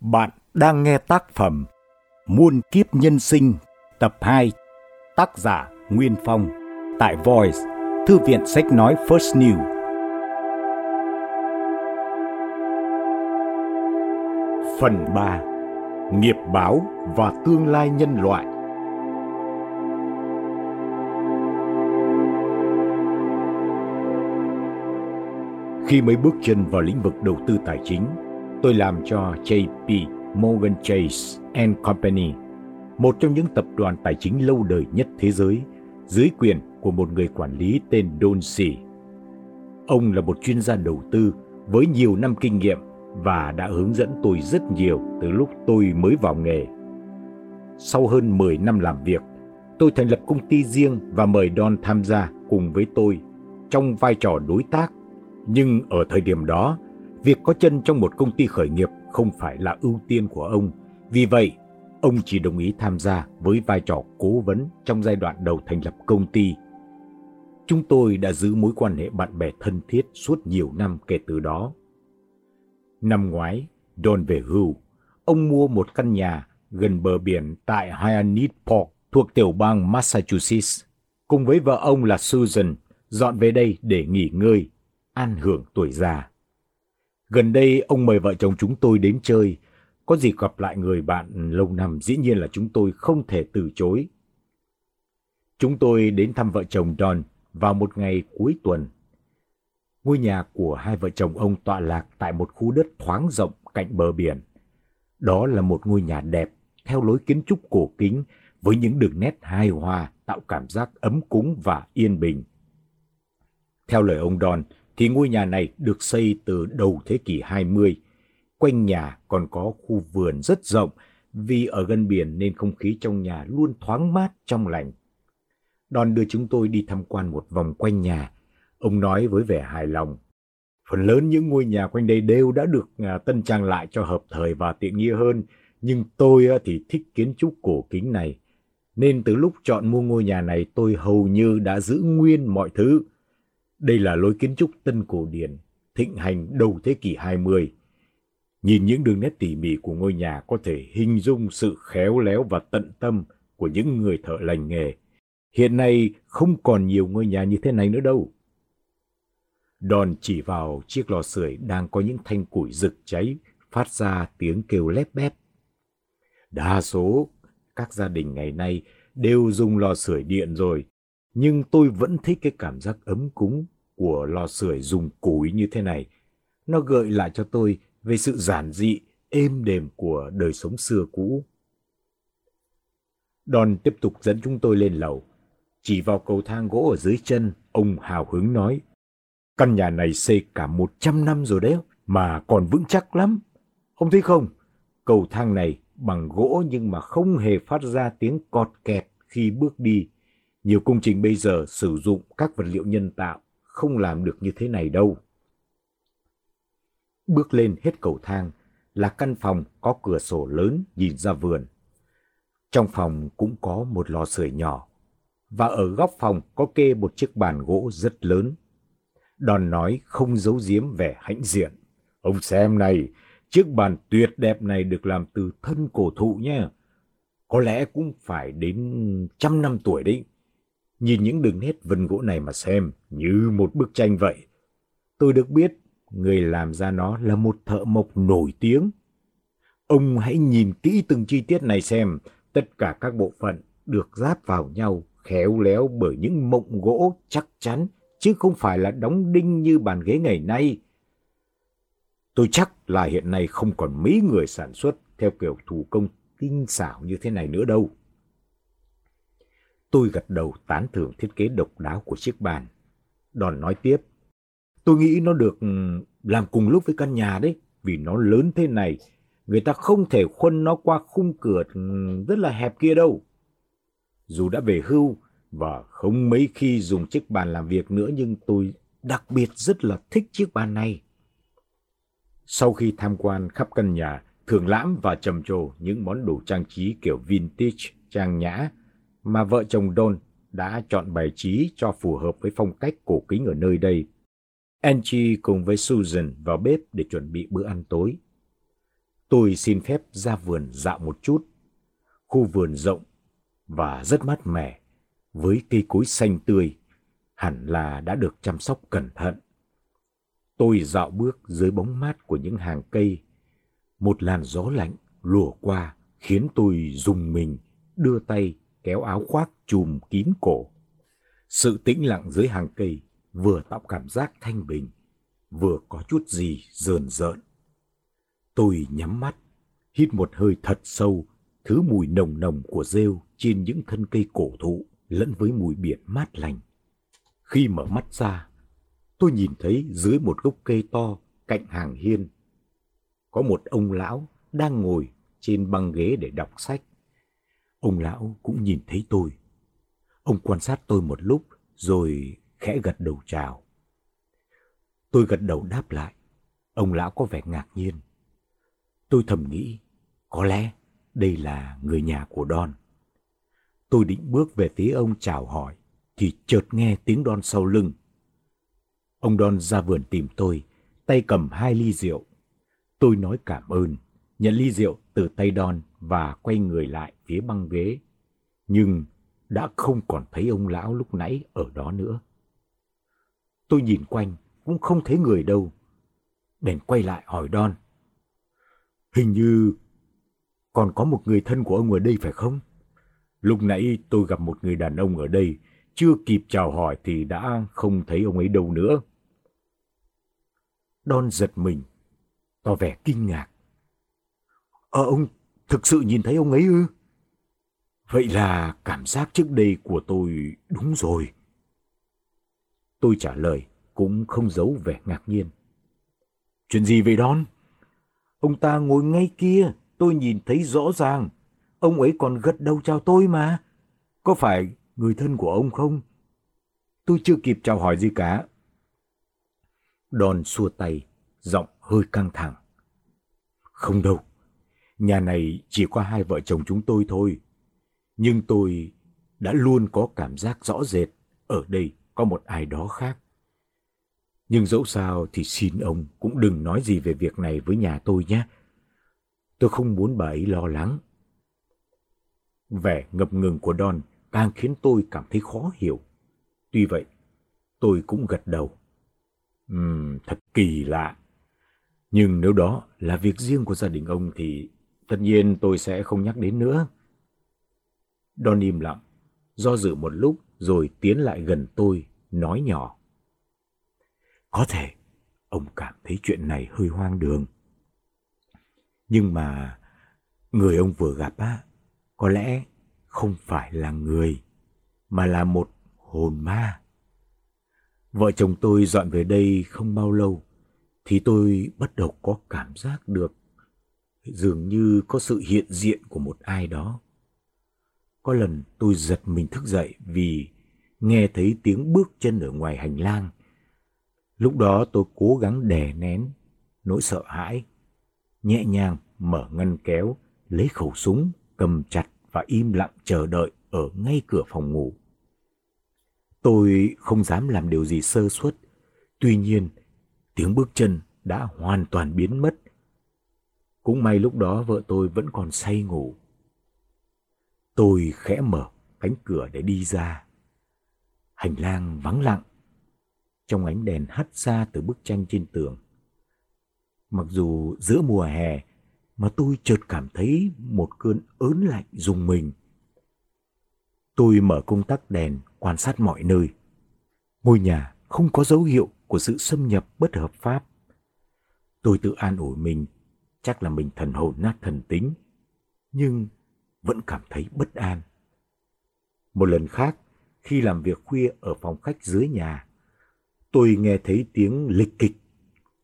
Bạn đang nghe tác phẩm Muôn kiếp nhân sinh, tập 2 Tác giả Nguyên Phong, Tại Voice, Thư viện sách nói First New Phần 3 Nghiệp báo và tương lai nhân loại. Khi mới bước chân vào lĩnh vực đầu tư tài chính tôi làm cho JP Morgan Chase and Company, một trong những tập đoàn tài chính lâu đời nhất thế giới, dưới quyền của một người quản lý tên Don C. Ông là một chuyên gia đầu tư với nhiều năm kinh nghiệm và đã hướng dẫn tôi rất nhiều từ lúc tôi mới vào nghề. Sau hơn 10 năm làm việc, tôi thành lập công ty riêng và mời Don tham gia cùng với tôi trong vai trò đối tác. Nhưng ở thời điểm đó, Việc có chân trong một công ty khởi nghiệp không phải là ưu tiên của ông. Vì vậy, ông chỉ đồng ý tham gia với vai trò cố vấn trong giai đoạn đầu thành lập công ty. Chúng tôi đã giữ mối quan hệ bạn bè thân thiết suốt nhiều năm kể từ đó. Năm ngoái, Don về hưu, ông mua một căn nhà gần bờ biển tại Hyannisport thuộc tiểu bang Massachusetts. Cùng với vợ ông là Susan, dọn về đây để nghỉ ngơi, an hưởng tuổi già. Gần đây ông mời vợ chồng chúng tôi đến chơi. Có dịp gặp lại người bạn lâu năm dĩ nhiên là chúng tôi không thể từ chối. Chúng tôi đến thăm vợ chồng Don vào một ngày cuối tuần. Ngôi nhà của hai vợ chồng ông tọa lạc tại một khu đất thoáng rộng cạnh bờ biển. Đó là một ngôi nhà đẹp theo lối kiến trúc cổ kính với những đường nét hài hòa tạo cảm giác ấm cúng và yên bình. Theo lời ông Don, thì ngôi nhà này được xây từ đầu thế kỷ 20. Quanh nhà còn có khu vườn rất rộng, vì ở gần biển nên không khí trong nhà luôn thoáng mát trong lành. Đòn đưa chúng tôi đi tham quan một vòng quanh nhà. Ông nói với vẻ hài lòng. Phần lớn những ngôi nhà quanh đây đều đã được à, tân trang lại cho hợp thời và tiện nghi hơn. Nhưng tôi à, thì thích kiến trúc cổ kính này. Nên từ lúc chọn mua ngôi nhà này, tôi hầu như đã giữ nguyên mọi thứ. Đây là lối kiến trúc tân cổ điển, thịnh hành đầu thế kỷ 20. Nhìn những đường nét tỉ mỉ của ngôi nhà có thể hình dung sự khéo léo và tận tâm của những người thợ lành nghề. Hiện nay không còn nhiều ngôi nhà như thế này nữa đâu. Đòn chỉ vào chiếc lò sưởi đang có những thanh củi rực cháy, phát ra tiếng kêu lép bép. Đa số các gia đình ngày nay đều dùng lò sưởi điện rồi, nhưng tôi vẫn thích cái cảm giác ấm cúng của lò sưởi dùng củi như thế này. Nó gợi lại cho tôi về sự giản dị, êm đềm của đời sống xưa cũ. Đòn tiếp tục dẫn chúng tôi lên lầu. Chỉ vào cầu thang gỗ ở dưới chân, ông hào hứng nói. Căn nhà này xây cả một trăm năm rồi đấy, mà còn vững chắc lắm. Ông thấy không? Cầu thang này bằng gỗ nhưng mà không hề phát ra tiếng cọt kẹt khi bước đi nhiều công trình bây giờ sử dụng các vật liệu nhân tạo không làm được như thế này đâu. Bước lên hết cầu thang là căn phòng có cửa sổ lớn nhìn ra vườn. Trong phòng cũng có một lò sưởi nhỏ và ở góc phòng có kê một chiếc bàn gỗ rất lớn. Đòn nói không giấu giếm vẻ hãnh diện. Ông xem này, chiếc bàn tuyệt đẹp này được làm từ thân cổ thụ nhé. Có lẽ cũng phải đến trăm năm tuổi đấy. Nhìn những đường nét vân gỗ này mà xem, như một bức tranh vậy. Tôi được biết, người làm ra nó là một thợ mộc nổi tiếng. Ông hãy nhìn kỹ từng chi tiết này xem, tất cả các bộ phận được ráp vào nhau, khéo léo bởi những mộng gỗ chắc chắn, chứ không phải là đóng đinh như bàn ghế ngày nay. Tôi chắc là hiện nay không còn mấy người sản xuất theo kiểu thủ công tinh xảo như thế này nữa đâu. Tôi gật đầu tán thưởng thiết kế độc đáo của chiếc bàn. Đòn nói tiếp. Tôi nghĩ nó được ừ, làm cùng lúc với căn nhà đấy. Vì nó lớn thế này, người ta không thể khuân nó qua khung cửa ừ, rất là hẹp kia đâu. Dù đã về hưu và không mấy khi dùng chiếc bàn làm việc nữa nhưng tôi đặc biệt rất là thích chiếc bàn này. Sau khi tham quan khắp căn nhà, thường lãm và trầm trồ những món đồ trang trí kiểu vintage, trang nhã mà vợ chồng Don đã chọn bài trí cho phù hợp với phong cách cổ kính ở nơi đây. Angie cùng với Susan vào bếp để chuẩn bị bữa ăn tối. Tôi xin phép ra vườn dạo một chút. Khu vườn rộng và rất mát mẻ, với cây cối xanh tươi, hẳn là đã được chăm sóc cẩn thận. Tôi dạo bước dưới bóng mát của những hàng cây. Một làn gió lạnh lùa qua khiến tôi dùng mình đưa tay kéo áo khoác chùm kín cổ. Sự tĩnh lặng dưới hàng cây vừa tạo cảm giác thanh bình, vừa có chút gì rờn rợn. Tôi nhắm mắt, hít một hơi thật sâu, thứ mùi nồng nồng của rêu trên những thân cây cổ thụ lẫn với mùi biển mát lành. Khi mở mắt ra, tôi nhìn thấy dưới một gốc cây to cạnh hàng hiên, có một ông lão đang ngồi trên băng ghế để đọc sách. Ông lão cũng nhìn thấy tôi. Ông quan sát tôi một lúc rồi khẽ gật đầu chào. Tôi gật đầu đáp lại. Ông lão có vẻ ngạc nhiên. Tôi thầm nghĩ, có lẽ đây là người nhà của Don. Tôi định bước về phía ông chào hỏi, thì chợt nghe tiếng Don sau lưng. Ông Don ra vườn tìm tôi, tay cầm hai ly rượu. Tôi nói cảm ơn, nhận ly rượu từ tay Don và quay người lại phía băng ghế. Nhưng đã không còn thấy ông lão lúc nãy ở đó nữa. Tôi nhìn quanh, cũng không thấy người đâu. Bèn quay lại hỏi Don. Hình như còn có một người thân của ông ở đây phải không? Lúc nãy tôi gặp một người đàn ông ở đây, chưa kịp chào hỏi thì đã không thấy ông ấy đâu nữa. Don giật mình, tỏ vẻ kinh ngạc. Ờ ông thực sự nhìn thấy ông ấy ư? Vậy là cảm giác trước đây của tôi đúng rồi. Tôi trả lời cũng không giấu vẻ ngạc nhiên. Chuyện gì vậy Don? Ông ta ngồi ngay kia, tôi nhìn thấy rõ ràng. Ông ấy còn gật đầu chào tôi mà. Có phải người thân của ông không? Tôi chưa kịp chào hỏi gì cả. Don xua tay, giọng hơi căng thẳng. Không đâu, nhà này chỉ có hai vợ chồng chúng tôi thôi. Nhưng tôi đã luôn có cảm giác rõ rệt ở đây có một ai đó khác. Nhưng dẫu sao thì xin ông cũng đừng nói gì về việc này với nhà tôi nhé. Tôi không muốn bà ấy lo lắng. Vẻ ngập ngừng của Don càng khiến tôi cảm thấy khó hiểu. Tuy vậy, tôi cũng gật đầu. Ừm, thật kỳ lạ. Nhưng nếu đó là việc riêng của gia đình ông thì tất nhiên tôi sẽ không nhắc đến nữa. Don im lặng, do dự một lúc rồi tiến lại gần tôi, nói nhỏ. Có thể ông cảm thấy chuyện này hơi hoang đường. Nhưng mà người ông vừa gặp á, có lẽ không phải là người, mà là một hồn ma. Vợ chồng tôi dọn về đây không bao lâu, thì tôi bắt đầu có cảm giác được dường như có sự hiện diện của một ai đó. Có lần tôi giật mình thức dậy vì nghe thấy tiếng bước chân ở ngoài hành lang. Lúc đó tôi cố gắng đè nén nỗi sợ hãi, nhẹ nhàng mở ngăn kéo, lấy khẩu súng, cầm chặt và im lặng chờ đợi ở ngay cửa phòng ngủ. Tôi không dám làm điều gì sơ suất, tuy nhiên tiếng bước chân đã hoàn toàn biến mất. Cũng may lúc đó vợ tôi vẫn còn say ngủ. Tôi khẽ mở cánh cửa để đi ra. Hành lang vắng lặng, trong ánh đèn hắt ra từ bức tranh trên tường. Mặc dù giữa mùa hè mà tôi chợt cảm thấy một cơn ớn lạnh dùng mình. Tôi mở công tắc đèn quan sát mọi nơi. Ngôi nhà không có dấu hiệu của sự xâm nhập bất hợp pháp. Tôi tự an ủi mình, chắc là mình thần hồn nát thần tính, nhưng vẫn cảm thấy bất an. Một lần khác, khi làm việc khuya ở phòng khách dưới nhà, tôi nghe thấy tiếng lịch kịch,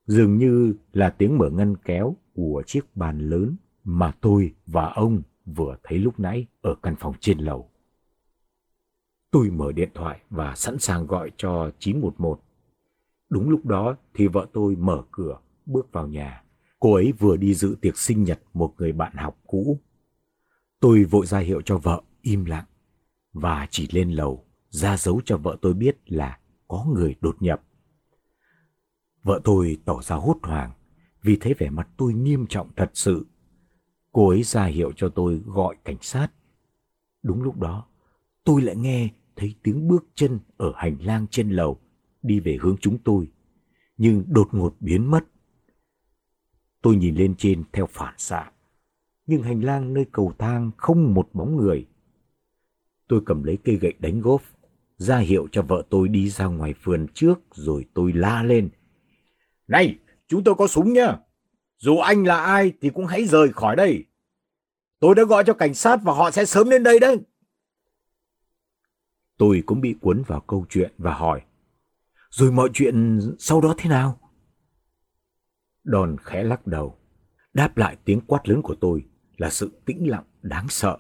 dường như là tiếng mở ngăn kéo của chiếc bàn lớn mà tôi và ông vừa thấy lúc nãy ở căn phòng trên lầu. Tôi mở điện thoại và sẵn sàng gọi cho 911. Đúng lúc đó thì vợ tôi mở cửa, bước vào nhà. Cô ấy vừa đi dự tiệc sinh nhật một người bạn học cũ. Tôi vội ra hiệu cho vợ im lặng và chỉ lên lầu ra dấu cho vợ tôi biết là có người đột nhập. Vợ tôi tỏ ra hốt hoảng vì thấy vẻ mặt tôi nghiêm trọng thật sự Cô ấy ra hiệu cho tôi gọi cảnh sát. Đúng lúc đó, tôi lại nghe thấy tiếng bước chân ở hành lang trên lầu đi về hướng chúng tôi, nhưng đột ngột biến mất. Tôi nhìn lên trên theo phản xạ, nhưng hành lang nơi cầu thang không một bóng người. Tôi cầm lấy cây gậy đánh golf, ra hiệu cho vợ tôi đi ra ngoài vườn trước rồi tôi la lên. Này, chúng tôi có súng nhá. Dù anh là ai thì cũng hãy rời khỏi đây. Tôi đã gọi cho cảnh sát và họ sẽ sớm đến đây đấy. Tôi cũng bị cuốn vào câu chuyện và hỏi. Rồi mọi chuyện sau đó thế nào? Đòn khẽ lắc đầu. Đáp lại tiếng quát lớn của tôi là sự tĩnh lặng đáng sợ.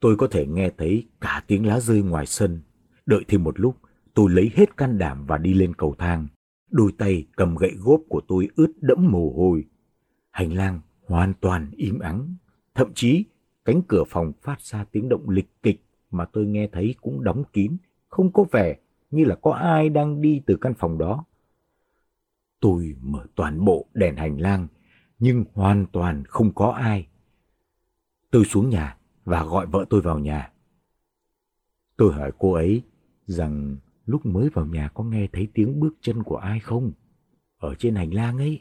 Tôi có thể nghe thấy cả tiếng lá rơi ngoài sân. Đợi thêm một lúc, tôi lấy hết can đảm và đi lên cầu thang. Đôi tay cầm gậy gốp của tôi ướt đẫm mồ hôi. Hành lang hoàn toàn im ắng. Thậm chí, cánh cửa phòng phát ra tiếng động lịch kịch mà tôi nghe thấy cũng đóng kín, không có vẻ như là có ai đang đi từ căn phòng đó. Tôi mở toàn bộ đèn hành lang, nhưng hoàn toàn không có ai. Tôi xuống nhà và gọi vợ tôi vào nhà. Tôi hỏi cô ấy rằng lúc mới vào nhà có nghe thấy tiếng bước chân của ai không? Ở trên hành lang ấy,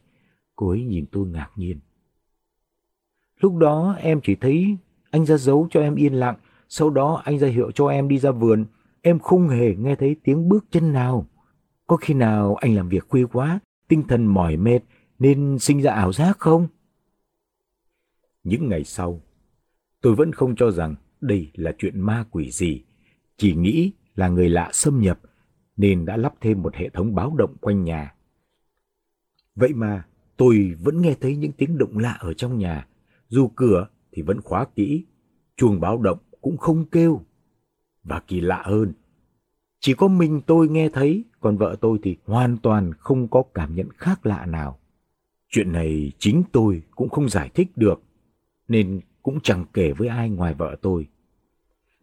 cô ấy nhìn tôi ngạc nhiên. Lúc đó em chỉ thấy anh ra dấu cho em yên lặng, sau đó anh ra hiệu cho em đi ra vườn. Em không hề nghe thấy tiếng bước chân nào. Có khi nào anh làm việc khuya quá, tinh thần mỏi mệt nên sinh ra ảo giác không? Những ngày sau, tôi vẫn không cho rằng đây là chuyện ma quỷ gì, chỉ nghĩ là người lạ xâm nhập nên đã lắp thêm một hệ thống báo động quanh nhà. Vậy mà tôi vẫn nghe thấy những tiếng động lạ ở trong nhà, dù cửa thì vẫn khóa kỹ, chuông báo động cũng không kêu. Và kỳ lạ hơn, chỉ có mình tôi nghe thấy, còn vợ tôi thì hoàn toàn không có cảm nhận khác lạ nào. Chuyện này chính tôi cũng không giải thích được, nên cũng chẳng kể với ai ngoài vợ tôi.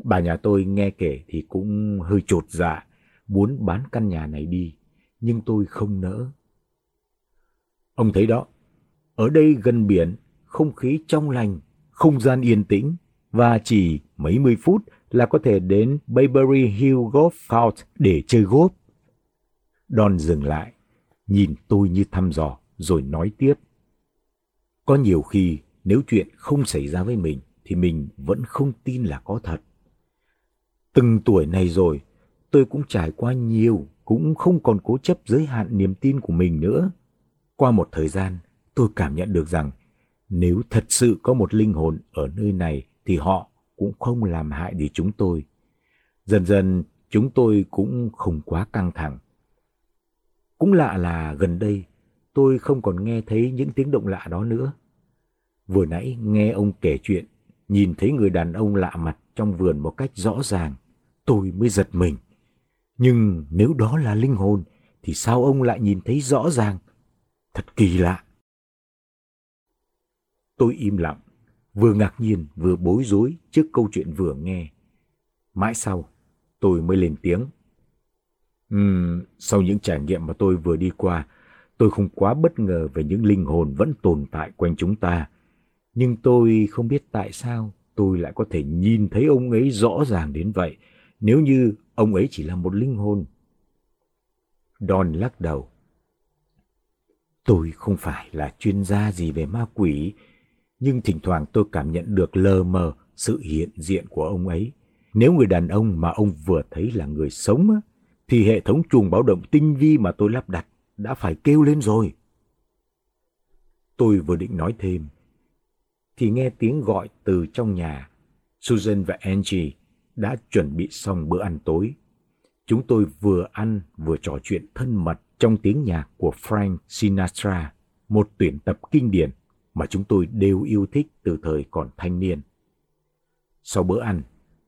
Bà nhà tôi nghe kể thì cũng hơi chột dạ, muốn bán căn nhà này đi, nhưng tôi không nỡ. Ông thấy đó, ở đây gần biển, không khí trong lành, không gian yên tĩnh và chỉ mấy mươi phút là có thể đến Bayberry Hill Golf Course để chơi golf. Don dừng lại, nhìn tôi như thăm dò rồi nói tiếp. Có nhiều khi nếu chuyện không xảy ra với mình thì mình vẫn không tin là có thật. Từng tuổi này rồi, tôi cũng trải qua nhiều, cũng không còn cố chấp giới hạn niềm tin của mình nữa. Qua một thời gian, tôi cảm nhận được rằng nếu thật sự có một linh hồn ở nơi này thì họ cũng không làm hại gì chúng tôi. Dần dần chúng tôi cũng không quá căng thẳng. Cũng lạ là gần đây tôi không còn nghe thấy những tiếng động lạ đó nữa. Vừa nãy nghe ông kể chuyện, nhìn thấy người đàn ông lạ mặt trong vườn một cách rõ ràng, tôi mới giật mình. Nhưng nếu đó là linh hồn, thì sao ông lại nhìn thấy rõ ràng? Thật kỳ lạ. Tôi im lặng, vừa ngạc nhiên vừa bối rối trước câu chuyện vừa nghe. Mãi sau, tôi mới lên tiếng. Uhm, sau những trải nghiệm mà tôi vừa đi qua, tôi không quá bất ngờ về những linh hồn vẫn tồn tại quanh chúng ta. Nhưng tôi không biết tại sao tôi lại có thể nhìn thấy ông ấy rõ ràng đến vậy, nếu như ông ấy chỉ là một linh hồn. Don lắc đầu. Tôi không phải là chuyên gia gì về ma quỷ, nhưng thỉnh thoảng tôi cảm nhận được lờ mờ sự hiện diện của ông ấy. Nếu người đàn ông mà ông vừa thấy là người sống, thì hệ thống chuông báo động tinh vi mà tôi lắp đặt đã phải kêu lên rồi. Tôi vừa định nói thêm, thì nghe tiếng gọi từ trong nhà. Susan và Angie đã chuẩn bị xong bữa ăn tối. Chúng tôi vừa ăn vừa trò chuyện thân mật trong tiếng nhạc của Frank Sinatra, một tuyển tập kinh điển mà chúng tôi đều yêu thích từ thời còn thanh niên. Sau bữa ăn,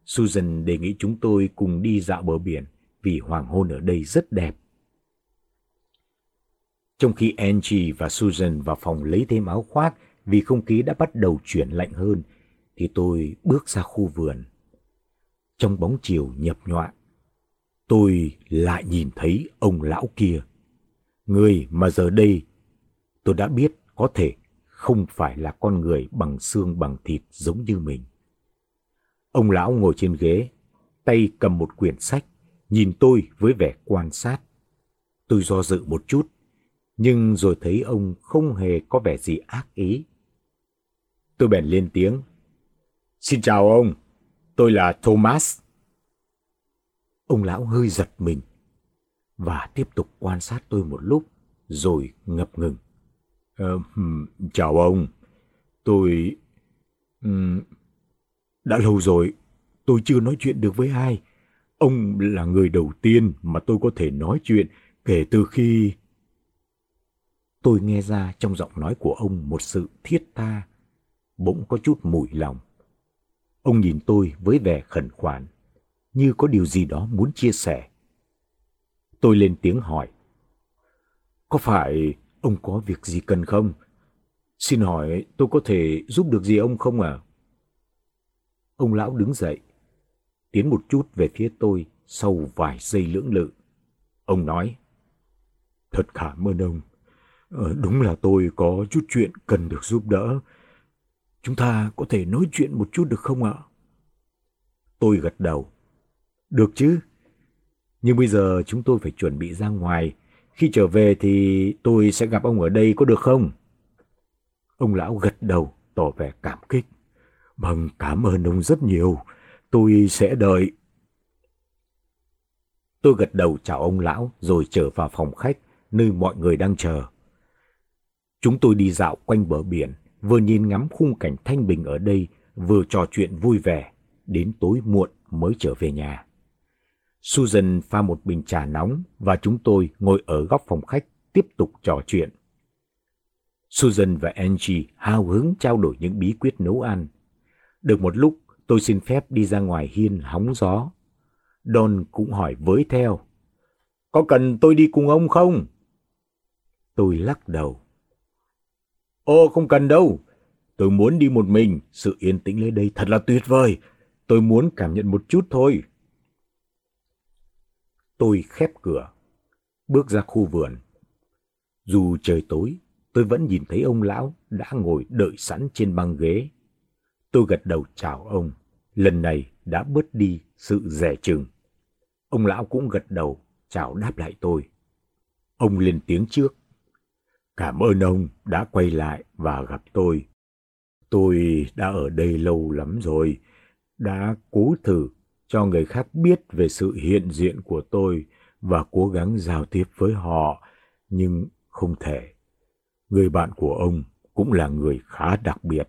Susan đề nghị chúng tôi cùng đi dạo bờ biển vì hoàng hôn ở đây rất đẹp. Trong khi Angie và Susan vào phòng lấy thêm áo khoác vì không khí đã bắt đầu chuyển lạnh hơn, thì tôi bước ra khu vườn. Trong bóng chiều nhập nhọa, tôi lại nhìn thấy ông lão kia. Người mà giờ đây tôi đã biết có thể không phải là con người bằng xương bằng thịt giống như mình. Ông lão ngồi trên ghế, tay cầm một quyển sách, nhìn tôi với vẻ quan sát. Tôi do dự một chút, nhưng rồi thấy ông không hề có vẻ gì ác ý. Tôi bèn lên tiếng. Xin chào ông, tôi là Thomas. Ông lão hơi giật mình và tiếp tục quan sát tôi một lúc rồi ngập ngừng. Ờ, ừ, chào ông, tôi... Ừ, đã lâu rồi tôi chưa nói chuyện được với ai. Ông là người đầu tiên mà tôi có thể nói chuyện kể từ khi... Tôi nghe ra trong giọng nói của ông một sự thiết tha, bỗng có chút mùi lòng. Ông nhìn tôi với vẻ khẩn khoản, như có điều gì đó muốn chia sẻ. Tôi lên tiếng hỏi. Có phải ông có việc gì cần không? Xin hỏi tôi có thể giúp được gì ông không à? Ông lão đứng dậy, tiến một chút về phía tôi sau vài giây lưỡng lự. Ông nói, Thật cảm ơn ông. Ờ, đúng là tôi có chút chuyện cần được giúp đỡ. Chúng ta có thể nói chuyện một chút được không ạ? Tôi gật đầu. Được chứ. Nhưng bây giờ chúng tôi phải chuẩn bị ra ngoài. Khi trở về thì tôi sẽ gặp ông ở đây có được không? Ông lão gật đầu, tỏ vẻ cảm kích. Vâng, cảm ơn ông rất nhiều. Tôi sẽ đợi. Tôi gật đầu chào ông lão rồi trở vào phòng khách nơi mọi người đang chờ. Chúng tôi đi dạo quanh bờ biển, vừa nhìn ngắm khung cảnh thanh bình ở đây, vừa trò chuyện vui vẻ, đến tối muộn mới trở về nhà. Susan pha một bình trà nóng và chúng tôi ngồi ở góc phòng khách tiếp tục trò chuyện. Susan và Angie hào hứng trao đổi những bí quyết nấu ăn. Được một lúc, tôi xin phép đi ra ngoài hiên hóng gió. Don cũng hỏi với theo. Có cần tôi đi cùng ông không? Tôi lắc đầu. Ô, không cần đâu. Tôi muốn đi một mình. Sự yên tĩnh nơi đây thật là tuyệt vời. Tôi muốn cảm nhận một chút thôi. Tôi khép cửa, bước ra khu vườn. Dù trời tối, tôi vẫn nhìn thấy ông lão đã ngồi đợi sẵn trên băng ghế. Tôi gật đầu chào ông, lần này đã bớt đi sự rẻ chừng. Ông lão cũng gật đầu chào đáp lại tôi. Ông lên tiếng trước. Cảm ơn ông đã quay lại và gặp tôi. Tôi đã ở đây lâu lắm rồi, đã cố thử cho người khác biết về sự hiện diện của tôi và cố gắng giao tiếp với họ, nhưng không thể. Người bạn của ông cũng là người khá đặc biệt.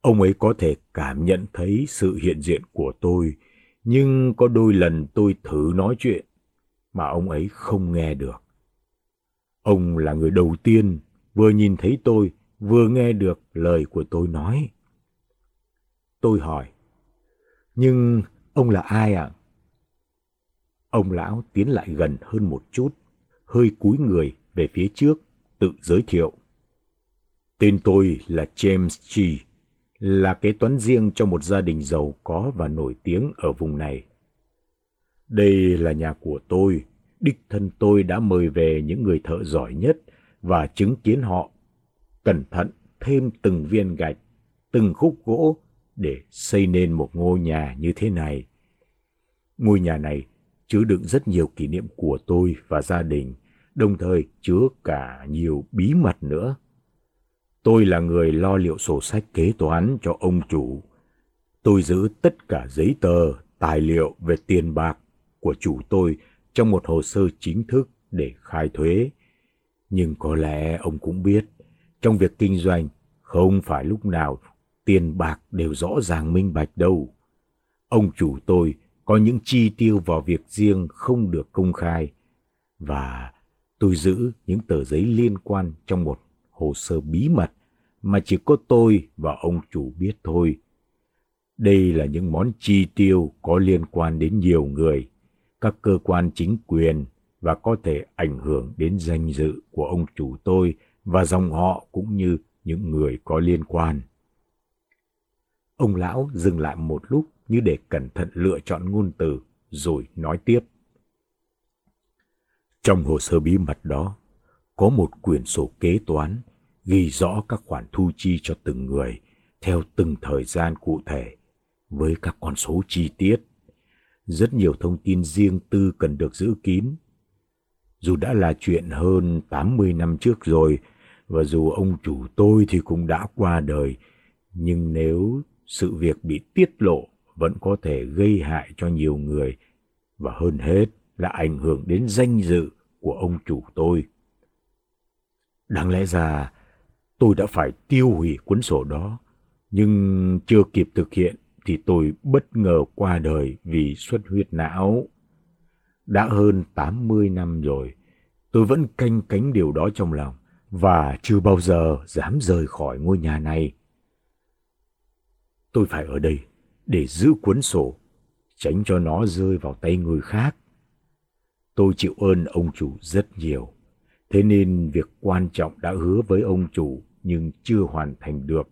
Ông ấy có thể cảm nhận thấy sự hiện diện của tôi, nhưng có đôi lần tôi thử nói chuyện mà ông ấy không nghe được. Ông là người đầu tiên vừa nhìn thấy tôi, vừa nghe được lời của tôi nói. Tôi hỏi, nhưng ông là ai ạ? À? Ông lão tiến lại gần hơn một chút, hơi cúi người về phía trước, tự giới thiệu. Tên tôi là James Chi, là kế toán riêng cho một gia đình giàu có và nổi tiếng ở vùng này. Đây là nhà của tôi, đích thân tôi đã mời về những người thợ giỏi nhất và chứng kiến họ cẩn thận thêm từng viên gạch, từng khúc gỗ để xây nên một ngôi nhà như thế này. Ngôi nhà này chứa đựng rất nhiều kỷ niệm của tôi và gia đình, đồng thời chứa cả nhiều bí mật nữa. Tôi là người lo liệu sổ sách kế toán cho ông chủ. Tôi giữ tất cả giấy tờ, tài liệu về tiền bạc của chủ tôi trong một hồ sơ chính thức để khai thuế. Nhưng có lẽ ông cũng biết, trong việc kinh doanh không phải lúc nào tiền bạc đều rõ ràng minh bạch đâu. Ông chủ tôi có những chi tiêu vào việc riêng không được công khai và tôi giữ những tờ giấy liên quan trong một hồ sơ bí mật mà chỉ có tôi và ông chủ biết thôi. Đây là những món chi tiêu có liên quan đến nhiều người, các cơ quan chính quyền và có thể ảnh hưởng đến danh dự của ông chủ tôi và dòng họ cũng như những người có liên quan. Ông lão dừng lại một lúc như để cẩn thận lựa chọn ngôn từ, rồi nói tiếp. Trong hồ sơ bí mật đó, có một quyển sổ kế toán ghi rõ các khoản thu chi cho từng người theo từng thời gian cụ thể với các con số chi tiết. Rất nhiều thông tin riêng tư cần được giữ kín. Dù đã là chuyện hơn 80 năm trước rồi, và dù ông chủ tôi thì cũng đã qua đời, nhưng nếu sự việc bị tiết lộ vẫn có thể gây hại cho nhiều người và hơn hết là ảnh hưởng đến danh dự của ông chủ tôi. Đáng lẽ ra tôi đã phải tiêu hủy cuốn sổ đó, nhưng chưa kịp thực hiện thì tôi bất ngờ qua đời vì xuất huyết não. Đã hơn 80 năm rồi, tôi vẫn canh cánh điều đó trong lòng và chưa bao giờ dám rời khỏi ngôi nhà này. Tôi phải ở đây để giữ cuốn sổ, tránh cho nó rơi vào tay người khác. Tôi chịu ơn ông chủ rất nhiều, thế nên việc quan trọng đã hứa với ông chủ nhưng chưa hoàn thành được,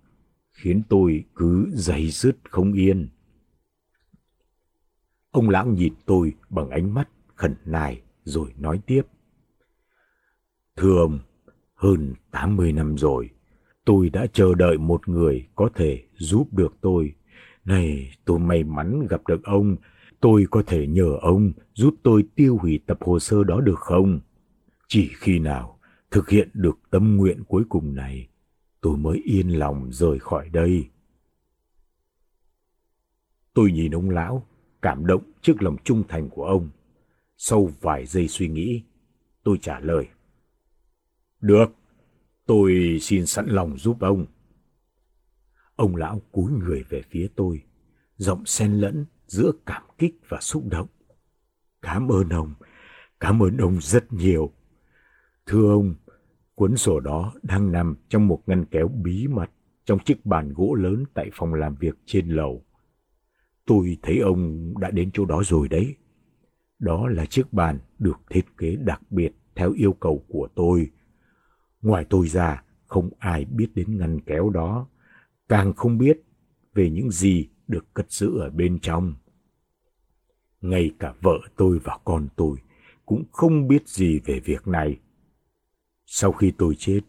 khiến tôi cứ dày dứt không yên. Ông lão nhìn tôi bằng ánh mắt khẩn nài rồi nói tiếp. Thưa ông, hơn 80 năm rồi, tôi đã chờ đợi một người có thể giúp được tôi. Này, tôi may mắn gặp được ông, tôi có thể nhờ ông giúp tôi tiêu hủy tập hồ sơ đó được không? Chỉ khi nào thực hiện được tâm nguyện cuối cùng này, tôi mới yên lòng rời khỏi đây. Tôi nhìn ông lão, cảm động trước lòng trung thành của ông. Sau vài giây suy nghĩ, tôi trả lời. Được, tôi xin sẵn lòng giúp ông. Ông lão cúi người về phía tôi, giọng xen lẫn giữa cảm kích và xúc động. Cảm ơn ông, cảm ơn ông rất nhiều. Thưa ông, cuốn sổ đó đang nằm trong một ngăn kéo bí mật trong chiếc bàn gỗ lớn tại phòng làm việc trên lầu. Tôi thấy ông đã đến chỗ đó rồi đấy. Đó là chiếc bàn được thiết kế đặc biệt theo yêu cầu của tôi Ngoài tôi ra, không ai biết đến ngăn kéo đó, càng không biết về những gì được cất giữ ở bên trong. Ngay cả vợ tôi và con tôi cũng không biết gì về việc này. Sau khi tôi chết,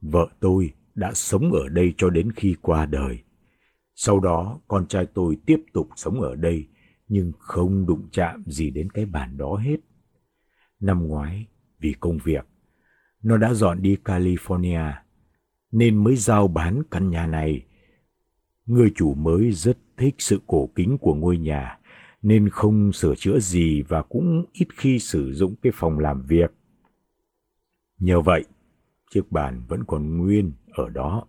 vợ tôi đã sống ở đây cho đến khi qua đời. Sau đó, con trai tôi tiếp tục sống ở đây, nhưng không đụng chạm gì đến cái bàn đó hết. Năm ngoái, vì công việc, nó đã dọn đi California, nên mới giao bán căn nhà này. Người chủ mới rất thích sự cổ kính của ngôi nhà, nên không sửa chữa gì và cũng ít khi sử dụng cái phòng làm việc. Nhờ vậy, chiếc bàn vẫn còn nguyên ở đó.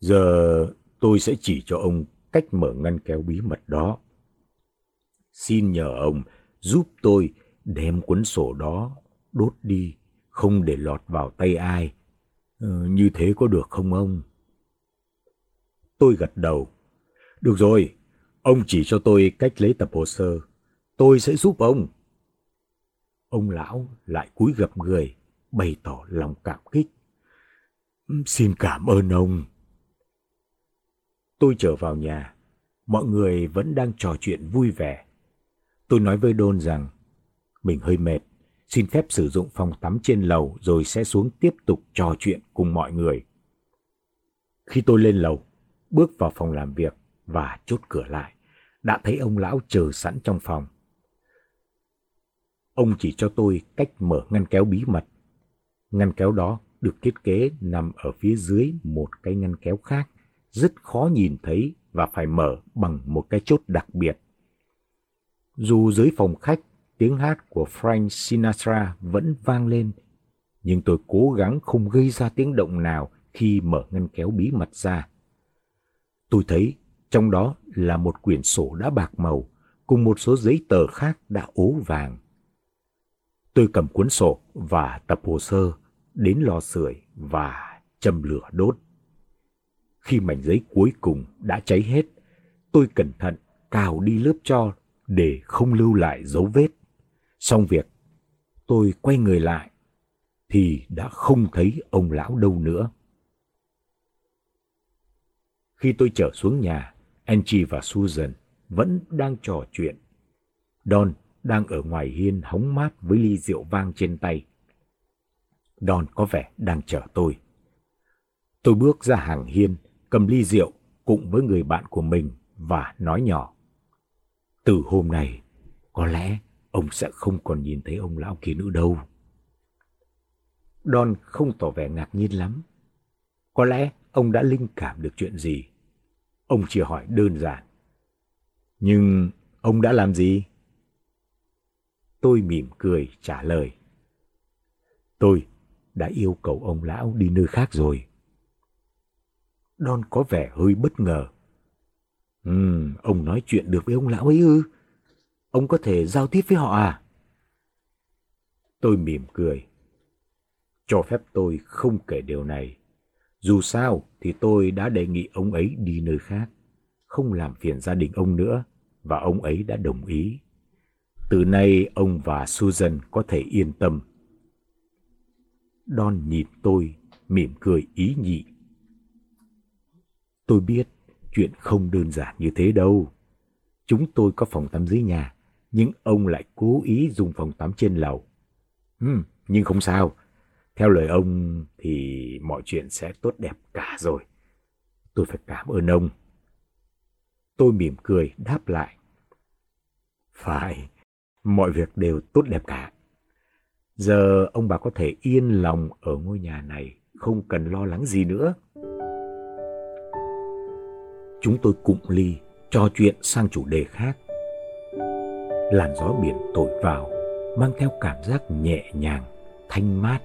Giờ tôi sẽ chỉ cho ông cách mở ngăn kéo bí mật đó. Xin nhờ ông giúp tôi đem cuốn sổ đó đốt đi không để lọt vào tay ai. Ừ, như thế có được không ông? Tôi gật đầu. Được rồi, ông chỉ cho tôi cách lấy tập hồ sơ. Tôi sẽ giúp ông. Ông lão lại cúi gập người, bày tỏ lòng cảm kích. Ừ, xin cảm ơn ông. Tôi trở vào nhà, mọi người vẫn đang trò chuyện vui vẻ. Tôi nói với Đôn rằng mình hơi mệt, xin phép sử dụng phòng tắm trên lầu rồi sẽ xuống tiếp tục trò chuyện cùng mọi người. Khi tôi lên lầu, bước vào phòng làm việc và chốt cửa lại, đã thấy ông lão chờ sẵn trong phòng. Ông chỉ cho tôi cách mở ngăn kéo bí mật. Ngăn kéo đó được thiết kế nằm ở phía dưới một cái ngăn kéo khác, rất khó nhìn thấy và phải mở bằng một cái chốt đặc biệt. Dù dưới phòng khách tiếng hát của Frank Sinatra vẫn vang lên, nhưng tôi cố gắng không gây ra tiếng động nào khi mở ngăn kéo bí mật ra. Tôi thấy trong đó là một quyển sổ đã bạc màu cùng một số giấy tờ khác đã ố vàng. Tôi cầm cuốn sổ và tập hồ sơ đến lò sưởi và châm lửa đốt. Khi mảnh giấy cuối cùng đã cháy hết, tôi cẩn thận cào đi lớp cho để không lưu lại dấu vết. Xong việc, tôi quay người lại, thì đã không thấy ông lão đâu nữa. Khi tôi trở xuống nhà, Angie và Susan vẫn đang trò chuyện. Don đang ở ngoài hiên hóng mát với ly rượu vang trên tay. Don có vẻ đang chờ tôi. Tôi bước ra hàng hiên, cầm ly rượu cùng với người bạn của mình và nói nhỏ. Từ hôm nay, có lẽ ông sẽ không còn nhìn thấy ông lão kia nữa đâu. Don không tỏ vẻ ngạc nhiên lắm. Có lẽ ông đã linh cảm được chuyện gì. Ông chỉ hỏi đơn giản. Nhưng ông đã làm gì? Tôi mỉm cười trả lời. Tôi đã yêu cầu ông lão đi nơi khác rồi. Don có vẻ hơi bất ngờ. Ừ, ông nói chuyện được với ông lão ấy ư? Ông có thể giao tiếp với họ à? Tôi mỉm cười. Cho phép tôi không kể điều này. Dù sao thì tôi đã đề nghị ông ấy đi nơi khác, không làm phiền gia đình ông nữa, và ông ấy đã đồng ý. Từ nay ông và Susan có thể yên tâm. Don nhìn tôi, mỉm cười ý nhị. Tôi biết chuyện không đơn giản như thế đâu. Chúng tôi có phòng tắm dưới nhà, nhưng ông lại cố ý dùng phòng tắm trên lầu. Hmm, nhưng không sao. Theo lời ông thì mọi chuyện sẽ tốt đẹp cả rồi. Tôi phải cảm ơn ông. Tôi mỉm cười đáp lại. Phải, mọi việc đều tốt đẹp cả. Giờ ông bà có thể yên lòng ở ngôi nhà này, không cần lo lắng gì nữa. Chúng tôi cụng ly, trò chuyện sang chủ đề khác. Làn gió biển thổi vào, mang theo cảm giác nhẹ nhàng, thanh mát.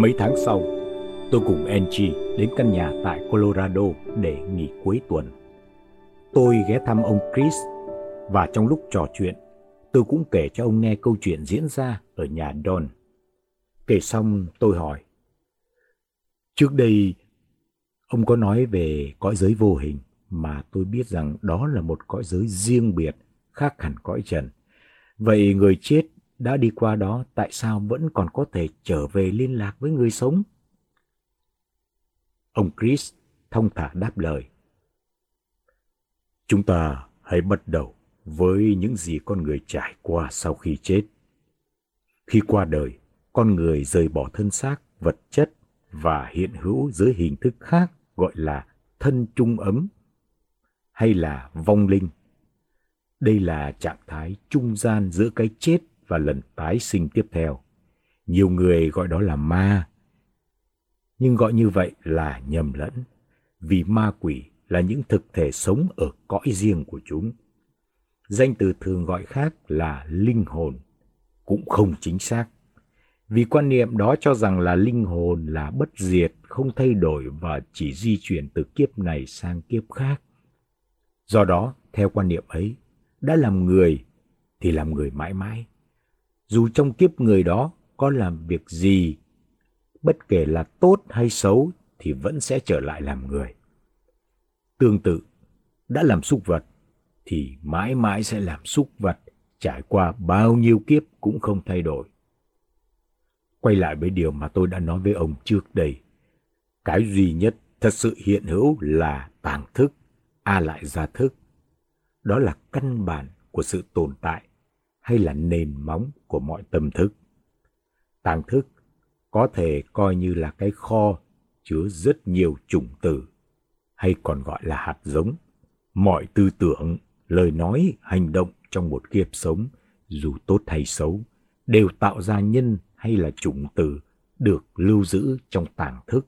Mấy tháng sau, tôi cùng Angie đến căn nhà tại Colorado để nghỉ cuối tuần. Tôi ghé thăm ông Chris và trong lúc trò chuyện, tôi cũng kể cho ông nghe câu chuyện diễn ra ở nhà Don. Kể xong tôi hỏi, Trước đây, ông có nói về cõi giới vô hình mà tôi biết rằng đó là một cõi giới riêng biệt, khác hẳn cõi trần. Vậy người chết đã đi qua đó tại sao vẫn còn có thể trở về liên lạc với người sống? Ông Chris thông thả đáp lời. Chúng ta hãy bắt đầu với những gì con người trải qua sau khi chết. Khi qua đời, con người rời bỏ thân xác, vật chất và hiện hữu dưới hình thức khác gọi là thân trung ấm hay là vong linh. Đây là trạng thái trung gian giữa cái chết và lần tái sinh tiếp theo. Nhiều người gọi đó là ma. Nhưng gọi như vậy là nhầm lẫn, vì ma quỷ là những thực thể sống ở cõi riêng của chúng. Danh từ thường gọi khác là linh hồn, cũng không chính xác. Vì quan niệm đó cho rằng là linh hồn là bất diệt, không thay đổi và chỉ di chuyển từ kiếp này sang kiếp khác. Do đó, theo quan niệm ấy, đã làm người thì làm người mãi mãi. Dù trong kiếp người đó có làm việc gì, bất kể là tốt hay xấu thì vẫn sẽ trở lại làm người. Tương tự, đã làm súc vật thì mãi mãi sẽ làm súc vật, trải qua bao nhiêu kiếp cũng không thay đổi. Quay lại với điều mà tôi đã nói với ông trước đây. Cái duy nhất thật sự hiện hữu là tàng thức, a lại gia thức. Đó là căn bản của sự tồn tại hay là nền móng của mọi tâm thức. Tàng thức có thể coi như là cái kho chứa rất nhiều chủng tử hay còn gọi là hạt giống. Mọi tư tưởng, lời nói, hành động trong một kiếp sống, dù tốt hay xấu, đều tạo ra nhân hay là chủng tử được lưu giữ trong tàng thức.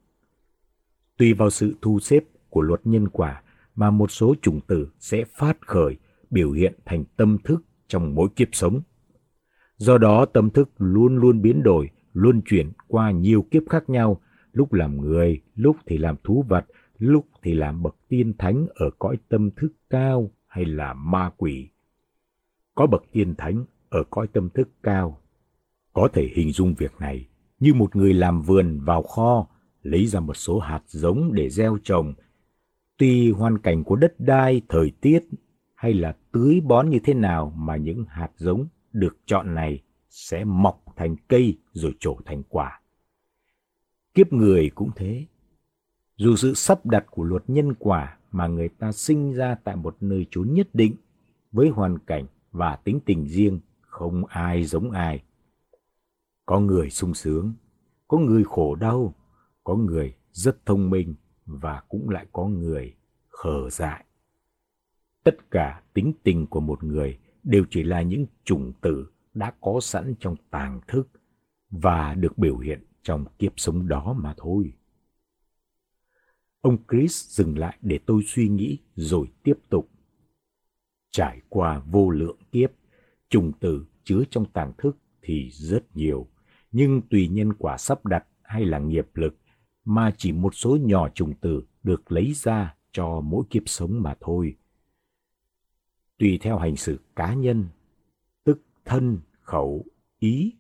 Tùy vào sự thu xếp của luật nhân quả mà một số chủng tử sẽ phát khởi biểu hiện thành tâm thức trong mỗi kiếp sống. Do đó tâm thức luôn luôn biến đổi, luân chuyển qua nhiều kiếp khác nhau, lúc làm người, lúc thì làm thú vật, lúc thì làm bậc tiên thánh ở cõi tâm thức cao hay là ma quỷ. Có bậc tiên thánh ở cõi tâm thức cao có thể hình dung việc này như một người làm vườn vào kho, lấy ra một số hạt giống để gieo trồng. Tuy hoàn cảnh của đất đai, thời tiết hay là tưới bón như thế nào mà những hạt giống được chọn này sẽ mọc thành cây rồi trổ thành quả. Kiếp người cũng thế. dù sự sắp đặt của luật nhân quả mà người ta sinh ra tại một nơi chốn nhất định, với hoàn cảnh và tính tình riêng, không ai giống ai có người sung sướng, có người khổ đau, có người rất thông minh và cũng lại có người khờ dại tất cả tính tình của một người đều chỉ là những chủng tử đã có sẵn trong tàng thức và được biểu hiện trong kiếp sống đó mà thôi. Ông Chris dừng lại để tôi suy nghĩ rồi tiếp tục. Trải qua vô lượng kiếp, trùng tử chứa trong tàng thức thì rất nhiều, nhưng tùy nhân quả sắp đặt hay là nghiệp lực mà chỉ một số nhỏ trùng tử được lấy ra cho mỗi kiếp sống mà thôi. Tùy theo hành xử cá nhân, tức thân, khẩu, ý,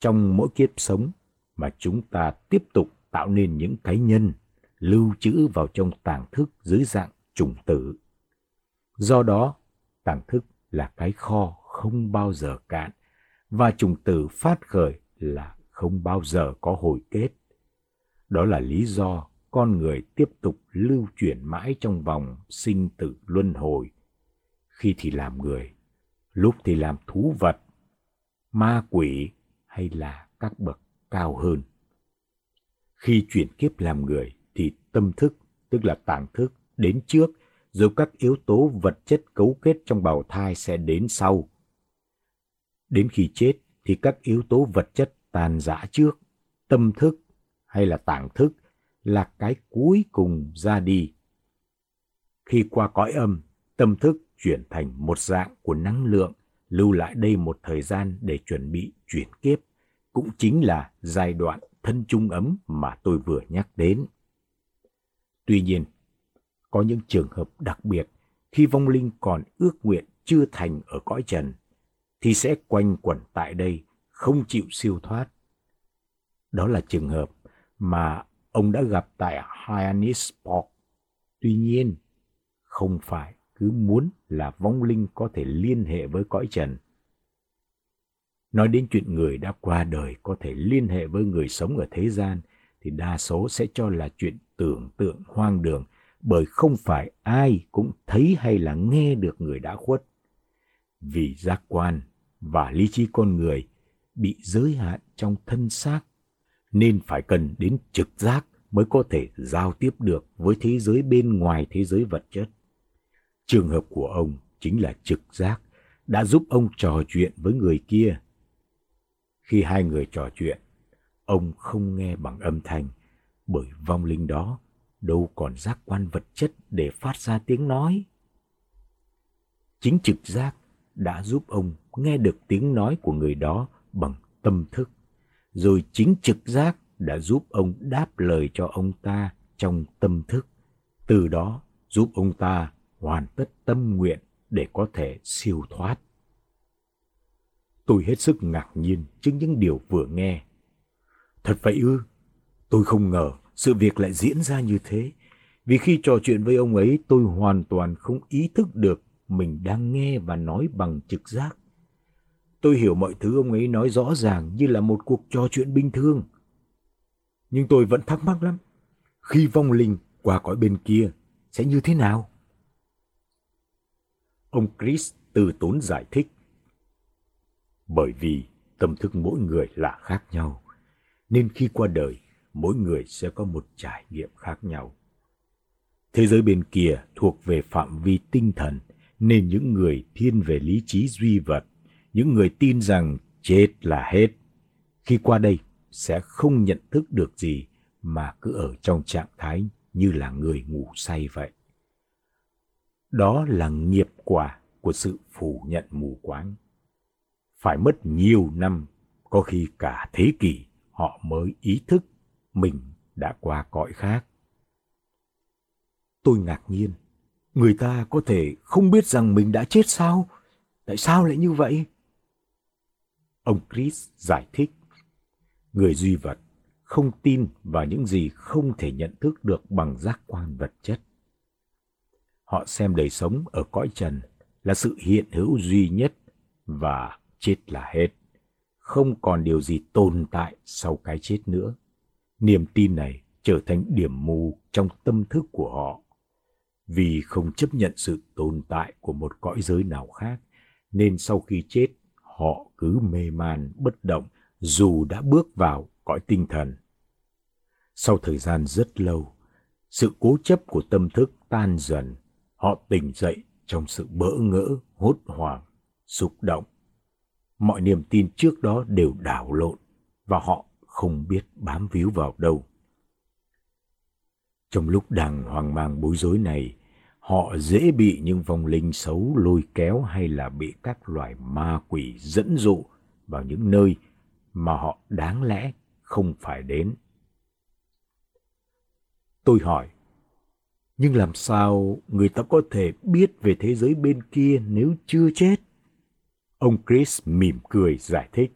trong mỗi kiếp sống mà chúng ta tiếp tục tạo nên những cái nhân lưu trữ vào trong tàng thức dưới dạng trùng tử. Do đó, tàng thức là cái kho không bao giờ cạn và trùng tử phát khởi là không bao giờ có hồi kết. Đó là lý do con người tiếp tục lưu chuyển mãi trong vòng sinh tử luân hồi. Khi thì làm người, lúc thì làm thú vật, ma quỷ hay là các bậc cao hơn. Khi chuyển kiếp làm người thì tâm thức, tức là tàng thức, đến trước, rồi các yếu tố vật chất cấu kết trong bào thai sẽ đến sau. Đến khi chết thì các yếu tố vật chất tàn rã trước, tâm thức hay là tàng thức là cái cuối cùng ra đi. Khi qua cõi âm, tâm thức chuyển thành một dạng của năng lượng, lưu lại đây một thời gian để chuẩn bị chuyển kiếp, cũng chính là giai đoạn thân trung ấm mà tôi vừa nhắc đến. Tuy nhiên, có những trường hợp đặc biệt khi vong linh còn ước nguyện chưa thành ở cõi trần, thì sẽ quanh quẩn tại đây, không chịu siêu thoát. Đó là trường hợp mà ông đã gặp tại Hyannisport. Tuy nhiên, không phải cứ muốn là vong linh có thể liên hệ với cõi trần. Nói đến chuyện người đã qua đời có thể liên hệ với người sống ở thế gian, thì đa số sẽ cho là chuyện tưởng tượng hoang đường, bởi không phải ai cũng thấy hay là nghe được người đã khuất. Vì giác quan và lý trí con người bị giới hạn trong thân xác, nên phải cần đến trực giác mới có thể giao tiếp được với thế giới bên ngoài thế giới vật chất. Trường hợp của ông chính là trực giác đã giúp ông trò chuyện với người kia. Khi hai người trò chuyện, ông không nghe bằng âm thanh bởi vong linh đó đâu còn giác quan vật chất để phát ra tiếng nói. Chính trực giác đã giúp ông nghe được tiếng nói của người đó bằng tâm thức, rồi chính trực giác đã giúp ông đáp lời cho ông ta trong tâm thức, từ đó giúp ông ta hoàn tất tâm nguyện để có thể siêu thoát. Tôi hết sức ngạc nhiên trước những điều vừa nghe. Thật vậy ư? Tôi không ngờ sự việc lại diễn ra như thế. Vì khi trò chuyện với ông ấy, tôi hoàn toàn không ý thức được mình đang nghe và nói bằng trực giác. Tôi hiểu mọi thứ ông ấy nói rõ ràng như là một cuộc trò chuyện bình thường. Nhưng tôi vẫn thắc mắc lắm. Khi vong linh qua cõi bên kia sẽ như thế nào? Ông Chris từ tốn giải thích. Bởi vì tâm thức mỗi người là khác nhau, nên khi qua đời, mỗi người sẽ có một trải nghiệm khác nhau. Thế giới bên kia thuộc về phạm vi tinh thần, nên những người thiên về lý trí duy vật, những người tin rằng chết là hết, khi qua đây sẽ không nhận thức được gì mà cứ ở trong trạng thái như là người ngủ say vậy. Đó là nghiệp quả của sự phủ nhận mù quáng. Phải mất nhiều năm, có khi cả thế kỷ, họ mới ý thức mình đã qua cõi khác. Tôi ngạc nhiên, người ta có thể không biết rằng mình đã chết sao? Tại sao lại như vậy? Ông Chris giải thích, người duy vật không tin vào những gì không thể nhận thức được bằng giác quan vật chất. Họ xem đời sống ở cõi trần là sự hiện hữu duy nhất và chết là hết. Không còn điều gì tồn tại sau cái chết nữa. Niềm tin này trở thành điểm mù trong tâm thức của họ. Vì không chấp nhận sự tồn tại của một cõi giới nào khác, nên sau khi chết, họ cứ mê man, bất động dù đã bước vào cõi tinh thần. Sau thời gian rất lâu, sự cố chấp của tâm thức tan dần, họ tỉnh dậy trong sự bỡ ngỡ, hốt hoảng, xúc động. Mọi niềm tin trước đó đều đảo lộn và họ không biết bám víu vào đâu. Trong lúc đang hoang mang bối rối này, họ dễ bị những vong linh xấu lôi kéo hay là bị các loài ma quỷ dẫn dụ vào những nơi mà họ đáng lẽ không phải đến. Tôi hỏi, nhưng làm sao người ta có thể biết về thế giới bên kia nếu chưa chết? Ông Chris mỉm cười giải thích.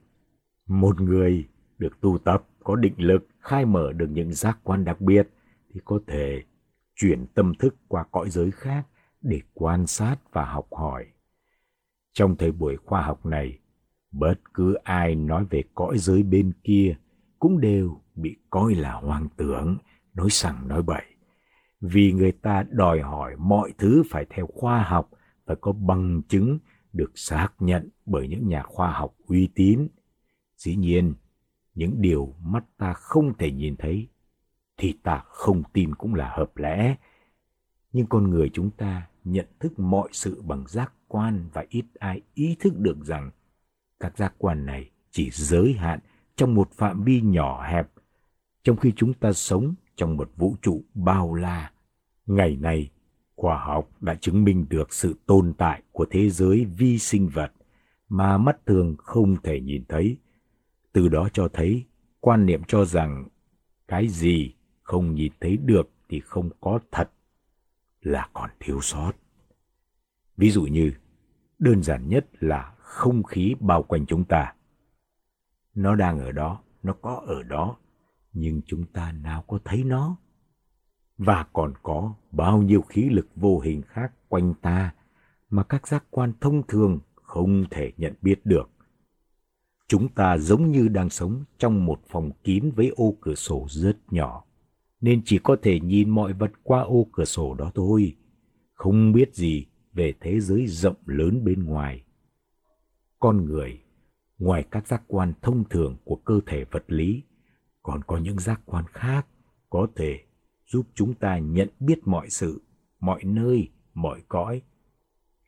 Một người được tu tập có định lực khai mở được những giác quan đặc biệt thì có thể chuyển tâm thức qua cõi giới khác để quan sát và học hỏi. Trong thời buổi khoa học này, bất cứ ai nói về cõi giới bên kia cũng đều bị coi là hoang tưởng, nói sằng nói bậy. Vì người ta đòi hỏi mọi thứ phải theo khoa học, và có bằng chứng được xác nhận bởi những nhà khoa học uy tín. Dĩ nhiên, những điều mắt ta không thể nhìn thấy thì ta không tin cũng là hợp lẽ. Nhưng con người chúng ta nhận thức mọi sự bằng giác quan và ít ai ý thức được rằng các giác quan này chỉ giới hạn trong một phạm vi nhỏ hẹp, trong khi chúng ta sống trong một vũ trụ bao la. Ngày nay, khoa học đã chứng minh được sự tồn tại của thế giới vi sinh vật mà mắt thường không thể nhìn thấy. Từ đó cho thấy quan niệm cho rằng cái gì không nhìn thấy được thì không có thật là còn thiếu sót. Ví dụ như, đơn giản nhất là không khí bao quanh chúng ta. Nó đang ở đó, nó có ở đó, nhưng chúng ta nào có thấy nó. Và còn có bao nhiêu khí lực vô hình khác quanh ta mà các giác quan thông thường không thể nhận biết được. Chúng ta giống như đang sống trong một phòng kín với ô cửa sổ rất nhỏ, nên chỉ có thể nhìn mọi vật qua ô cửa sổ đó thôi, không biết gì về thế giới rộng lớn bên ngoài. Con người, ngoài các giác quan thông thường của cơ thể vật lý, còn có những giác quan khác có thể giúp chúng ta nhận biết mọi sự, mọi nơi, mọi cõi.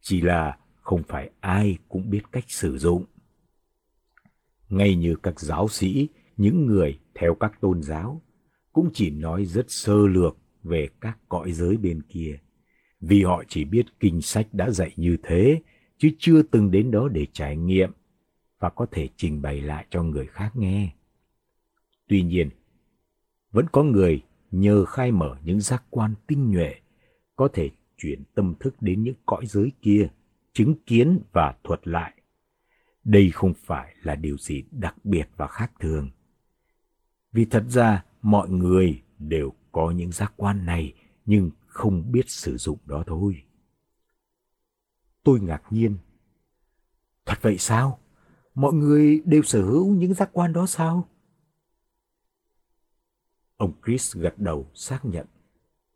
Chỉ là không phải ai cũng biết cách sử dụng. Ngay như các giáo sĩ, những người theo các tôn giáo cũng chỉ nói rất sơ lược về các cõi giới bên kia, vì họ chỉ biết kinh sách đã dạy như thế, chứ chưa từng đến đó để trải nghiệm và có thể trình bày lại cho người khác nghe. Tuy nhiên, vẫn có người nhờ khai mở những giác quan tinh nhuệ có thể chuyển tâm thức đến những cõi giới kia, chứng kiến và thuật lại. Đây không phải là điều gì đặc biệt và khác thường. Vì thật ra mọi người đều có những giác quan này nhưng không biết sử dụng đó thôi. Tôi ngạc nhiên. Thật vậy sao? Mọi người đều sở hữu những giác quan đó sao? Ông Chris gật đầu xác nhận.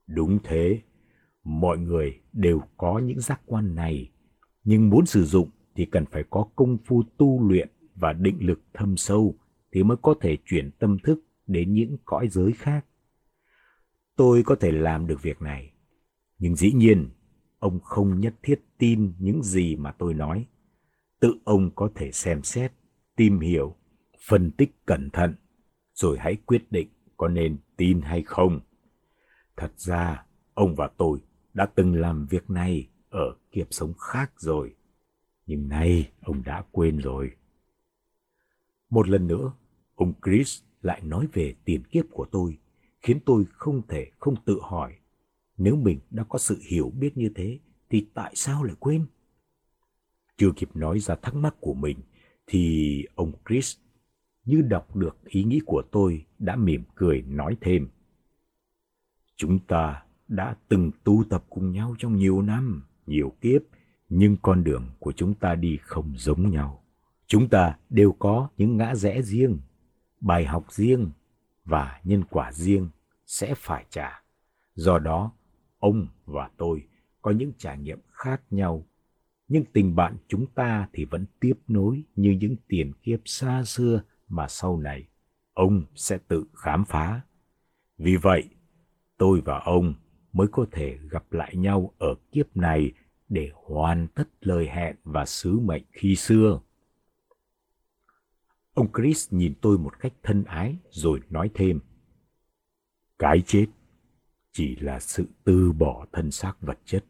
Đúng thế, mọi người đều có những giác quan này, nhưng muốn sử dụng thì cần phải có công phu tu luyện và định lực thâm sâu thì mới có thể chuyển tâm thức đến những cõi giới khác. Tôi có thể làm được việc này, nhưng dĩ nhiên ông không nhất thiết tin những gì mà tôi nói. Tự ông có thể xem xét, tìm hiểu, phân tích cẩn thận, rồi hãy quyết định có nên tin hay không. Thật ra, ông và tôi đã từng làm việc này ở kiếp sống khác rồi. Nhưng nay ông đã quên rồi. Một lần nữa, ông Chris lại nói về tiền kiếp của tôi, khiến tôi không thể không tự hỏi. Nếu mình đã có sự hiểu biết như thế, thì tại sao lại quên? Chưa kịp nói ra thắc mắc của mình, thì ông Chris như đọc được ý nghĩ của tôi đã mỉm cười nói thêm. Chúng ta đã từng tu tập cùng nhau trong nhiều năm, nhiều kiếp, nhưng con đường của chúng ta đi không giống nhau. Chúng ta đều có những ngã rẽ riêng, bài học riêng và nhân quả riêng sẽ phải trả. Do đó, ông và tôi có những trải nghiệm khác nhau, nhưng tình bạn chúng ta thì vẫn tiếp nối như những tiền kiếp xa xưa mà sau này ông sẽ tự khám phá. Vì vậy, tôi và ông mới có thể gặp lại nhau ở kiếp này để hoàn tất lời hẹn và sứ mệnh khi xưa. Ông Chris nhìn tôi một cách thân ái rồi nói thêm. Cái chết chỉ là sự từ bỏ thân xác vật chất,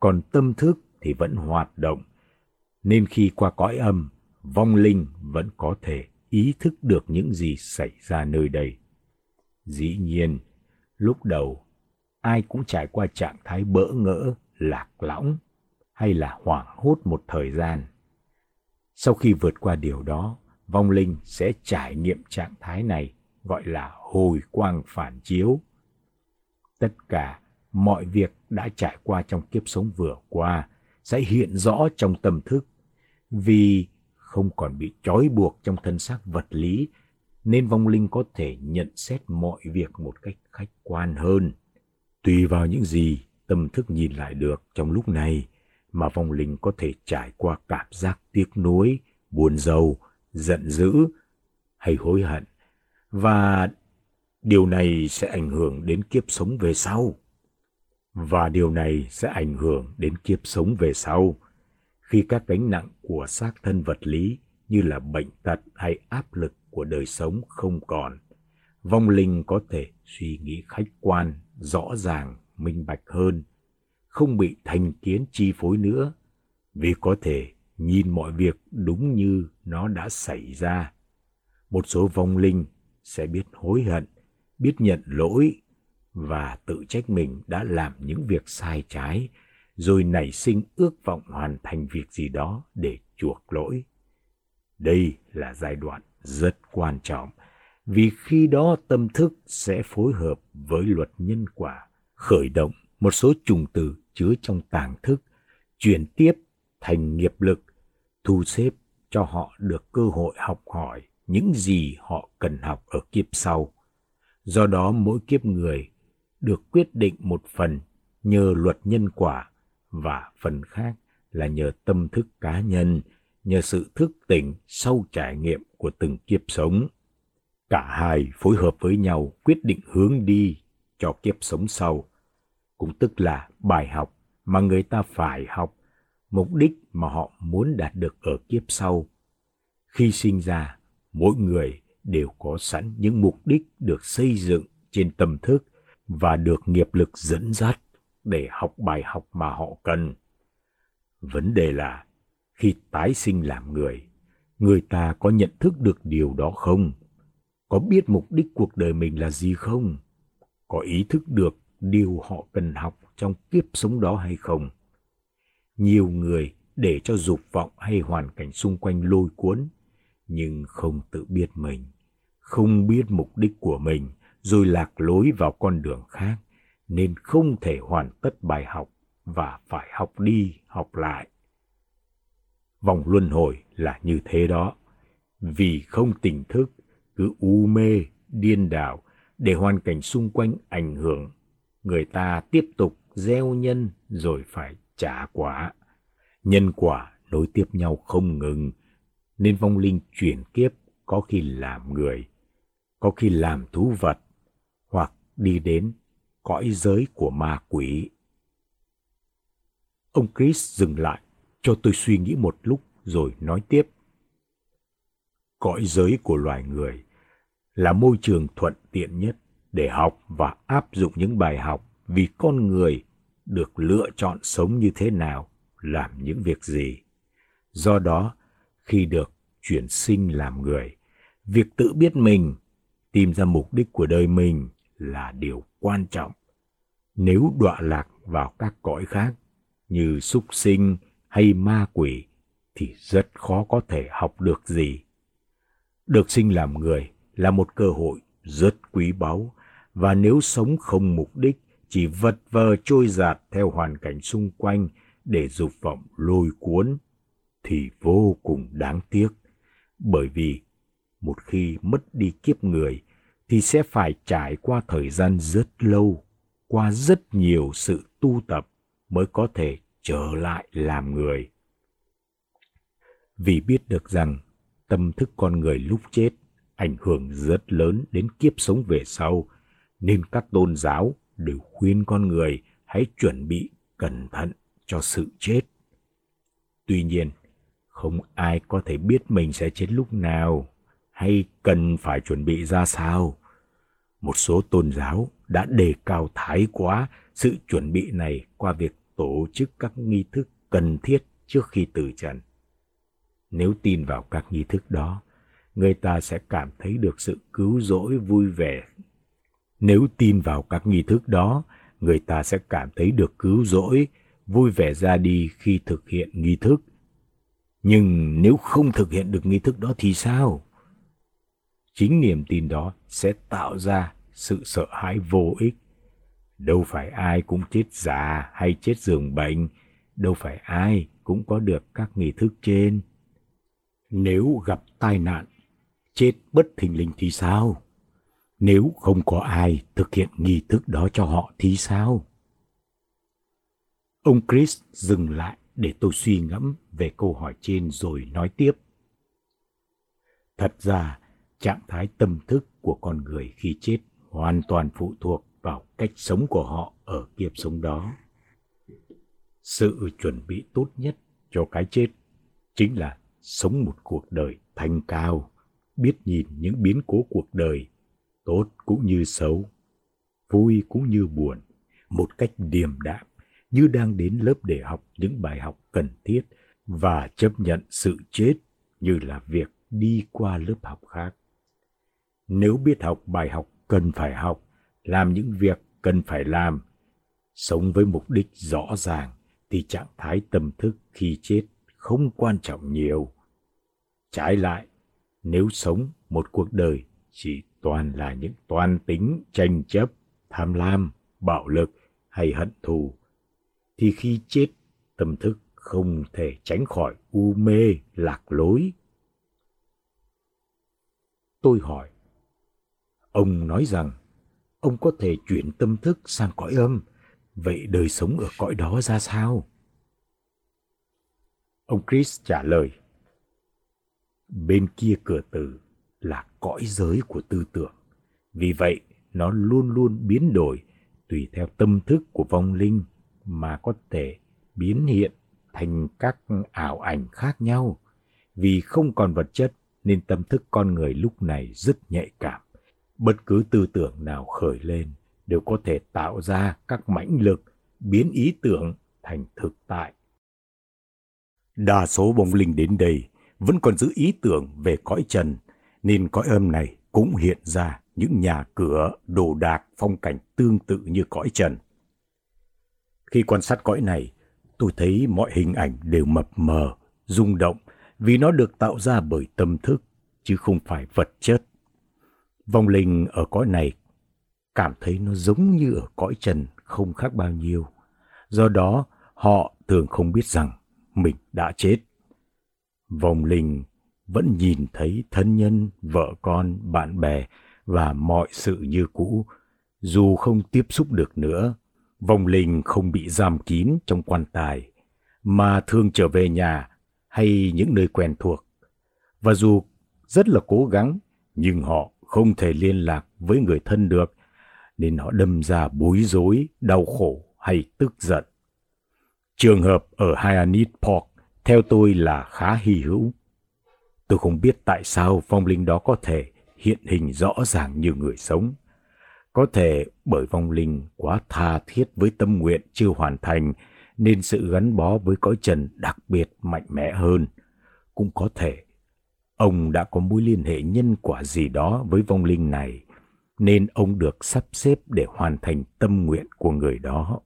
còn tâm thức thì vẫn hoạt động, nên khi qua cõi âm, vong linh vẫn có thể ý thức được những gì xảy ra nơi đây. Dĩ nhiên, lúc đầu ai cũng trải qua trạng thái bỡ ngỡ, lạc lõng hay là hoảng hốt một thời gian. Sau khi vượt qua điều đó, vong linh sẽ trải nghiệm trạng thái này gọi là hồi quang phản chiếu. Tất cả mọi việc đã trải qua trong kiếp sống vừa qua sẽ hiện rõ trong tâm thức vì không còn bị trói buộc trong thân xác vật lý nên vong linh có thể nhận xét mọi việc một cách khách quan hơn. Tùy vào những gì tâm thức nhìn lại được trong lúc này mà vong linh có thể trải qua cảm giác tiếc nuối, buồn rầu, giận dữ hay hối hận. Và điều này sẽ ảnh hưởng đến kiếp sống về sau. Và điều này sẽ ảnh hưởng đến kiếp sống về sau khi các gánh nặng của xác thân vật lý như là bệnh tật hay áp lực của đời sống không còn. Vong linh có thể suy nghĩ khách quan, rõ ràng, minh bạch hơn, không bị thành kiến chi phối nữa, vì có thể nhìn mọi việc đúng như nó đã xảy ra. Một số vong linh sẽ biết hối hận, biết nhận lỗi và tự trách mình đã làm những việc sai trái, rồi nảy sinh ước vọng hoàn thành việc gì đó để chuộc lỗi. Đây là giai đoạn rất quan trọng, vì khi đó tâm thức sẽ phối hợp với luật nhân quả, khởi động một số trùng từ chứa trong tàng thức, chuyển tiếp thành nghiệp lực, thu xếp cho họ được cơ hội học hỏi những gì họ cần học ở kiếp sau. Do đó mỗi kiếp người được quyết định một phần nhờ luật nhân quả và phần khác là nhờ tâm thức cá nhân, nhờ sự thức tỉnh sau trải nghiệm của từng kiếp sống. Cả hai phối hợp với nhau quyết định hướng đi cho kiếp sống sau, cũng tức là bài học mà người ta phải học, mục đích mà họ muốn đạt được ở kiếp sau. Khi sinh ra, mỗi người đều có sẵn những mục đích được xây dựng trên tâm thức và được nghiệp lực dẫn dắt để học bài học mà họ cần. Vấn đề là khi tái sinh làm người, người ta có nhận thức được điều đó không? Có biết mục đích cuộc đời mình là gì không? Có ý thức được điều họ cần học trong kiếp sống đó hay không? Nhiều người để cho dục vọng hay hoàn cảnh xung quanh lôi cuốn, nhưng không tự biết mình, không biết mục đích của mình, rồi lạc lối vào con đường khác, nên không thể hoàn tất bài học và phải học đi học lại. Vòng luân hồi là như thế đó, vì không tỉnh thức, cứ u mê, điên đảo để hoàn cảnh xung quanh ảnh hưởng, người ta tiếp tục gieo nhân rồi phải trả quả. Nhân quả nối tiếp nhau không ngừng, nên vong linh chuyển kiếp có khi làm người, có khi làm thú vật, hoặc đi đến cõi giới của ma quỷ. Ông Chris dừng lại, cho tôi suy nghĩ một lúc rồi nói tiếp. Cõi giới của loài người là môi trường thuận tiện nhất để học và áp dụng những bài học vì con người được lựa chọn sống như thế nào, làm những việc gì. Do đó, khi được chuyển sinh làm người, việc tự biết mình, tìm ra mục đích của đời mình là điều quan trọng. Nếu đọa lạc vào các cõi khác, như súc sinh hay ma quỷ, thì rất khó có thể học được gì. Được sinh làm người là một cơ hội rất quý báu, và nếu sống không mục đích, chỉ vật vờ trôi giạt theo hoàn cảnh xung quanh để dục vọng lôi cuốn, thì vô cùng đáng tiếc bởi vì một khi mất đi kiếp người thì sẽ phải trải qua thời gian rất lâu, qua rất nhiều sự tu tập mới có thể trở lại làm người. Vì biết được rằng tâm thức con người lúc chết ảnh hưởng rất lớn đến kiếp sống về sau, nên các tôn giáo đều khuyên con người hãy chuẩn bị cẩn thận cho sự chết. Tuy nhiên, không ai có thể biết mình sẽ chết lúc nào hay cần phải chuẩn bị ra sao. Một số tôn giáo đã đề cao thái quá sự chuẩn bị này qua việc tổ chức các nghi thức cần thiết trước khi từ trần. Nếu tin vào các nghi thức đó, người ta sẽ cảm thấy được sự cứu rỗi vui vẻ. Nếu tin vào các nghi thức đó, người ta sẽ cảm thấy được cứu rỗi, vui vẻ ra đi khi thực hiện nghi thức. Nhưng nếu không thực hiện được nghi thức đó thì sao? Chính niềm tin đó sẽ tạo ra sự sợ hãi vô ích. Đâu phải ai cũng chết già hay chết giường bệnh, đâu phải ai cũng có được các nghi thức trên. Nếu gặp tai nạn, chết bất thình lình thì sao? Nếu không có ai thực hiện nghi thức đó cho họ thì sao? Ông Chris dừng lại để tôi suy ngẫm về câu hỏi trên rồi nói tiếp. Thật ra, trạng thái tâm thức của con người khi chết hoàn toàn phụ thuộc vào cách sống của họ ở kiếp sống đó. Sự chuẩn bị tốt nhất cho cái chết chính là sống một cuộc đời thanh cao, biết nhìn những biến cố cuộc đời, tốt cũng như xấu, vui cũng như buồn, một cách điềm đạm như đang đến lớp để học những bài học cần thiết và chấp nhận sự chết như là việc đi qua lớp học khác. Nếu biết học bài học cần phải học, làm những việc cần phải làm, sống với mục đích rõ ràng thì trạng thái tâm thức khi chết không quan trọng nhiều. Trái lại, nếu sống một cuộc đời chỉ toàn là những toan tính, tranh chấp, tham lam, bạo lực hay hận thù, thì khi chết, tâm thức không thể tránh khỏi u mê, lạc lối. Tôi hỏi, ông nói rằng ông có thể chuyển tâm thức sang cõi âm, vậy đời sống ở cõi đó ra sao? Ông Chris trả lời, bên kia cửa tử là cõi giới của tư tưởng. Vì vậy, nó luôn luôn biến đổi tùy theo tâm thức của vong linh mà có thể biến hiện thành các ảo ảnh khác nhau. Vì không còn vật chất nên tâm thức con người lúc này rất nhạy cảm. Bất cứ tư tưởng nào khởi lên đều có thể tạo ra các mãnh lực biến ý tưởng thành thực tại. Đa số bông linh đến đây vẫn còn giữ ý tưởng về cõi trần, nên cõi âm này cũng hiện ra những nhà cửa, đồ đạc, phong cảnh tương tự như cõi trần. Khi quan sát cõi này, tôi thấy mọi hình ảnh đều mập mờ, rung động vì nó được tạo ra bởi tâm thức, chứ không phải vật chất. Vong linh ở cõi này cảm thấy nó giống như ở cõi trần không khác bao nhiêu. Do đó, họ thường không biết rằng mình đã chết. Vong linh vẫn nhìn thấy thân nhân, vợ con, bạn bè và mọi sự như cũ, dù không tiếp xúc được nữa vong linh không bị giam kín trong quan tài, mà thường trở về nhà hay những nơi quen thuộc. Và dù rất là cố gắng, nhưng họ không thể liên lạc với người thân được, nên họ đâm ra bối rối, đau khổ hay tức giận. Trường hợp ở Hyannis Park theo tôi là khá hy hữu. Tôi không biết tại sao vong linh đó có thể hiện hình rõ ràng như người sống. Có thể bởi vong linh quá tha thiết với tâm nguyện chưa hoàn thành nên sự gắn bó với cõi trần đặc biệt mạnh mẽ hơn. Cũng có thể ông đã có mối liên hệ nhân quả gì đó với vong linh này nên ông được sắp xếp để hoàn thành tâm nguyện của người đó.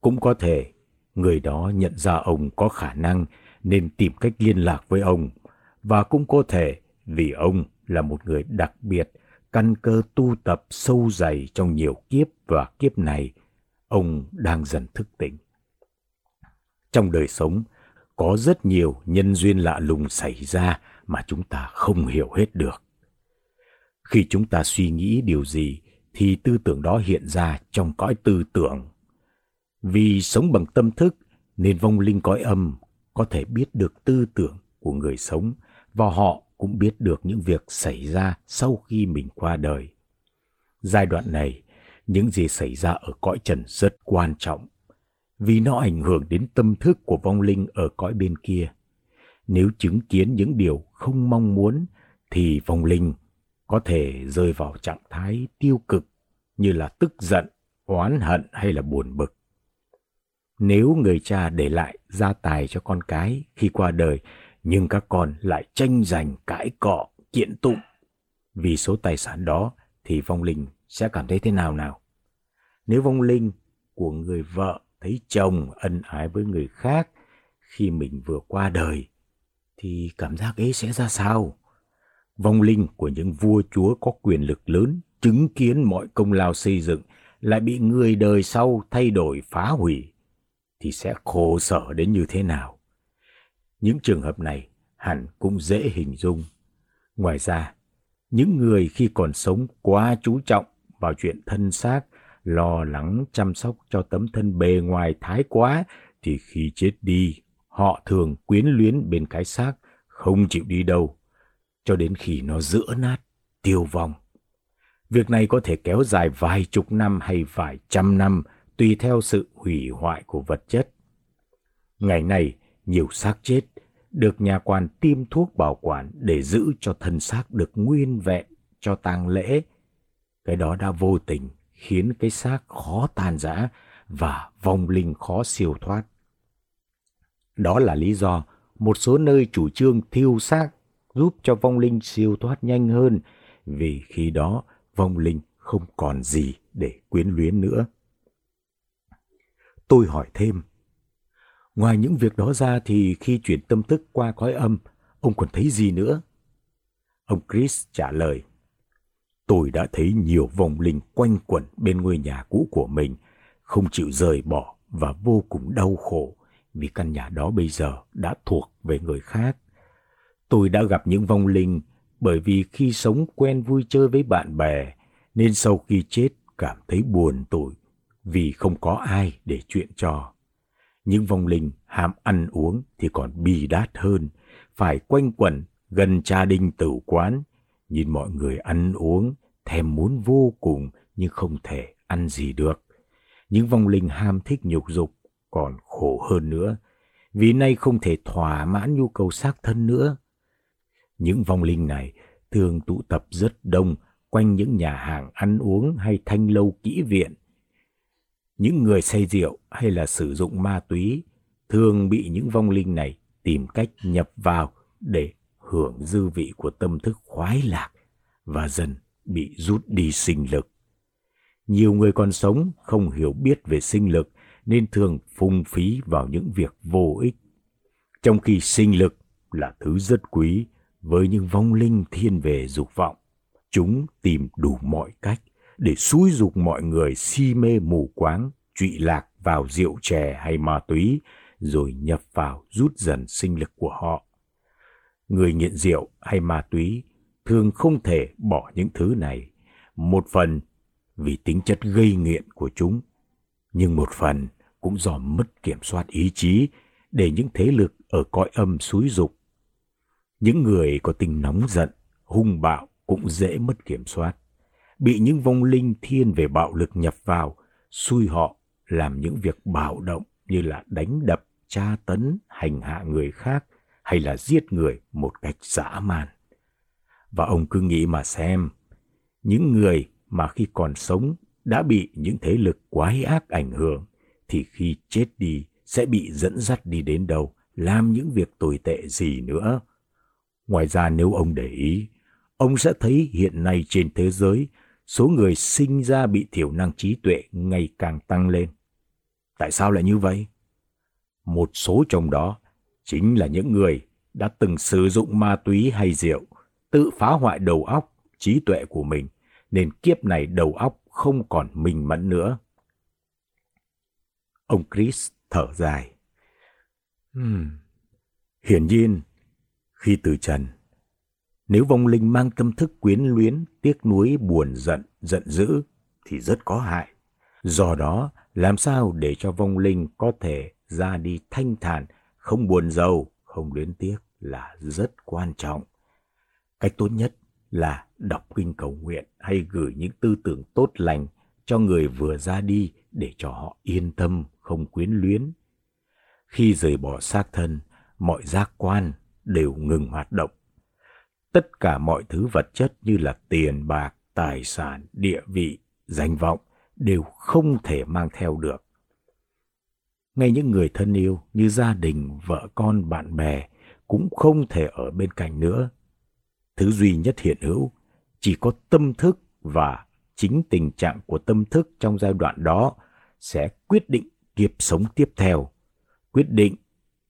Cũng có thể người đó nhận ra ông có khả năng nên tìm cách liên lạc với ông và cũng có thể vì ông là một người đặc biệt căn cơ tu tập sâu dày trong nhiều kiếp và kiếp này, ông đang dần thức tỉnh. Trong đời sống, có rất nhiều nhân duyên lạ lùng xảy ra mà chúng ta không hiểu hết được. Khi chúng ta suy nghĩ điều gì thì tư tưởng đó hiện ra trong cõi tư tưởng. Vì sống bằng tâm thức nên vong linh cõi âm có thể biết được tư tưởng của người sống và họ cũng biết được những việc xảy ra sau khi mình qua đời. Giai đoạn này, những gì xảy ra ở cõi trần rất quan trọng vì nó ảnh hưởng đến tâm thức của vong linh ở cõi bên kia. Nếu chứng kiến những điều không mong muốn thì vong linh có thể rơi vào trạng thái tiêu cực như là tức giận, oán hận hay là buồn bực. Nếu người cha để lại gia tài cho con cái khi qua đời, nhưng các con lại tranh giành cãi cọ, kiện tụng vì số tài sản đó thì vong linh sẽ cảm thấy thế nào nào? Nếu vong linh của người vợ thấy chồng ân ái với người khác khi mình vừa qua đời thì cảm giác ấy sẽ ra sao? Vong linh của những vua chúa có quyền lực lớn chứng kiến mọi công lao xây dựng lại bị người đời sau thay đổi phá hủy thì sẽ khổ sở đến như thế nào. Những trường hợp này hẳn cũng dễ hình dung. Ngoài ra, những người khi còn sống quá chú trọng vào chuyện thân xác, lo lắng chăm sóc cho tấm thân bề ngoài thái quá thì khi chết đi, họ thường quyến luyến bên cái xác, không chịu đi đâu, cho đến khi nó giữa nát, tiêu vong. Việc này có thể kéo dài vài chục năm hay vài trăm năm, tùy theo sự hủy hoại của vật chất. Ngày nay, nhiều xác chết được nhà quan tiêm thuốc bảo quản để giữ cho thân xác được nguyên vẹn cho tang lễ. Cái đó đã vô tình khiến cái xác khó tan rã và vong linh khó siêu thoát. Đó là lý do một số nơi chủ trương thiêu xác giúp cho vong linh siêu thoát nhanh hơn vì khi đó vong linh không còn gì để quyến luyến nữa. Tôi hỏi thêm, ngoài những việc đó ra thì khi chuyển tâm thức qua cõi âm, ông còn thấy gì nữa? Ông Chris trả lời, tôi đã thấy nhiều vong linh quanh quẩn bên ngôi nhà cũ của mình, không chịu rời bỏ và vô cùng đau khổ vì căn nhà đó bây giờ đã thuộc về người khác. Tôi đã gặp những vong linh bởi vì khi sống quen vui chơi với bạn bè nên sau khi chết cảm thấy buồn tủi vì không có ai để chuyện cho. Những vong linh ham ăn uống thì còn bi đát hơn, phải quanh quẩn gần cha đinh tử quán, nhìn mọi người ăn uống, thèm muốn vô cùng nhưng không thể ăn gì được. Những vong linh ham thích nhục dục còn khổ hơn nữa, vì nay không thể thỏa mãn nhu cầu xác thân nữa. Những vong linh này thường tụ tập rất đông quanh những nhà hàng ăn uống hay thanh lâu kỹ viện. Những người say rượu hay là sử dụng ma túy thường bị những vong linh này tìm cách nhập vào để hưởng dư vị của tâm thức khoái lạc và dần bị rút đi sinh lực. Nhiều người còn sống không hiểu biết về sinh lực nên thường phung phí vào những việc vô ích. Trong khi sinh lực là thứ rất quý với những vong linh thiên về dục vọng, chúng tìm đủ mọi cách để xúi dục mọi người si mê mù quáng, trụy lạc vào rượu chè hay ma túy, rồi nhập vào rút dần sinh lực của họ. Người nghiện rượu hay ma túy thường không thể bỏ những thứ này, một phần vì tính chất gây nghiện của chúng, nhưng một phần cũng do mất kiểm soát ý chí để những thế lực ở cõi âm xúi dục. Những người có tình nóng giận, hung bạo cũng dễ mất kiểm soát, bị những vong linh thiên về bạo lực nhập vào, xui họ làm những việc bạo động như là đánh đập, tra tấn, hành hạ người khác hay là giết người một cách dã man. Và ông cứ nghĩ mà xem, những người mà khi còn sống đã bị những thế lực quái ác ảnh hưởng thì khi chết đi sẽ bị dẫn dắt đi đến đâu, làm những việc tồi tệ gì nữa. Ngoài ra nếu ông để ý, ông sẽ thấy hiện nay trên thế giới, số người sinh ra bị thiểu năng trí tuệ ngày càng tăng lên. Tại sao lại như vậy? Một số trong đó chính là những người đã từng sử dụng ma túy hay rượu, tự phá hoại đầu óc, trí tuệ của mình, nên kiếp này đầu óc không còn minh mẫn nữa. Ông Chris thở dài. Hmm. Hiển nhiên, khi từ trần, Nếu vong linh mang tâm thức quyến luyến, tiếc nuối, buồn giận, giận dữ thì rất có hại. Do đó, làm sao để cho vong linh có thể ra đi thanh thản, không buồn giàu, không luyến tiếc là rất quan trọng. Cách tốt nhất là đọc kinh cầu nguyện hay gửi những tư tưởng tốt lành cho người vừa ra đi để cho họ yên tâm, không quyến luyến. Khi rời bỏ xác thân, mọi giác quan đều ngừng hoạt động. Tất cả mọi thứ vật chất như là tiền bạc, tài sản, địa vị, danh vọng đều không thể mang theo được. Ngay những người thân yêu như gia đình, vợ con, bạn bè cũng không thể ở bên cạnh nữa. Thứ duy nhất hiện hữu chỉ có tâm thức và chính tình trạng của tâm thức trong giai đoạn đó sẽ quyết định kiếp sống tiếp theo, quyết định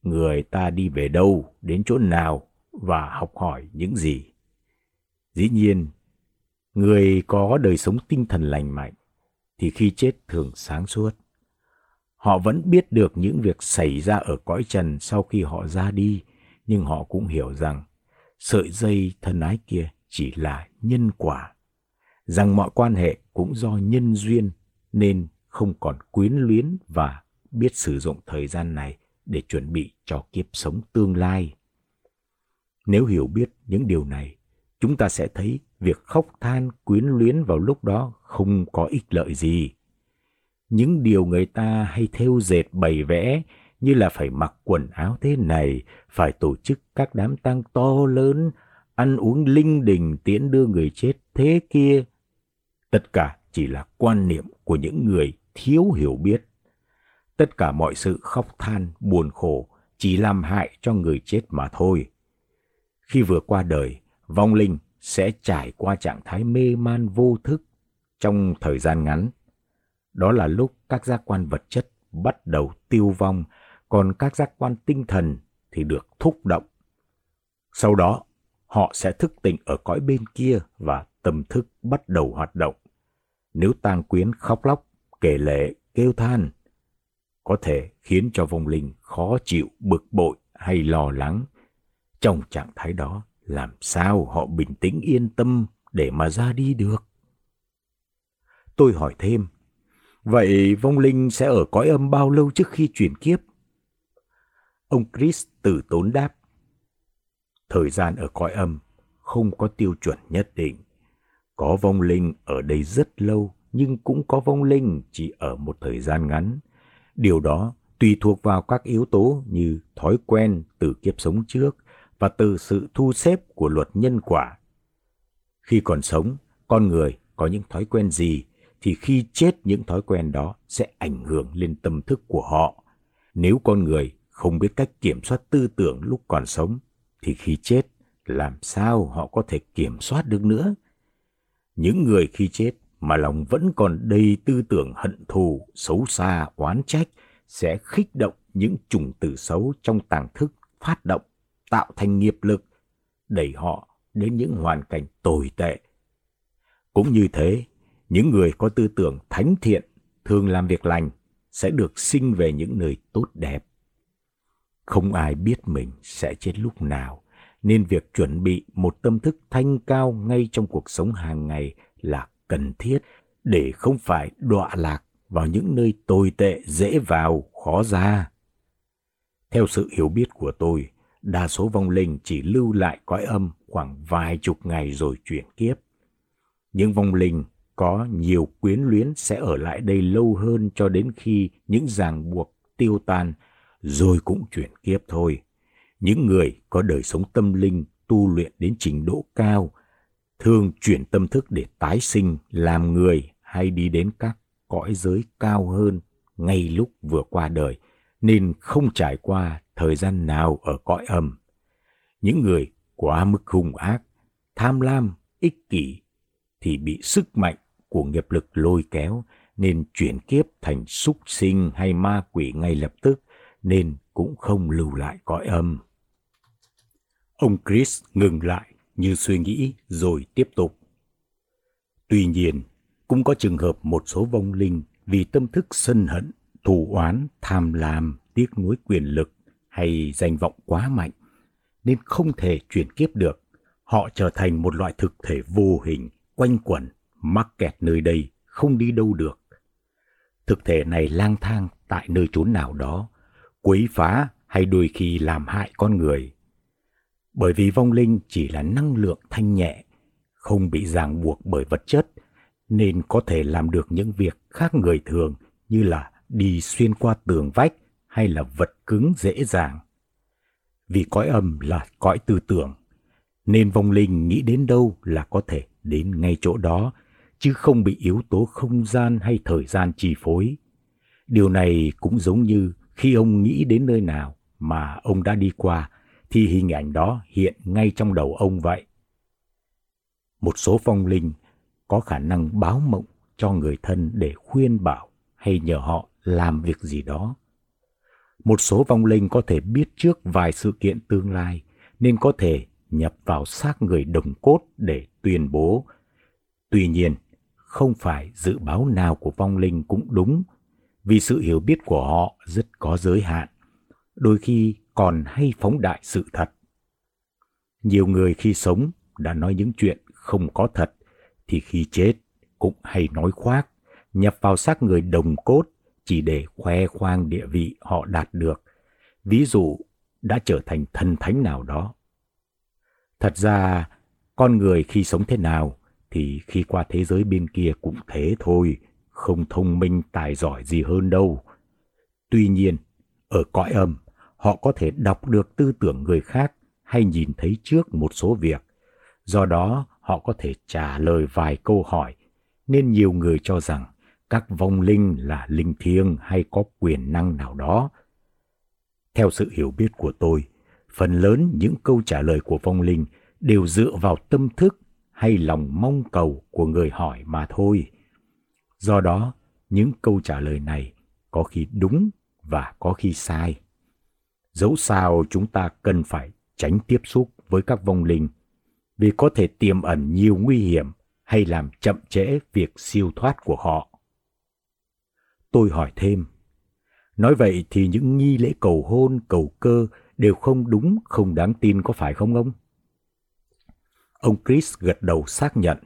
người ta đi về đâu, đến chỗ nào và học hỏi những gì. Dĩ nhiên, người có đời sống tinh thần lành mạnh thì khi chết thường sáng suốt. Họ vẫn biết được những việc xảy ra ở cõi trần sau khi họ ra đi, nhưng họ cũng hiểu rằng sợi dây thân ái kia chỉ là nhân quả, rằng mọi quan hệ cũng do nhân duyên nên không còn quyến luyến và biết sử dụng thời gian này để chuẩn bị cho kiếp sống tương lai. Nếu hiểu biết những điều này, chúng ta sẽ thấy việc khóc than quyến luyến vào lúc đó không có ích lợi gì. Những điều người ta hay thêu dệt bày vẽ như là phải mặc quần áo thế này, phải tổ chức các đám tang to lớn, ăn uống linh đình tiễn đưa người chết thế kia. Tất cả chỉ là quan niệm của những người thiếu hiểu biết. Tất cả mọi sự khóc than, buồn khổ chỉ làm hại cho người chết mà thôi. Khi vừa qua đời, vong linh sẽ trải qua trạng thái mê man vô thức trong thời gian ngắn. Đó là lúc các giác quan vật chất bắt đầu tiêu vong, còn các giác quan tinh thần thì được thúc động. Sau đó, họ sẽ thức tỉnh ở cõi bên kia và tâm thức bắt đầu hoạt động. Nếu tang quyến khóc lóc, kể lệ, kêu than, có thể khiến cho vong linh khó chịu, bực bội hay lo lắng. Trong trạng thái đó, làm sao họ bình tĩnh yên tâm để mà ra đi được? Tôi hỏi thêm, vậy vong linh sẽ ở cõi âm bao lâu trước khi chuyển kiếp? Ông Chris từ tốn đáp, thời gian ở cõi âm không có tiêu chuẩn nhất định. Có vong linh ở đây rất lâu, nhưng cũng có vong linh chỉ ở một thời gian ngắn. Điều đó tùy thuộc vào các yếu tố như thói quen từ kiếp sống trước và từ sự thu xếp của luật nhân quả. Khi còn sống, con người có những thói quen gì thì khi chết những thói quen đó sẽ ảnh hưởng lên tâm thức của họ. Nếu con người không biết cách kiểm soát tư tưởng lúc còn sống thì khi chết làm sao họ có thể kiểm soát được nữa? Những người khi chết mà lòng vẫn còn đầy tư tưởng hận thù, xấu xa, oán trách sẽ khích động những chủng tử xấu trong tàng thức phát động, tạo thành nghiệp lực, đẩy họ đến những hoàn cảnh tồi tệ. Cũng như thế, những người có tư tưởng thánh thiện, thường làm việc lành, sẽ được sinh về những nơi tốt đẹp. Không ai biết mình sẽ chết lúc nào, nên việc chuẩn bị một tâm thức thanh cao ngay trong cuộc sống hàng ngày là cần thiết để không phải đọa lạc vào những nơi tồi tệ dễ vào, khó ra. Theo sự hiểu biết của tôi, đa số vong linh chỉ lưu lại cõi âm khoảng vài chục ngày rồi chuyển kiếp. Những vong linh có nhiều quyến luyến sẽ ở lại đây lâu hơn cho đến khi những ràng buộc tiêu tan, rồi cũng chuyển kiếp thôi. Những người có đời sống tâm linh tu luyện đến trình độ cao thường chuyển tâm thức để tái sinh làm người hay đi đến các cõi giới cao hơn ngay lúc vừa qua đời nên không trải qua thời gian nào ở cõi âm. Những người quá mức hung ác, tham lam, ích kỷ thì bị sức mạnh của nghiệp lực lôi kéo nên chuyển kiếp thành súc sinh hay ma quỷ ngay lập tức nên cũng không lưu lại cõi âm. Ông Chris ngừng lại như suy nghĩ rồi tiếp tục. Tuy nhiên, cũng có trường hợp một số vong linh vì tâm thức sân hận, thù oán, tham lam, tiếc nuối quyền lực hay danh vọng quá mạnh nên không thể chuyển kiếp được. Họ trở thành một loại thực thể vô hình, quanh quẩn, mắc kẹt nơi đây, không đi đâu được. Thực thể này lang thang tại nơi chốn nào đó, quấy phá hay đôi khi làm hại con người. Bởi vì vong linh chỉ là năng lượng thanh nhẹ, không bị ràng buộc bởi vật chất, nên có thể làm được những việc khác người thường như là đi xuyên qua tường vách hay là vật cứng dễ dàng. Vì cõi âm là cõi tư tưởng, nên vong linh nghĩ đến đâu là có thể đến ngay chỗ đó, chứ không bị yếu tố không gian hay thời gian chi phối. Điều này cũng giống như khi ông nghĩ đến nơi nào mà ông đã đi qua, thì hình ảnh đó hiện ngay trong đầu ông vậy. Một số phong linh có khả năng báo mộng cho người thân để khuyên bảo hay nhờ họ làm việc gì đó. Một số vong linh có thể biết trước vài sự kiện tương lai nên có thể nhập vào xác người đồng cốt để tuyên bố. Tuy nhiên, không phải dự báo nào của vong linh cũng đúng, vì sự hiểu biết của họ rất có giới hạn, đôi khi còn hay phóng đại sự thật. Nhiều người khi sống đã nói những chuyện không có thật, thì khi chết cũng hay nói khoác, nhập vào xác người đồng cốt chỉ để khoe khoang địa vị họ đạt được, ví dụ đã trở thành thần thánh nào đó. Thật ra, con người khi sống thế nào thì khi qua thế giới bên kia cũng thế thôi, không thông minh tài giỏi gì hơn đâu. Tuy nhiên, ở cõi âm, họ có thể đọc được tư tưởng người khác hay nhìn thấy trước một số việc. Do đó, họ có thể trả lời vài câu hỏi, nên nhiều người cho rằng các vong linh là linh thiêng hay có quyền năng nào đó. Theo sự hiểu biết của tôi, phần lớn những câu trả lời của vong linh đều dựa vào tâm thức hay lòng mong cầu của người hỏi mà thôi. Do đó, những câu trả lời này có khi đúng và có khi sai. Dẫu sao chúng ta cần phải tránh tiếp xúc với các vong linh vì có thể tiềm ẩn nhiều nguy hiểm hay làm chậm trễ việc siêu thoát của họ. Tôi hỏi thêm, nói vậy thì những nghi lễ cầu hôn, cầu cơ đều không đúng, không đáng tin có phải không ông? Ông Chris gật đầu xác nhận.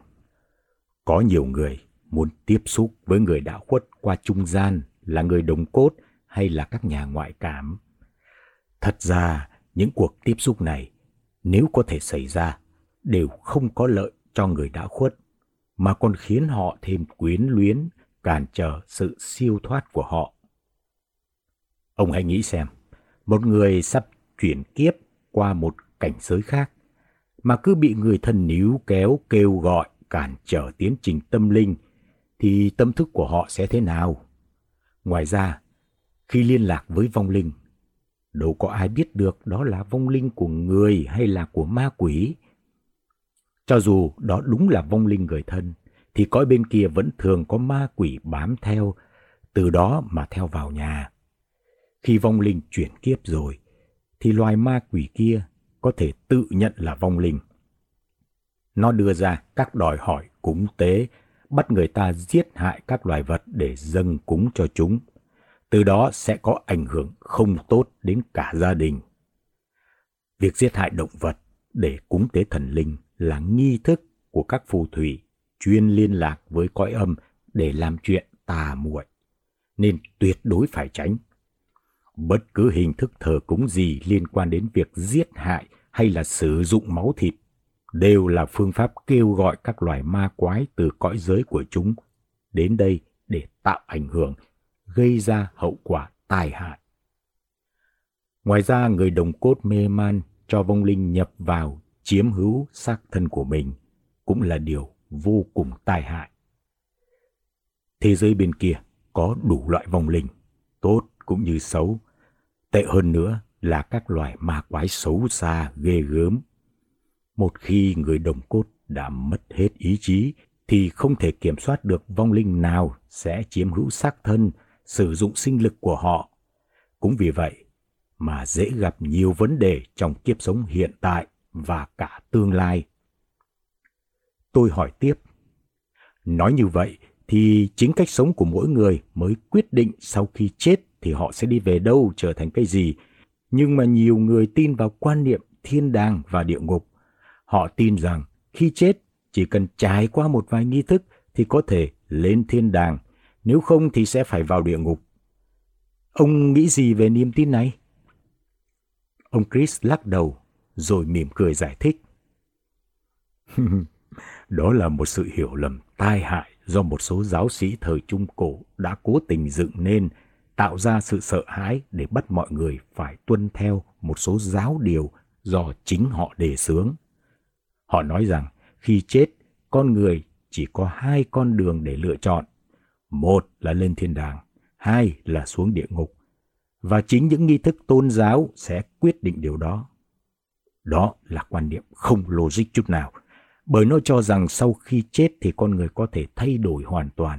Có nhiều người muốn tiếp xúc với người đã khuất qua trung gian là người đồng cốt hay là các nhà ngoại cảm. Thật ra, những cuộc tiếp xúc này, nếu có thể xảy ra, đều không có lợi cho người đã khuất, mà còn khiến họ thêm quyến luyến, cản trở sự siêu thoát của họ. Ông hãy nghĩ xem, một người sắp chuyển kiếp qua một cảnh giới khác, mà cứ bị người thân níu kéo kêu gọi cản trở tiến trình tâm linh, thì tâm thức của họ sẽ thế nào? Ngoài ra, khi liên lạc với vong linh, đâu có ai biết được đó là vong linh của người hay là của ma quỷ. Cho dù đó đúng là vong linh người thân, thì cõi bên kia vẫn thường có ma quỷ bám theo, từ đó mà theo vào nhà. Khi vong linh chuyển kiếp rồi, thì loài ma quỷ kia có thể tự nhận là vong linh. Nó đưa ra các đòi hỏi cúng tế, bắt người ta giết hại các loài vật để dâng cúng cho chúng. Từ đó sẽ có ảnh hưởng không tốt đến cả gia đình. Việc giết hại động vật để cúng tế thần linh là nghi thức của các phù thủy chuyên liên lạc với cõi âm để làm chuyện tà muội, nên tuyệt đối phải tránh. Bất cứ hình thức thờ cúng gì liên quan đến việc giết hại hay là sử dụng máu thịt đều là phương pháp kêu gọi các loài ma quái từ cõi giới của chúng đến đây để tạo ảnh hưởng, gây ra hậu quả tai hại. Ngoài ra, người đồng cốt mê man cho vong linh nhập vào chiếm hữu xác thân của mình cũng là điều vô cùng tai hại. Thế giới bên kia có đủ loại vong linh, tốt cũng như xấu. Tệ hơn nữa là các loài ma quái xấu xa, ghê gớm. Một khi người đồng cốt đã mất hết ý chí thì không thể kiểm soát được vong linh nào sẽ chiếm hữu xác thân, sử dụng sinh lực của họ. Cũng vì vậy mà dễ gặp nhiều vấn đề trong kiếp sống hiện tại và cả tương lai. Tôi hỏi tiếp. Nói như vậy thì chính cách sống của mỗi người mới quyết định sau khi chết thì họ sẽ đi về đâu trở thành cái gì. Nhưng mà nhiều người tin vào quan niệm thiên đàng và địa ngục. Họ tin rằng khi chết chỉ cần trải qua một vài nghi thức thì có thể lên thiên đàng, nếu không thì sẽ phải vào địa ngục. Ông nghĩ gì về niềm tin này? Ông Chris lắc đầu, rồi mỉm cười giải thích. Đó là một sự hiểu lầm tai hại do một số giáo sĩ thời Trung Cổ đã cố tình dựng nên, tạo ra sự sợ hãi để bắt mọi người phải tuân theo một số giáo điều do chính họ đề xướng. Họ nói rằng khi chết, con người chỉ có hai con đường để lựa chọn. Một là lên thiên đàng, hai là xuống địa ngục. Và chính những nghi thức tôn giáo sẽ quyết định điều đó. Đó là quan niệm không logic chút nào, bởi nó cho rằng sau khi chết thì con người có thể thay đổi hoàn toàn.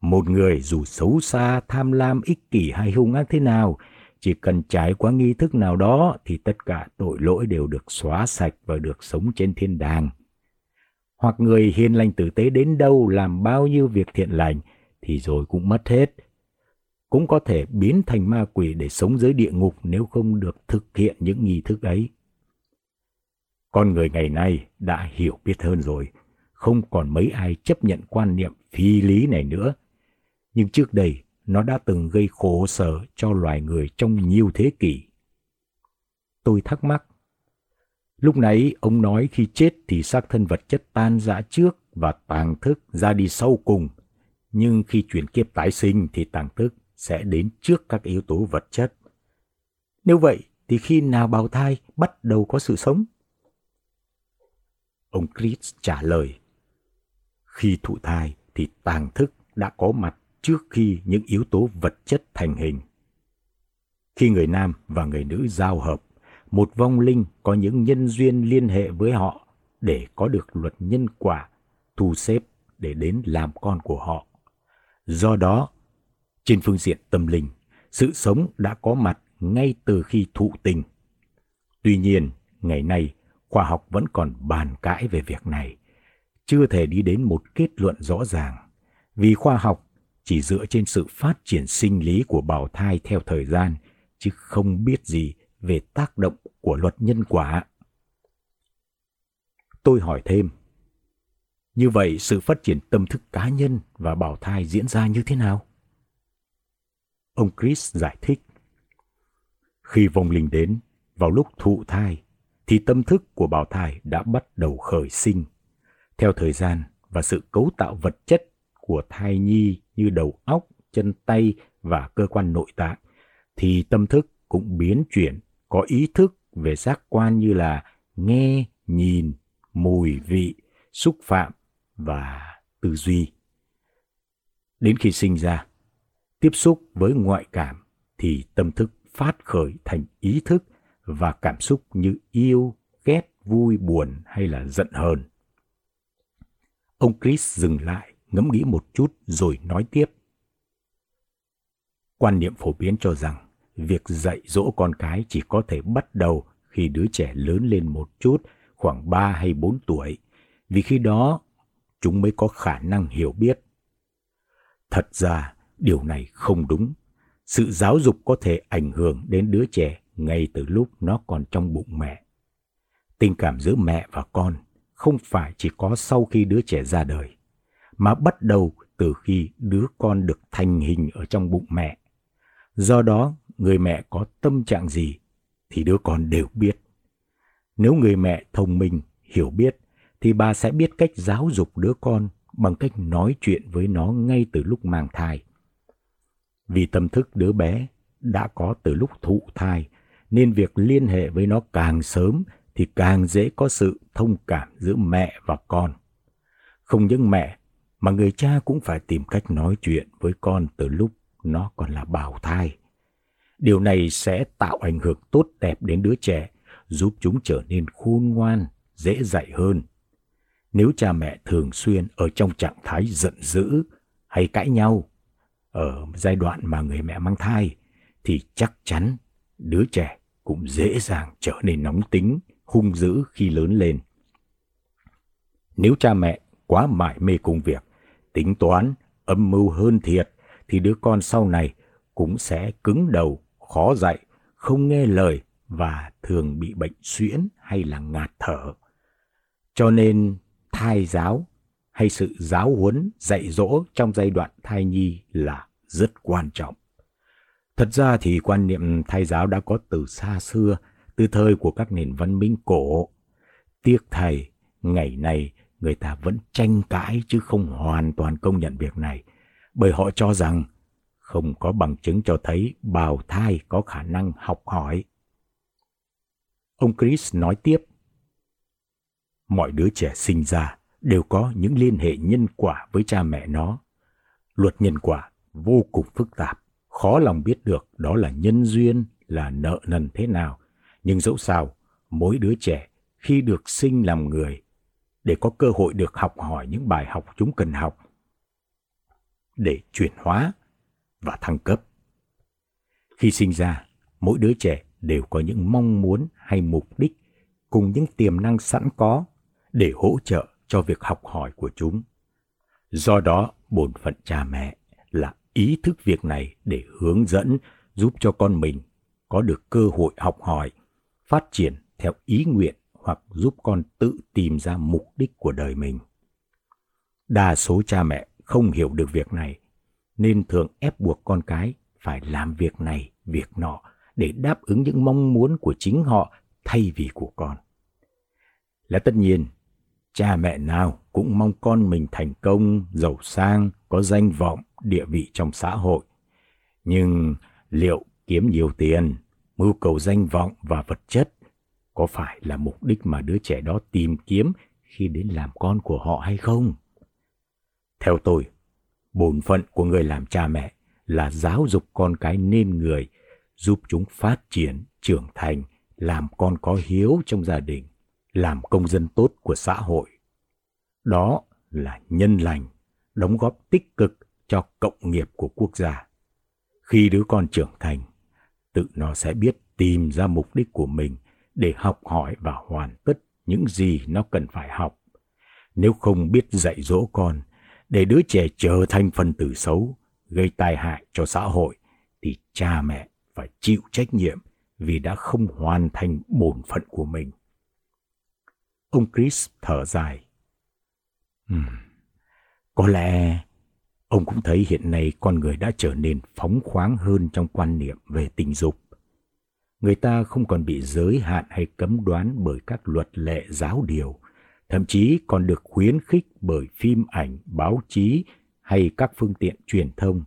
Một người dù xấu xa, tham lam, ích kỷ hay hung ác thế nào, chỉ cần trải qua nghi thức nào đó thì tất cả tội lỗi đều được xóa sạch và được sống trên thiên đàng. Hoặc người hiền lành tử tế đến đâu làm bao nhiêu việc thiện lành thì rồi cũng mất hết. Cũng có thể biến thành ma quỷ để sống dưới địa ngục nếu không được thực hiện những nghi thức ấy. Con người ngày nay đã hiểu biết hơn rồi, không còn mấy ai chấp nhận quan niệm phi lý này nữa. Nhưng trước đây, nó đã từng gây khổ sở cho loài người trong nhiều thế kỷ. Tôi thắc mắc. Lúc nãy ông nói khi chết thì xác thân vật chất tan rã trước và tàng thức ra đi sau cùng. Nhưng khi chuyển kiếp tái sinh thì tàng thức sẽ đến trước các yếu tố vật chất. Nếu vậy thì khi nào bào thai bắt đầu có sự sống? Ông Chris trả lời. Khi thụ thai thì tàng thức đã có mặt trước khi những yếu tố vật chất thành hình. Khi người nam và người nữ giao hợp, một vong linh có những nhân duyên liên hệ với họ để có được luật nhân quả thu xếp để đến làm con của họ. Do đó, trên phương diện tâm linh, sự sống đã có mặt ngay từ khi thụ tình. Tuy nhiên, ngày nay, khoa học vẫn còn bàn cãi về việc này, chưa thể đi đến một kết luận rõ ràng, vì khoa học chỉ dựa trên sự phát triển sinh lý của bào thai theo thời gian, chứ không biết gì về tác động của luật nhân quả. Tôi hỏi thêm, như vậy sự phát triển tâm thức cá nhân và bào thai diễn ra như thế nào? Ông Chris giải thích, khi vong linh đến vào lúc thụ thai thì tâm thức của bào thai đã bắt đầu khởi sinh. Theo thời gian và sự cấu tạo vật chất của thai nhi như đầu óc, chân tay và cơ quan nội tạng, thì tâm thức cũng biến chuyển, có ý thức về giác quan như là nghe, nhìn, mùi, vị, xúc phạm và tư duy. Đến khi sinh ra, tiếp xúc với ngoại cảm thì tâm thức phát khởi thành ý thức và cảm xúc như yêu, ghét, vui, buồn hay là giận hờn. Ông Chris dừng lại, ngẫm nghĩ một chút rồi nói tiếp. Quan niệm phổ biến cho rằng việc dạy dỗ con cái chỉ có thể bắt đầu khi đứa trẻ lớn lên một chút, khoảng 3 hay 4 tuổi, vì khi đó chúng mới có khả năng hiểu biết. Thật ra, điều này không đúng. Sự giáo dục có thể ảnh hưởng đến đứa trẻ ngay từ lúc nó còn trong bụng mẹ. Tình cảm giữa mẹ và con không phải chỉ có sau khi đứa trẻ ra đời, mà bắt đầu từ khi đứa con được thành hình ở trong bụng mẹ. Do đó, người mẹ có tâm trạng gì thì đứa con đều biết. Nếu người mẹ thông minh, hiểu biết thì bà sẽ biết cách giáo dục đứa con bằng cách nói chuyện với nó ngay từ lúc mang thai. Vì tâm thức đứa bé đã có từ lúc thụ thai nên việc liên hệ với nó càng sớm thì càng dễ có sự thông cảm giữa mẹ và con. Không những mẹ, mà người cha cũng phải tìm cách nói chuyện với con từ lúc nó còn là bào thai. Điều này sẽ tạo ảnh hưởng tốt đẹp đến đứa trẻ, giúp chúng trở nên khôn ngoan, dễ dạy hơn. Nếu cha mẹ thường xuyên ở trong trạng thái giận dữ hay cãi nhau ở giai đoạn mà người mẹ mang thai thì chắc chắn đứa trẻ cũng dễ dàng trở nên nóng tính, hung dữ khi lớn lên. Nếu cha mẹ quá mải mê công việc, tính toán, âm mưu hơn thiệt, thì đứa con sau này cũng sẽ cứng đầu, khó dạy, không nghe lời và thường bị bệnh suyễn hay là ngạt thở. Cho nên thai giáo hay sự giáo huấn dạy dỗ trong giai đoạn thai nhi là rất quan trọng. Thật ra thì quan niệm thai giáo đã có từ xa xưa, từ thời của các nền văn minh cổ. Tiếc thầy, ngày nay người ta vẫn tranh cãi chứ không hoàn toàn công nhận việc này, bởi họ cho rằng không có bằng chứng cho thấy bào thai có khả năng học hỏi. Ông Chris nói tiếp, mọi đứa trẻ sinh ra đều có những liên hệ nhân quả với cha mẹ nó. Luật nhân quả vô cùng phức tạp, khó lòng biết được đó là nhân duyên, là nợ nần thế nào. Nhưng dẫu sao, mỗi đứa trẻ khi được sinh làm người để có cơ hội được học hỏi những bài học chúng cần học để chuyển hóa và thăng cấp. Khi sinh ra, mỗi đứa trẻ đều có những mong muốn hay mục đích cùng những tiềm năng sẵn có để hỗ trợ cho việc học hỏi của chúng. Do đó, bổn phận cha mẹ là ý thức việc này để hướng dẫn giúp cho con mình có được cơ hội học hỏi, phát triển theo ý nguyện hoặc giúp con tự tìm ra mục đích của đời mình. Đa số cha mẹ không hiểu được việc này nên thường ép buộc con cái phải làm việc này, việc nọ để đáp ứng những mong muốn của chính họ thay vì của con. Là tất nhiên, cha mẹ nào cũng mong con mình thành công, giàu sang, có danh vọng, địa vị trong xã hội. Nhưng liệu kiếm nhiều tiền, mưu cầu danh vọng và vật chất có phải là mục đích mà đứa trẻ đó tìm kiếm khi đến làm con của họ hay không? Theo tôi, bổn phận của người làm cha mẹ là giáo dục con cái nên người, giúp chúng phát triển, trưởng thành, làm con có hiếu trong gia đình, làm công dân tốt của xã hội. Đó là nhân lành, đóng góp tích cực cho cộng nghiệp của quốc gia. Khi đứa con trưởng thành, tự nó sẽ biết tìm ra mục đích của mình để học hỏi và hoàn tất những gì nó cần phải học. Nếu không biết dạy dỗ con để đứa trẻ trở thành phần tử xấu, gây tai hại cho xã hội, thì cha mẹ phải chịu trách nhiệm vì đã không hoàn thành bổn phận của mình. Ông Chris thở dài. Uhm, có lẽ ông cũng thấy hiện nay con người đã trở nên phóng khoáng hơn trong quan niệm về tình dục. Người ta không còn bị giới hạn hay cấm đoán bởi các luật lệ giáo điều, thậm chí còn được khuyến khích bởi phim ảnh, báo chí hay các phương tiện truyền thông.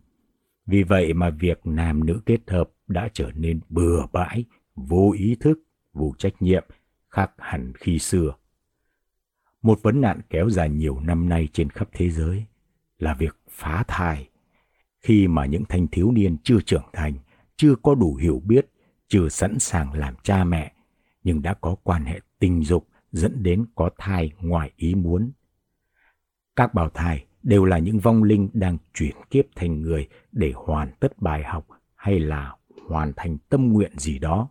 Vì vậy mà việc nam nữ kết hợp đã trở nên bừa bãi, vô ý thức, vô trách nhiệm, khác hẳn khi xưa. Một vấn nạn kéo dài nhiều năm nay trên khắp thế giới là việc phá thai. Khi mà những thanh thiếu niên chưa trưởng thành, chưa có đủ hiểu biết, chưa sẵn sàng làm cha mẹ, nhưng đã có quan hệ tình dục dẫn đến có thai ngoài ý muốn. Các bào thai đều là những vong linh đang chuyển kiếp thành người để hoàn tất bài học hay là hoàn thành tâm nguyện gì đó.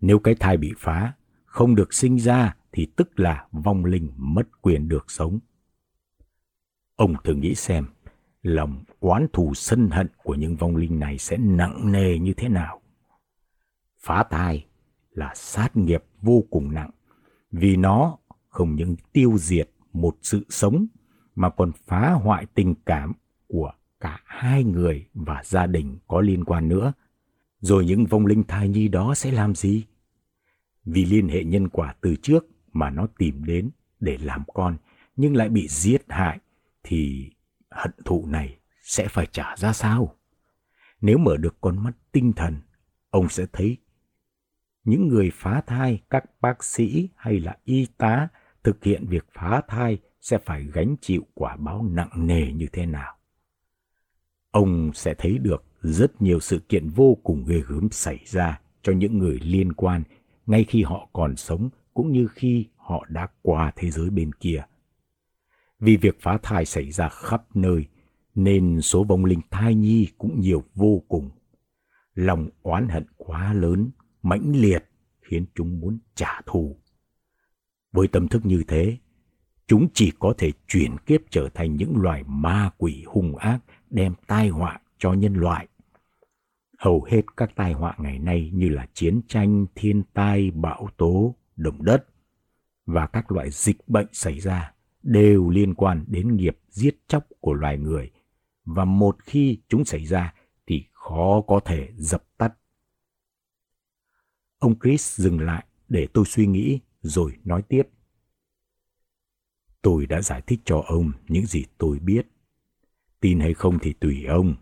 Nếu cái thai bị phá, không được sinh ra thì tức là vong linh mất quyền được sống. Ông thử nghĩ xem, lòng oán thù sân hận của những vong linh này sẽ nặng nề như thế nào. Phá thai là sát nghiệp vô cùng nặng vì nó không những tiêu diệt một sự sống mà còn phá hoại tình cảm của cả hai người và gia đình có liên quan nữa. Rồi những vong linh thai nhi đó sẽ làm gì? Vì liên hệ nhân quả từ trước mà nó tìm đến để làm con nhưng lại bị giết hại thì hận thụ này sẽ phải trả ra sao? Nếu mở được con mắt tinh thần, ông sẽ thấy những người phá thai, các bác sĩ hay là y tá thực hiện việc phá thai sẽ phải gánh chịu quả báo nặng nề như thế nào. Ông sẽ thấy được rất nhiều sự kiện vô cùng ghê gớm xảy ra cho những người liên quan ngay khi họ còn sống cũng như khi họ đã qua thế giới bên kia. Vì việc phá thai xảy ra khắp nơi nên số vong linh thai nhi cũng nhiều vô cùng. Lòng oán hận quá lớn mãnh liệt khiến chúng muốn trả thù. Với tâm thức như thế, chúng chỉ có thể chuyển kiếp trở thành những loài ma quỷ hung ác đem tai họa cho nhân loại. Hầu hết các tai họa ngày nay như là chiến tranh, thiên tai, bão tố, động đất và các loại dịch bệnh xảy ra đều liên quan đến nghiệp giết chóc của loài người và một khi chúng xảy ra thì khó có thể dập tắt. Ông Chris dừng lại để tôi suy nghĩ rồi nói tiếp. Tôi đã giải thích cho ông những gì tôi biết. Tin hay không thì tùy ông,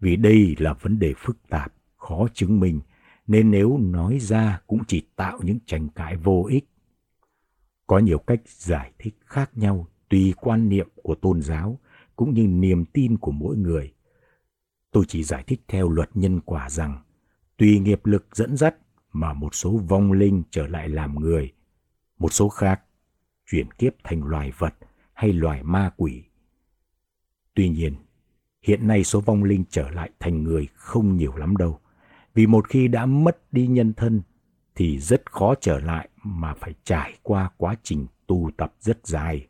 vì đây là vấn đề phức tạp, khó chứng minh, nên nếu nói ra cũng chỉ tạo những tranh cãi vô ích. Có nhiều cách giải thích khác nhau tùy quan niệm của tôn giáo cũng như niềm tin của mỗi người. Tôi chỉ giải thích theo luật nhân quả rằng tùy nghiệp lực dẫn dắt mà một số vong linh trở lại làm người, một số khác chuyển kiếp thành loài vật hay loài ma quỷ. Tuy nhiên, hiện nay số vong linh trở lại thành người không nhiều lắm đâu, vì một khi đã mất đi nhân thân thì rất khó trở lại mà phải trải qua quá trình tu tập rất dài.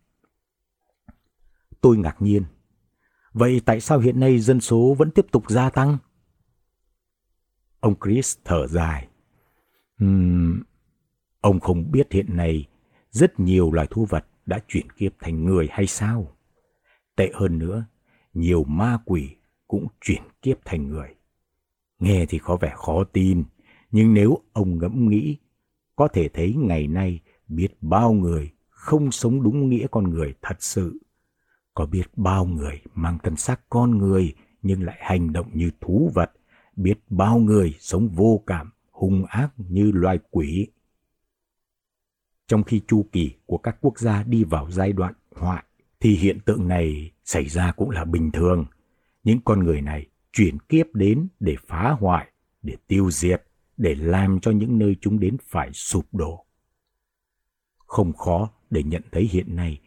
Tôi ngạc nhiên. Vậy tại sao hiện nay dân số vẫn tiếp tục gia tăng? Ông Chris thở dài. Uhm, ông không biết hiện nay rất nhiều loài thú vật đã chuyển kiếp thành người hay sao? Tệ hơn nữa, nhiều ma quỷ cũng chuyển kiếp thành người. Nghe thì có vẻ khó tin, nhưng nếu ông ngẫm nghĩ, có thể thấy ngày nay biết bao người không sống đúng nghĩa con người thật sự. Có biết bao người mang thân xác con người nhưng lại hành động như thú vật, biết bao người sống vô cảm, hung ác như loài quỷ. Trong khi chu kỳ của các quốc gia đi vào giai đoạn hoại, thì hiện tượng này xảy ra cũng là bình thường. Những con người này chuyển kiếp đến để phá hoại, để tiêu diệt, để làm cho những nơi chúng đến phải sụp đổ. Không khó để nhận thấy hiện nay,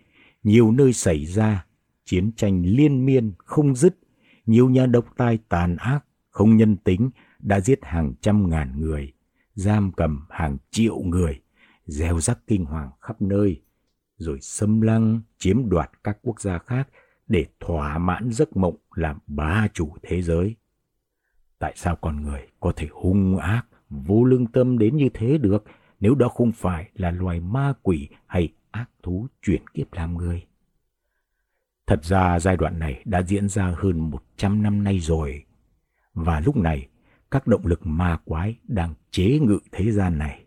nhiều nơi xảy ra chiến tranh liên miên không dứt, nhiều nhà độc tài tàn ác, không nhân tính đã giết hàng trăm ngàn người, giam cầm hàng triệu người, gieo rắc kinh hoàng khắp nơi, rồi xâm lăng chiếm đoạt các quốc gia khác để thỏa mãn giấc mộng làm bá chủ thế giới. Tại sao con người có thể hung ác, vô lương tâm đến như thế được nếu đó không phải là loài ma quỷ hay ác thú chuyển kiếp làm người? Thật ra giai đoạn này đã diễn ra hơn 100 năm nay rồi. Và lúc này, các động lực ma quái đang chế ngự thế gian này.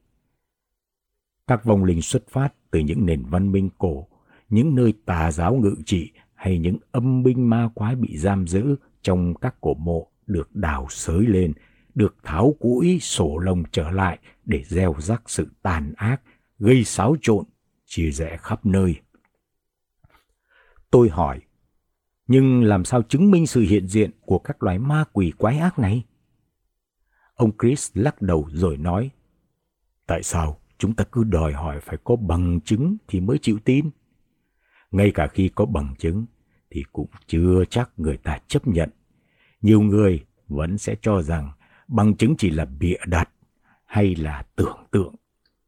Các vong linh xuất phát từ những nền văn minh cổ, những nơi tà giáo ngự trị hay những âm binh ma quái bị giam giữ trong các cổ mộ được đào sới lên, được tháo cũi sổ lồng trở lại để gieo rắc sự tàn ác, gây xáo trộn, chia rẽ khắp nơi. Tôi hỏi, nhưng làm sao chứng minh sự hiện diện của các loài ma quỷ quái ác này? Ông Chris lắc đầu rồi nói, Tại sao chúng ta cứ đòi hỏi phải có bằng chứng thì mới chịu tin? Ngay cả khi có bằng chứng thì cũng chưa chắc người ta chấp nhận. Nhiều người vẫn sẽ cho rằng bằng chứng chỉ là bịa đặt hay là tưởng tượng.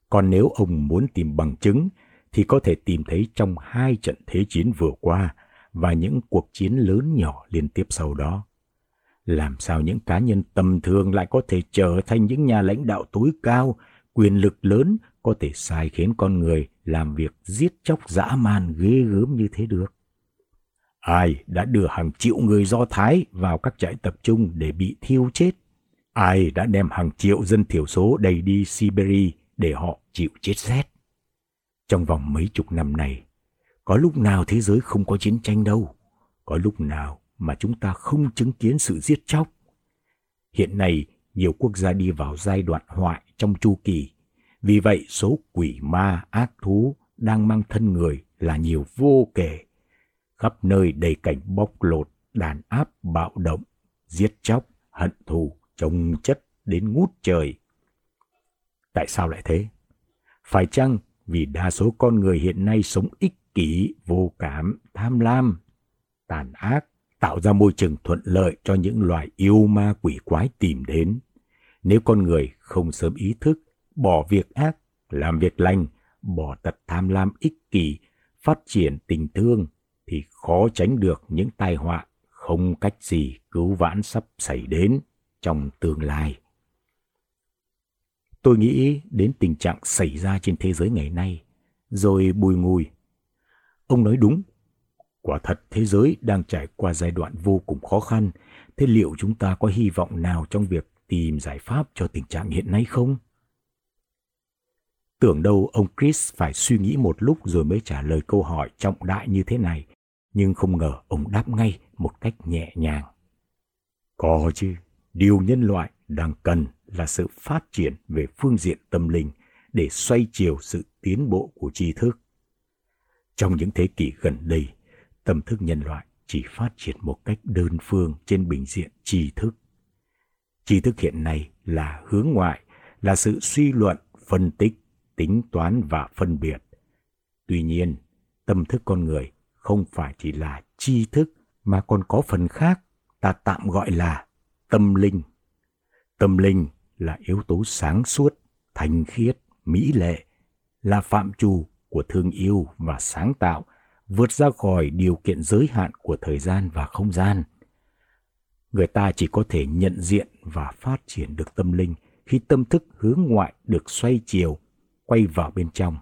Còn nếu ông muốn tìm bằng chứng thì có thể tìm thấy trong hai trận thế chiến vừa qua và những cuộc chiến lớn nhỏ liên tiếp sau đó. Làm sao những cá nhân tầm thường lại có thể trở thành những nhà lãnh đạo tối cao, quyền lực lớn có thể sai khiến con người làm việc giết chóc dã man ghê gớm như thế được? Ai đã đưa hàng triệu người Do Thái vào các trại tập trung để bị thiêu chết? Ai đã đem hàng triệu dân thiểu số đầy đi Siberia để họ chịu chết rét? Trong vòng mấy chục năm này, có lúc nào thế giới không có chiến tranh đâu. Có lúc nào mà chúng ta không chứng kiến sự giết chóc. Hiện nay, nhiều quốc gia đi vào giai đoạn hoại trong chu kỳ. Vì vậy, số quỷ ma ác thú đang mang thân người là nhiều vô kể. Khắp nơi đầy cảnh bóc lột, đàn áp bạo động, giết chóc, hận thù, trông chất đến ngút trời. Tại sao lại thế? Phải chăng vì đa số con người hiện nay sống ích kỷ, vô cảm, tham lam, tàn ác, tạo ra môi trường thuận lợi cho những loài yêu ma quỷ quái tìm đến. Nếu con người không sớm ý thức, bỏ việc ác, làm việc lành, bỏ tật tham lam ích kỷ, phát triển tình thương, thì khó tránh được những tai họa không cách gì cứu vãn sắp xảy đến trong tương lai. Tôi nghĩ đến tình trạng xảy ra trên thế giới ngày nay rồi bùi ngùi. Ông nói đúng, quả thật thế giới đang trải qua giai đoạn vô cùng khó khăn, thế liệu chúng ta có hy vọng nào trong việc tìm giải pháp cho tình trạng hiện nay không? Tưởng đâu ông Chris phải suy nghĩ một lúc rồi mới trả lời câu hỏi trọng đại như thế này, nhưng không ngờ ông đáp ngay một cách nhẹ nhàng. Có chứ, điều nhân loại đang cần là sự phát triển về phương diện tâm linh để xoay chiều sự tiến bộ của tri thức. Trong những thế kỷ gần đây, tâm thức nhân loại chỉ phát triển một cách đơn phương trên bình diện tri thức. Tri thức hiện nay là hướng ngoại, là sự suy luận, phân tích, tính toán và phân biệt. Tuy nhiên, tâm thức con người không phải chỉ là tri thức mà còn có phần khác ta tạm gọi là tâm linh. Tâm linh là yếu tố sáng suốt, thanh khiết, mỹ lệ, là phạm trù của thương yêu và sáng tạo, vượt ra khỏi điều kiện giới hạn của thời gian và không gian. Người ta chỉ có thể nhận diện và phát triển được tâm linh khi tâm thức hướng ngoại được xoay chiều, quay vào bên trong.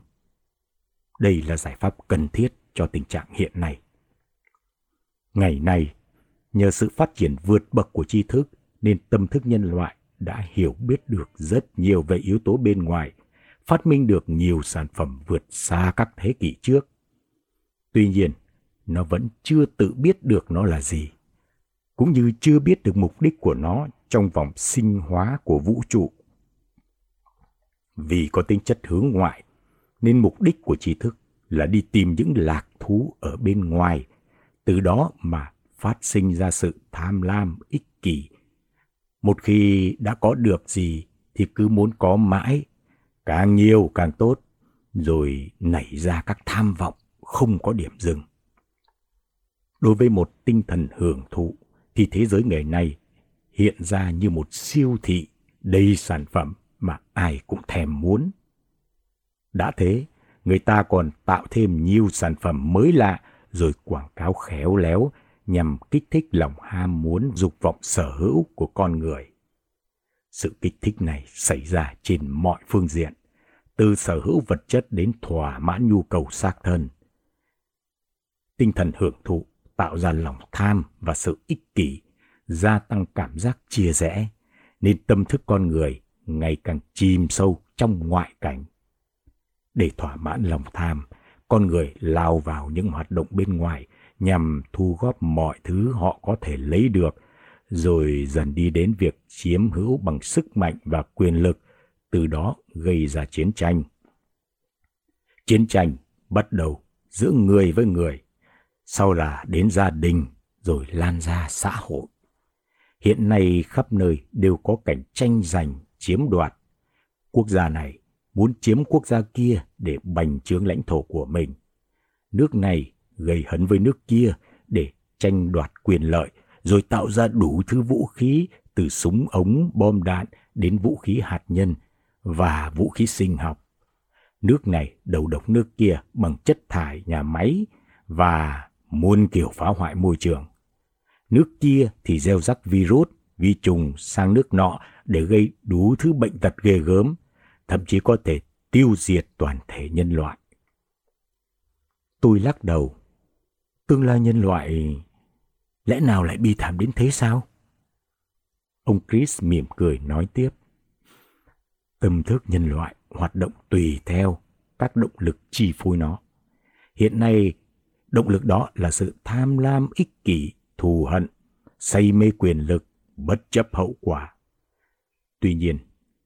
Đây là giải pháp cần thiết cho tình trạng hiện nay. Ngày nay, nhờ sự phát triển vượt bậc của tri thức nên tâm thức nhân loại đã hiểu biết được rất nhiều về yếu tố bên ngoài, phát minh được nhiều sản phẩm vượt xa các thế kỷ trước. Tuy nhiên, nó vẫn chưa tự biết được nó là gì, cũng như chưa biết được mục đích của nó trong vòng sinh hóa của vũ trụ. Vì có tính chất hướng ngoại, nên mục đích của tri thức là đi tìm những lạc thú ở bên ngoài, từ đó mà phát sinh ra sự tham lam ích kỷ một khi đã có được gì thì cứ muốn có mãi, càng nhiều càng tốt, rồi nảy ra các tham vọng không có điểm dừng. Đối với một tinh thần hưởng thụ thì thế giới ngày nay hiện ra như một siêu thị đầy sản phẩm mà ai cũng thèm muốn. Đã thế, người ta còn tạo thêm nhiều sản phẩm mới lạ rồi quảng cáo khéo léo nhằm kích thích lòng ham muốn dục vọng sở hữu của con người. Sự kích thích này xảy ra trên mọi phương diện, từ sở hữu vật chất đến thỏa mãn nhu cầu xác thân. Tinh thần hưởng thụ tạo ra lòng tham và sự ích kỷ, gia tăng cảm giác chia rẽ, nên tâm thức con người ngày càng chìm sâu trong ngoại cảnh. Để thỏa mãn lòng tham, con người lao vào những hoạt động bên ngoài nhằm thu góp mọi thứ họ có thể lấy được, rồi dần đi đến việc chiếm hữu bằng sức mạnh và quyền lực, từ đó gây ra chiến tranh. Chiến tranh bắt đầu giữa người với người, sau là đến gia đình, rồi lan ra xã hội. Hiện nay khắp nơi đều có cảnh tranh giành, chiếm đoạt. Quốc gia này muốn chiếm quốc gia kia để bành trướng lãnh thổ của mình. Nước này gây hấn với nước kia để tranh đoạt quyền lợi, rồi tạo ra đủ thứ vũ khí từ súng ống, bom đạn đến vũ khí hạt nhân và vũ khí sinh học. Nước này đầu độc nước kia bằng chất thải nhà máy và muôn kiểu phá hoại môi trường. Nước kia thì gieo rắc virus, vi trùng sang nước nọ để gây đủ thứ bệnh tật ghê gớm, thậm chí có thể tiêu diệt toàn thể nhân loại. Tôi lắc đầu tương lai nhân loại lẽ nào lại bi thảm đến thế sao? Ông Chris mỉm cười nói tiếp. Tâm thức nhân loại hoạt động tùy theo các động lực chi phối nó. Hiện nay, động lực đó là sự tham lam ích kỷ, thù hận, say mê quyền lực, bất chấp hậu quả. Tuy nhiên,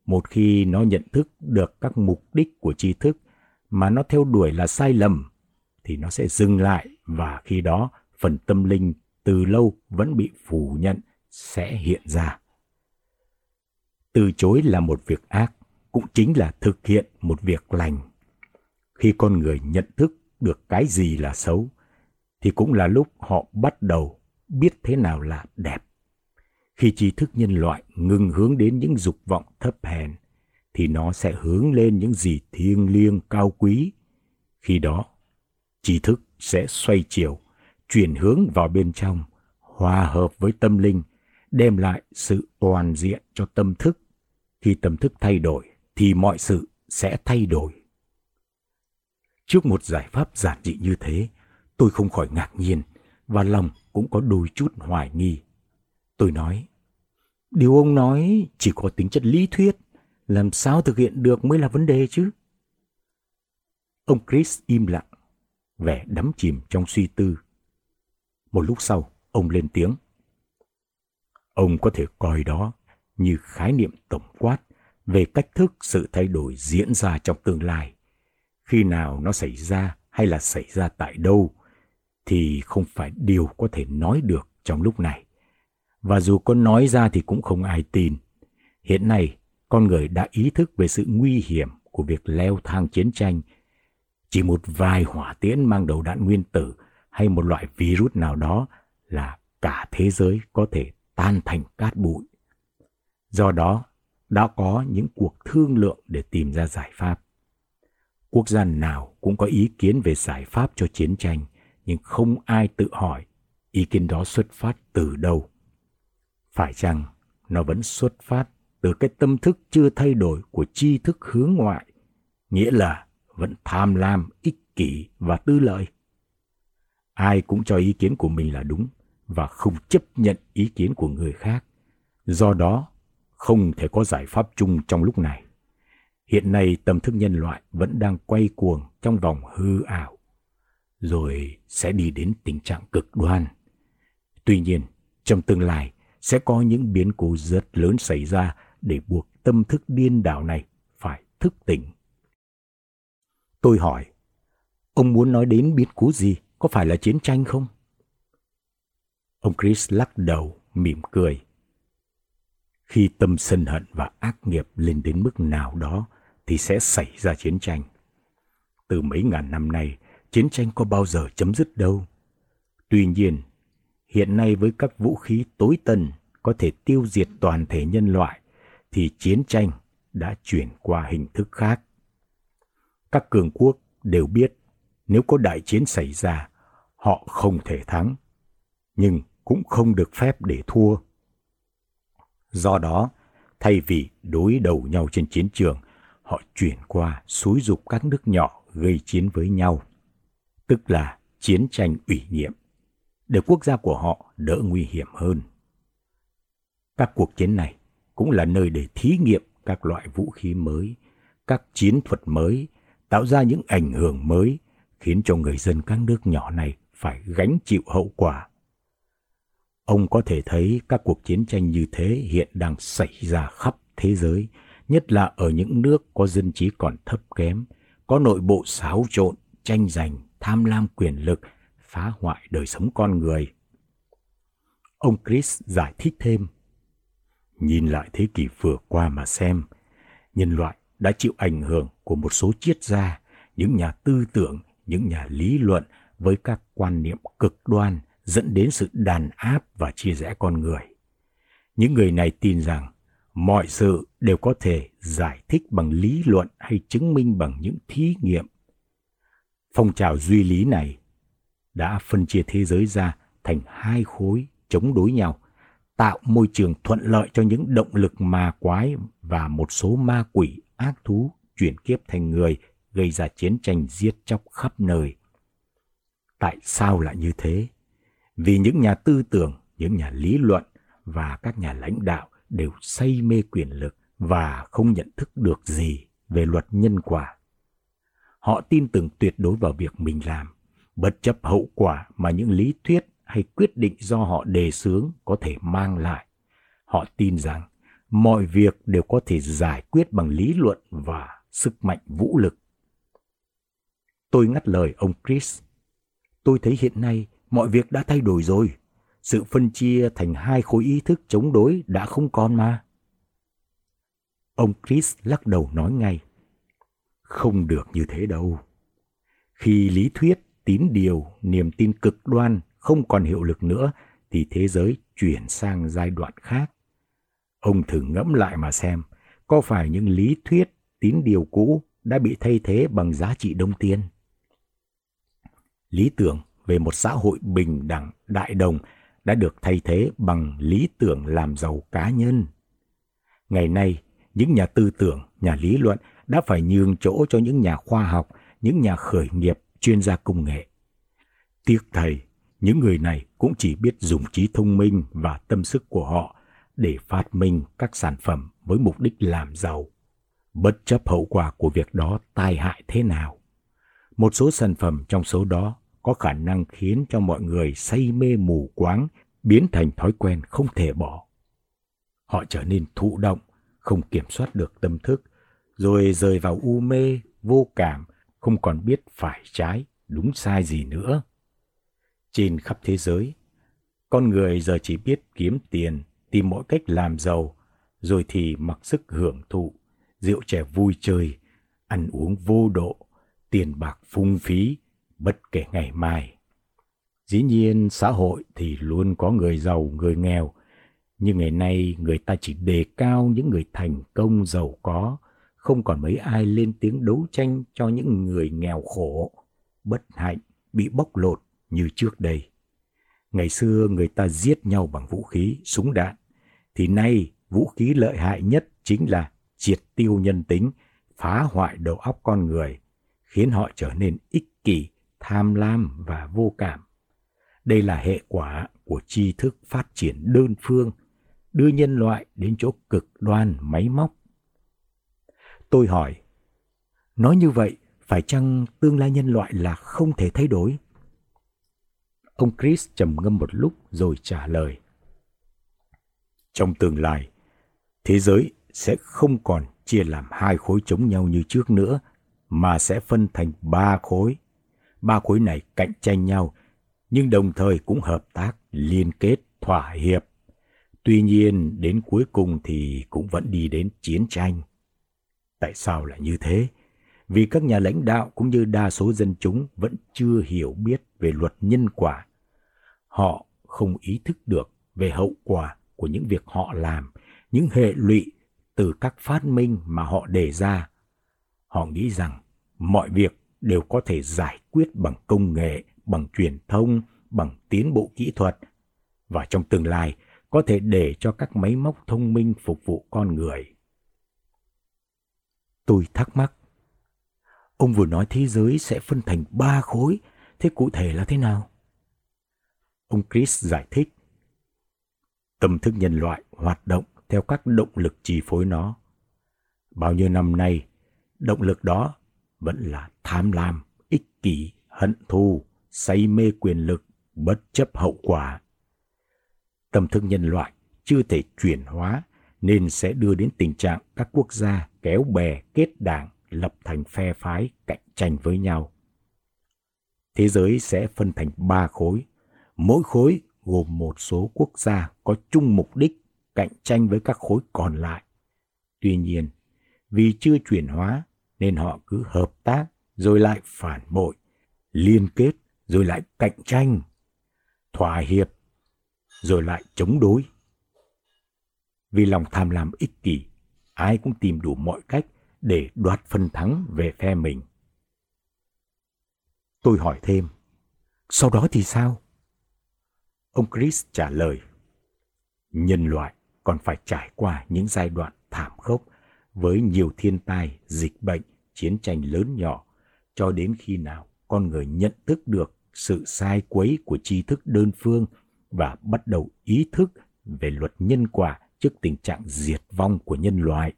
một khi nó nhận thức được các mục đích của tri thức mà nó theo đuổi là sai lầm, thì nó sẽ dừng lại và khi đó phần tâm linh từ lâu vẫn bị phủ nhận sẽ hiện ra. Từ chối là một việc ác, cũng chính là thực hiện một việc lành. Khi con người nhận thức được cái gì là xấu, thì cũng là lúc họ bắt đầu biết thế nào là đẹp. Khi trí thức nhân loại ngừng hướng đến những dục vọng thấp hèn, thì nó sẽ hướng lên những gì thiêng liêng cao quý. Khi đó, trí thức sẽ xoay chiều, chuyển hướng vào bên trong, hòa hợp với tâm linh, đem lại sự toàn diện cho tâm thức. Khi tâm thức thay đổi thì mọi sự sẽ thay đổi. Trước một giải pháp giản dị như thế, tôi không khỏi ngạc nhiên và lòng cũng có đôi chút hoài nghi. Tôi nói, điều ông nói chỉ có tính chất lý thuyết, làm sao thực hiện được mới là vấn đề chứ? Ông Chris im lặng, vẻ đắm chìm trong suy tư. Một lúc sau, ông lên tiếng. Ông có thể coi đó như khái niệm tổng quát về cách thức sự thay đổi diễn ra trong tương lai. Khi nào nó xảy ra hay là xảy ra tại đâu thì không phải điều có thể nói được trong lúc này. Và dù có nói ra thì cũng không ai tin. Hiện nay, con người đã ý thức về sự nguy hiểm của việc leo thang chiến tranh. Chỉ một vài hỏa tiễn mang đầu đạn nguyên tử hay một loại virus nào đó là cả thế giới có thể tan thành cát bụi. Do đó, đã có những cuộc thương lượng để tìm ra giải pháp. Quốc gia nào cũng có ý kiến về giải pháp cho chiến tranh, nhưng không ai tự hỏi ý kiến đó xuất phát từ đâu. Phải chăng nó vẫn xuất phát từ cái tâm thức chưa thay đổi của tri thức hướng ngoại, nghĩa là vẫn tham lam, ích kỷ và tư lợi. Ai cũng cho ý kiến của mình là đúng và không chấp nhận ý kiến của người khác. Do đó, không thể có giải pháp chung trong lúc này. Hiện nay tâm thức nhân loại vẫn đang quay cuồng trong vòng hư ảo, rồi sẽ đi đến tình trạng cực đoan. Tuy nhiên, trong tương lai sẽ có những biến cố rất lớn xảy ra để buộc tâm thức điên đảo này phải thức tỉnh. Tôi hỏi, ông muốn nói đến biến cố gì? Có phải là chiến tranh không? Ông Chris lắc đầu, mỉm cười. Khi tâm sân hận và ác nghiệp lên đến mức nào đó thì sẽ xảy ra chiến tranh. Từ mấy ngàn năm nay, chiến tranh có bao giờ chấm dứt đâu. Tuy nhiên, hiện nay với các vũ khí tối tân có thể tiêu diệt toàn thể nhân loại, thì chiến tranh đã chuyển qua hình thức khác. Các cường quốc đều biết nếu có đại chiến xảy ra, họ không thể thắng, nhưng cũng không được phép để thua. Do đó, thay vì đối đầu nhau trên chiến trường, họ chuyển qua xúi dục các nước nhỏ gây chiến với nhau, tức là chiến tranh ủy nhiệm, để quốc gia của họ đỡ nguy hiểm hơn. Các cuộc chiến này cũng là nơi để thí nghiệm các loại vũ khí mới, các chiến thuật mới, tạo ra những ảnh hưởng mới, khiến cho người dân các nước nhỏ này phải gánh chịu hậu quả. Ông có thể thấy các cuộc chiến tranh như thế hiện đang xảy ra khắp thế giới, nhất là ở những nước có dân trí còn thấp kém, có nội bộ xáo trộn, tranh giành, tham lam quyền lực, phá hoại đời sống con người. Ông Chris giải thích thêm. Nhìn lại thế kỷ vừa qua mà xem, nhân loại đã chịu ảnh hưởng của một số triết gia, những nhà tư tưởng, những nhà lý luận với các quan niệm cực đoan dẫn đến sự đàn áp và chia rẽ con người. Những người này tin rằng mọi sự đều có thể giải thích bằng lý luận hay chứng minh bằng những thí nghiệm. Phong trào duy lý này đã phân chia thế giới ra thành hai khối chống đối nhau, tạo môi trường thuận lợi cho những động lực ma quái và một số ma quỷ ác thú chuyển kiếp thành người gây ra chiến tranh giết chóc khắp nơi. Tại sao lại như thế? Vì những nhà tư tưởng, những nhà lý luận và các nhà lãnh đạo đều say mê quyền lực và không nhận thức được gì về luật nhân quả. Họ tin tưởng tuyệt đối vào việc mình làm, bất chấp hậu quả mà những lý thuyết hay quyết định do họ đề xướng có thể mang lại. Họ tin rằng mọi việc đều có thể giải quyết bằng lý luận và sức mạnh vũ lực. Tôi ngắt lời ông Chris. Tôi thấy hiện nay mọi việc đã thay đổi rồi. Sự phân chia thành hai khối ý thức chống đối đã không còn mà. Ông Chris lắc đầu nói ngay. Không được như thế đâu. Khi lý thuyết, tín điều, niềm tin cực đoan không còn hiệu lực nữa thì thế giới chuyển sang giai đoạn khác. Ông thử ngẫm lại mà xem, có phải những lý thuyết, tín điều cũ đã bị thay thế bằng giá trị đông tiên? Lý tưởng về một xã hội bình đẳng, đại đồng đã được thay thế bằng lý tưởng làm giàu cá nhân. Ngày nay, những nhà tư tưởng, nhà lý luận đã phải nhường chỗ cho những nhà khoa học, những nhà khởi nghiệp, chuyên gia công nghệ. Tiếc thầy, những người này cũng chỉ biết dùng trí thông minh và tâm sức của họ để phát minh các sản phẩm với mục đích làm giàu, bất chấp hậu quả của việc đó tai hại thế nào. Một số sản phẩm trong số đó có khả năng khiến cho mọi người say mê mù quáng, biến thành thói quen không thể bỏ. Họ trở nên thụ động, không kiểm soát được tâm thức, rồi rời vào u mê, vô cảm, không còn biết phải trái, đúng sai gì nữa. Trên khắp thế giới, con người giờ chỉ biết kiếm tiền, tìm mọi cách làm giàu, rồi thì mặc sức hưởng thụ, rượu chè vui chơi, ăn uống vô độ, tiền bạc phung phí, bất kể ngày mai. Dĩ nhiên xã hội thì luôn có người giàu, người nghèo, nhưng ngày nay người ta chỉ đề cao những người thành công giàu có, không còn mấy ai lên tiếng đấu tranh cho những người nghèo khổ, bất hạnh, bị bóc lột như trước đây. Ngày xưa người ta giết nhau bằng vũ khí, súng đạn, thì nay vũ khí lợi hại nhất chính là triệt tiêu nhân tính, phá hoại đầu óc con người, khiến họ trở nên ích kỷ, tham lam và vô cảm. Đây là hệ quả của tri thức phát triển đơn phương, đưa nhân loại đến chỗ cực đoan máy móc. Tôi hỏi, nói như vậy, phải chăng tương lai nhân loại là không thể thay đổi? Ông Chris trầm ngâm một lúc rồi trả lời. Trong tương lai, thế giới sẽ không còn chia làm hai khối chống nhau như trước nữa, mà sẽ phân thành ba khối. Ba khối này cạnh tranh nhau, nhưng đồng thời cũng hợp tác, liên kết, thỏa hiệp. Tuy nhiên, đến cuối cùng thì cũng vẫn đi đến chiến tranh. Tại sao lại như thế? Vì các nhà lãnh đạo cũng như đa số dân chúng vẫn chưa hiểu biết về luật nhân quả. Họ không ý thức được về hậu quả của những việc họ làm, những hệ lụy từ các phát minh mà họ đề ra. Họ nghĩ rằng mọi việc đều có thể giải quyết bằng công nghệ, bằng truyền thông, bằng tiến bộ kỹ thuật và trong tương lai có thể để cho các máy móc thông minh phục vụ con người. Tôi thắc mắc. Ông vừa nói thế giới sẽ phân thành ba khối, thế cụ thể là thế nào? Ông Chris giải thích. Tâm thức nhân loại hoạt động theo các động lực chi phối nó. Bao nhiêu năm nay, động lực đó vẫn là tham lam, ích kỷ, hận thù, say mê quyền lực, bất chấp hậu quả. Tâm thức nhân loại chưa thể chuyển hóa nên sẽ đưa đến tình trạng các quốc gia kéo bè kết đảng lập thành phe phái cạnh tranh với nhau. Thế giới sẽ phân thành ba khối, mỗi khối gồm một số quốc gia có chung mục đích cạnh tranh với các khối còn lại. Tuy nhiên, vì chưa chuyển hóa nên họ cứ hợp tác rồi lại phản bội, liên kết rồi lại cạnh tranh, thỏa hiệp rồi lại chống đối. Vì lòng tham lam ích kỷ, ai cũng tìm đủ mọi cách để đoạt phần thắng về phe mình. Tôi hỏi thêm, sau đó thì sao? Ông Chris trả lời, nhân loại còn phải trải qua những giai đoạn thảm khốc với nhiều thiên tai, dịch bệnh, chiến tranh lớn nhỏ, cho đến khi nào con người nhận thức được sự sai quấy của tri thức đơn phương và bắt đầu ý thức về luật nhân quả trước tình trạng diệt vong của nhân loại.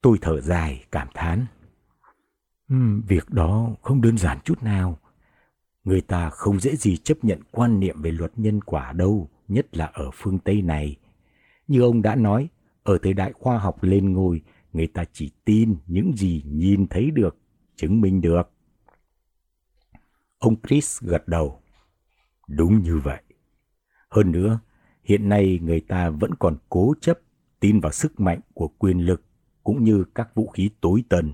Tôi thở dài, cảm thán. Uhm, việc đó không đơn giản chút nào. Người ta không dễ gì chấp nhận quan niệm về luật nhân quả đâu, nhất là ở phương Tây này. Như ông đã nói, ở thời đại khoa học lên ngôi, người ta chỉ tin những gì nhìn thấy được, chứng minh được. Ông Chris gật đầu. Đúng như vậy. Hơn nữa, hiện nay người ta vẫn còn cố chấp tin vào sức mạnh của quyền lực cũng như các vũ khí tối tần.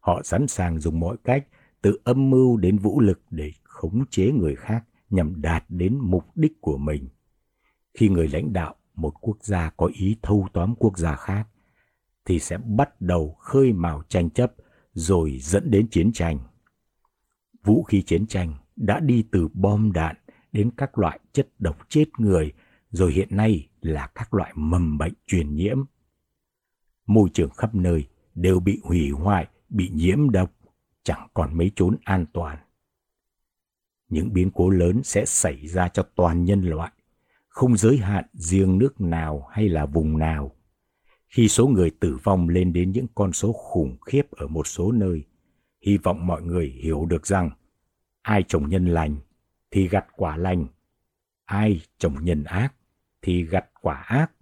Họ sẵn sàng dùng mọi cách từ âm mưu đến vũ lực để khống chế người khác nhằm đạt đến mục đích của mình. Khi người lãnh đạo một quốc gia có ý thâu tóm quốc gia khác, thì sẽ bắt đầu khơi mào tranh chấp rồi dẫn đến chiến tranh. Vũ khí chiến tranh đã đi từ bom đạn đến các loại chất độc chết người, rồi hiện nay là các loại mầm bệnh truyền nhiễm. Môi trường khắp nơi đều bị hủy hoại, bị nhiễm độc, chẳng còn mấy chốn an toàn. Những biến cố lớn sẽ xảy ra cho toàn nhân loại, không giới hạn riêng nước nào hay là vùng nào. Khi số người tử vong lên đến những con số khủng khiếp ở một số nơi, hy vọng mọi người hiểu được rằng ai trồng nhân lành thì gặt quả lành, ai trồng nhân ác thì gặt quả ác.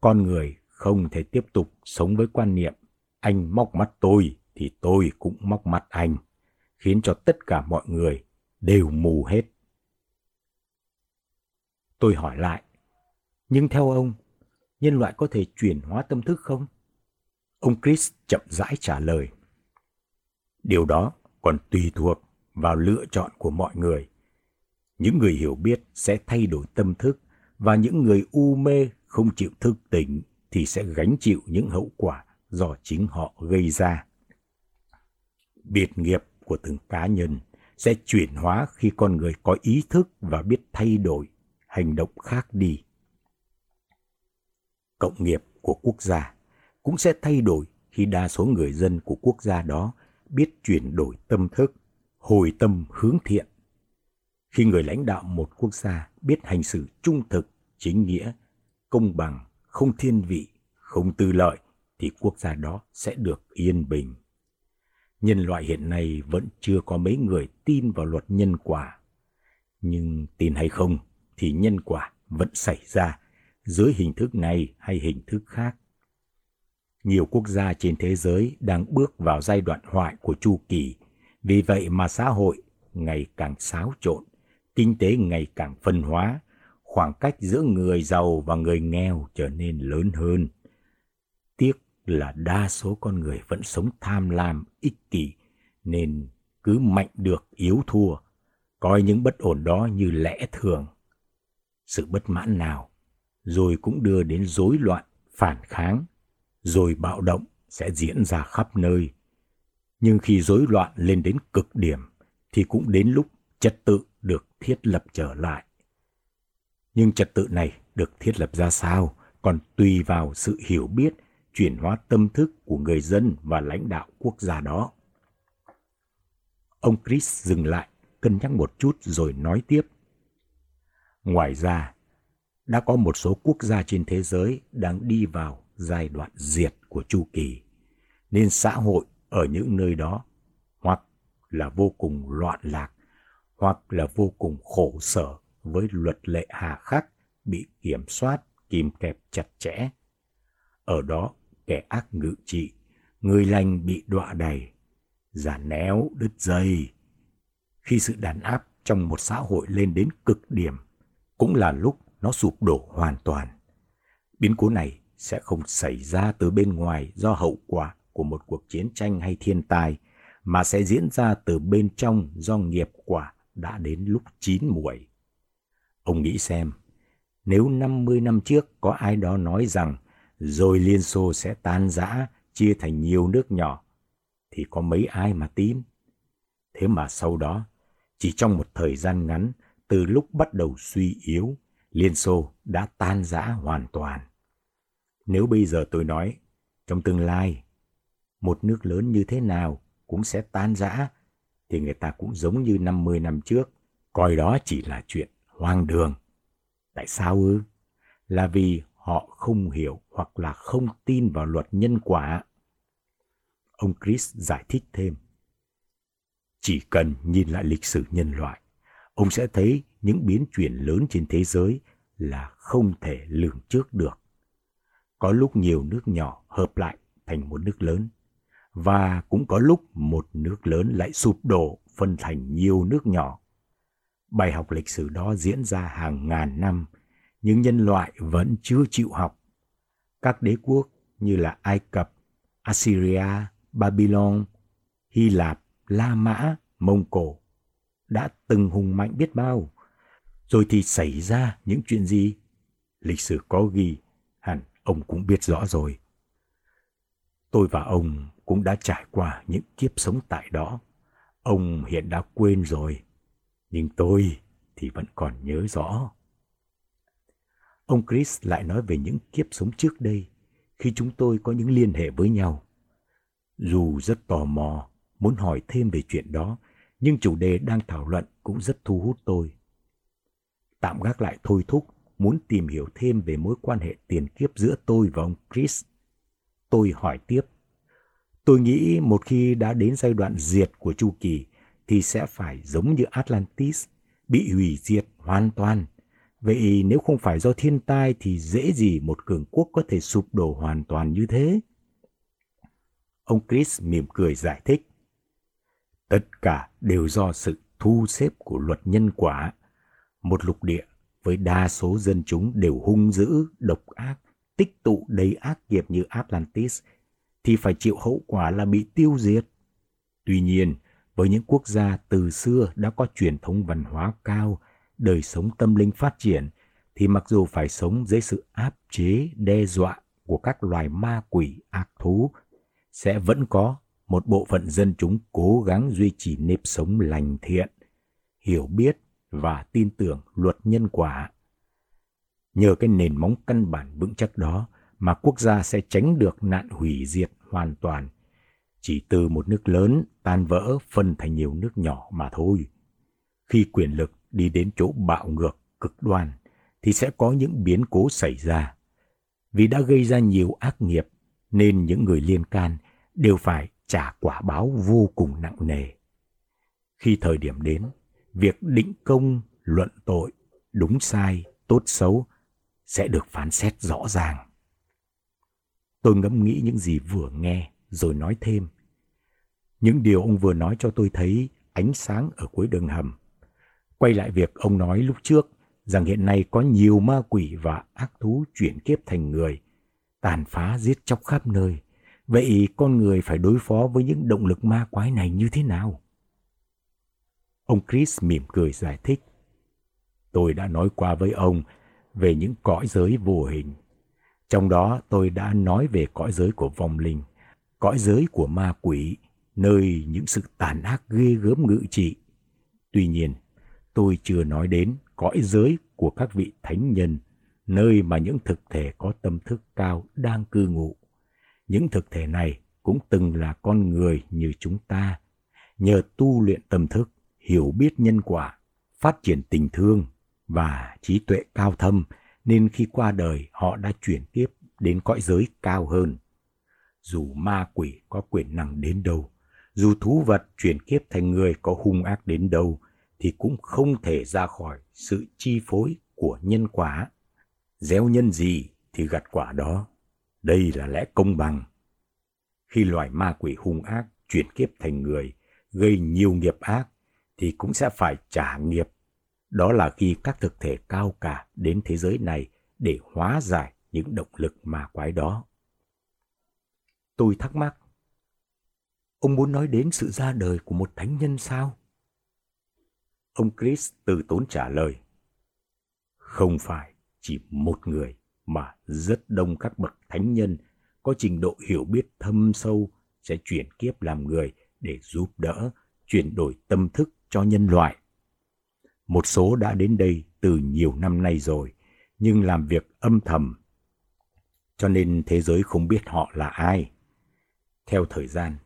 Con người không thể tiếp tục sống với quan niệm anh móc mắt tôi thì tôi cũng móc mắt anh, khiến cho tất cả mọi người đều mù hết. Tôi hỏi lại, nhưng theo ông, nhân loại có thể chuyển hóa tâm thức không? Ông Chris chậm rãi trả lời. Điều đó còn tùy thuộc vào lựa chọn của mọi người. Những người hiểu biết sẽ thay đổi tâm thức và những người u mê không chịu thức tỉnh thì sẽ gánh chịu những hậu quả do chính họ gây ra. Biệt nghiệp của từng cá nhân sẽ chuyển hóa khi con người có ý thức và biết thay đổi hành động khác đi. Cộng nghiệp của quốc gia cũng sẽ thay đổi khi đa số người dân của quốc gia đó biết chuyển đổi tâm thức, hồi tâm hướng thiện. Khi người lãnh đạo một quốc gia biết hành xử trung thực, chính nghĩa, công bằng, không thiên vị, không tư lợi thì quốc gia đó sẽ được yên bình. Nhân loại hiện nay vẫn chưa có mấy người tin vào luật nhân quả. Nhưng tin hay không thì nhân quả vẫn xảy ra dưới hình thức này hay hình thức khác. Nhiều quốc gia trên thế giới đang bước vào giai đoạn hoại của chu kỳ, vì vậy mà xã hội ngày càng xáo trộn, kinh tế ngày càng phân hóa, khoảng cách giữa người giàu và người nghèo trở nên lớn hơn. Tiếc là đa số con người vẫn sống tham lam, ích kỷ, nên cứ mạnh được yếu thua, coi những bất ổn đó như lẽ thường. Sự bất mãn nào rồi cũng đưa đến rối loạn, phản kháng, rồi bạo động sẽ diễn ra khắp nơi. Nhưng khi rối loạn lên đến cực điểm thì cũng đến lúc trật tự được thiết lập trở lại. Nhưng trật tự này được thiết lập ra sao còn tùy vào sự hiểu biết, chuyển hóa tâm thức của người dân và lãnh đạo quốc gia đó. Ông Chris dừng lại, cân nhắc một chút rồi nói tiếp. Ngoài ra, đã có một số quốc gia trên thế giới đang đi vào giai đoạn diệt của chu kỳ, nên xã hội ở những nơi đó hoặc là vô cùng loạn lạc, hoặc là vô cùng khổ sở với luật lệ hà khắc bị kiểm soát, kìm kẹp chặt chẽ. Ở đó, kẻ ác ngự trị, người lành bị đọa đầy, giả néo đứt dây. Khi sự đàn áp trong một xã hội lên đến cực điểm, cũng là lúc nó sụp đổ hoàn toàn. Biến cố này sẽ không xảy ra từ bên ngoài do hậu quả của một cuộc chiến tranh hay thiên tai, mà sẽ diễn ra từ bên trong do nghiệp quả đã đến lúc chín muồi. Ông nghĩ xem, nếu 50 năm trước có ai đó nói rằng rồi Liên Xô sẽ tan rã, chia thành nhiều nước nhỏ, thì có mấy ai mà tin? Thế mà sau đó, chỉ trong một thời gian ngắn, từ lúc bắt đầu suy yếu, Liên Xô đã tan rã hoàn toàn. Nếu bây giờ tôi nói, trong tương lai, một nước lớn như thế nào cũng sẽ tan rã, thì người ta cũng giống như 50 năm trước, coi đó chỉ là chuyện hoang đường. Tại sao ư? Là vì họ không hiểu hoặc là không tin vào luật nhân quả. Ông Chris giải thích thêm. Chỉ cần nhìn lại lịch sử nhân loại, ông sẽ thấy những biến chuyển lớn trên thế giới là không thể lường trước được. Có lúc nhiều nước nhỏ hợp lại thành một nước lớn, và cũng có lúc một nước lớn lại sụp đổ phân thành nhiều nước nhỏ. Bài học lịch sử đó diễn ra hàng ngàn năm, nhưng nhân loại vẫn chưa chịu học. Các đế quốc như là Ai Cập, Assyria, Babylon, Hy Lạp, La Mã, Mông Cổ đã từng hùng mạnh biết bao, rồi thì xảy ra những chuyện gì? Lịch sử có ghi, hẳn ông cũng biết rõ rồi. Tôi và ông cũng đã trải qua những kiếp sống tại đó. Ông hiện đã quên rồi, nhưng tôi thì vẫn còn nhớ rõ. Ông Chris lại nói về những kiếp sống trước đây, khi chúng tôi có những liên hệ với nhau. Dù rất tò mò, muốn hỏi thêm về chuyện đó, nhưng chủ đề đang thảo luận cũng rất thu hút tôi. Tạm gác lại thôi thúc, muốn tìm hiểu thêm về mối quan hệ tiền kiếp giữa tôi và ông Chris. Tôi hỏi tiếp. Tôi nghĩ một khi đã đến giai đoạn diệt của chu kỳ thì sẽ phải giống như Atlantis, bị hủy diệt hoàn toàn. Vậy nếu không phải do thiên tai thì dễ gì một cường quốc có thể sụp đổ hoàn toàn như thế? Ông Chris mỉm cười giải thích. Tất cả đều do sự thu xếp của luật nhân quả. Một lục địa với đa số dân chúng đều hung dữ, độc ác, tích tụ đầy ác nghiệp như Atlantis, thì phải chịu hậu quả là bị tiêu diệt. Tuy nhiên, với những quốc gia từ xưa đã có truyền thống văn hóa cao, đời sống tâm linh phát triển, thì mặc dù phải sống dưới sự áp chế, đe dọa của các loài ma quỷ ác thú, sẽ vẫn có một bộ phận dân chúng cố gắng duy trì nếp sống lành thiện, hiểu biết và tin tưởng luật nhân quả. Nhờ cái nền móng căn bản vững chắc đó mà quốc gia sẽ tránh được nạn hủy diệt hoàn toàn, chỉ từ một nước lớn tan vỡ phân thành nhiều nước nhỏ mà thôi. Khi quyền lực đi đến chỗ bạo ngược, cực đoan, thì sẽ có những biến cố xảy ra. Vì đã gây ra nhiều ác nghiệp, nên những người liên can đều phải trả quả báo vô cùng nặng nề. Khi thời điểm đến, việc định công, luận tội, đúng sai, tốt xấu sẽ được phán xét rõ ràng. Tôi ngẫm nghĩ những gì vừa nghe rồi nói thêm. Những điều ông vừa nói cho tôi thấy ánh sáng ở cuối đường hầm. Quay lại việc ông nói lúc trước rằng hiện nay có nhiều ma quỷ và ác thú chuyển kiếp thành người, tàn phá giết chóc khắp nơi. Vậy con người phải đối phó với những động lực ma quái này như thế nào? Ông Chris mỉm cười giải thích. Tôi đã nói qua với ông về những cõi giới vô hình. Trong đó tôi đã nói về cõi giới của vong linh, cõi giới của ma quỷ, nơi những sự tàn ác ghê gớm ngự trị. Tuy nhiên, tôi chưa nói đến cõi giới của các vị thánh nhân, nơi mà những thực thể có tâm thức cao đang cư ngụ. Những thực thể này cũng từng là con người như chúng ta, nhờ tu luyện tâm thức, hiểu biết nhân quả, phát triển tình thương và trí tuệ cao thâm nên khi qua đời họ đã chuyển tiếp đến cõi giới cao hơn. Dù ma quỷ có quyền năng đến đâu, dù thú vật chuyển kiếp thành người có hung ác đến đâu, thì cũng không thể ra khỏi sự chi phối của nhân quả. Gieo nhân gì thì gặt quả đó. Đây là lẽ công bằng. Khi loài ma quỷ hung ác chuyển kiếp thành người, gây nhiều nghiệp ác, thì cũng sẽ phải trả nghiệp. Đó là khi các thực thể cao cả đến thế giới này để hóa giải những động lực ma quái đó. Tôi thắc mắc, ông muốn nói đến sự ra đời của một thánh nhân sao? Ông Chris từ tốn trả lời, không phải chỉ một người mà rất đông các bậc thánh nhân có trình độ hiểu biết thâm sâu sẽ chuyển kiếp làm người để giúp đỡ, chuyển đổi tâm thức cho nhân loại. Một số đã đến đây từ nhiều năm nay rồi, nhưng làm việc âm thầm, cho nên thế giới không biết họ là ai. Theo thời gian,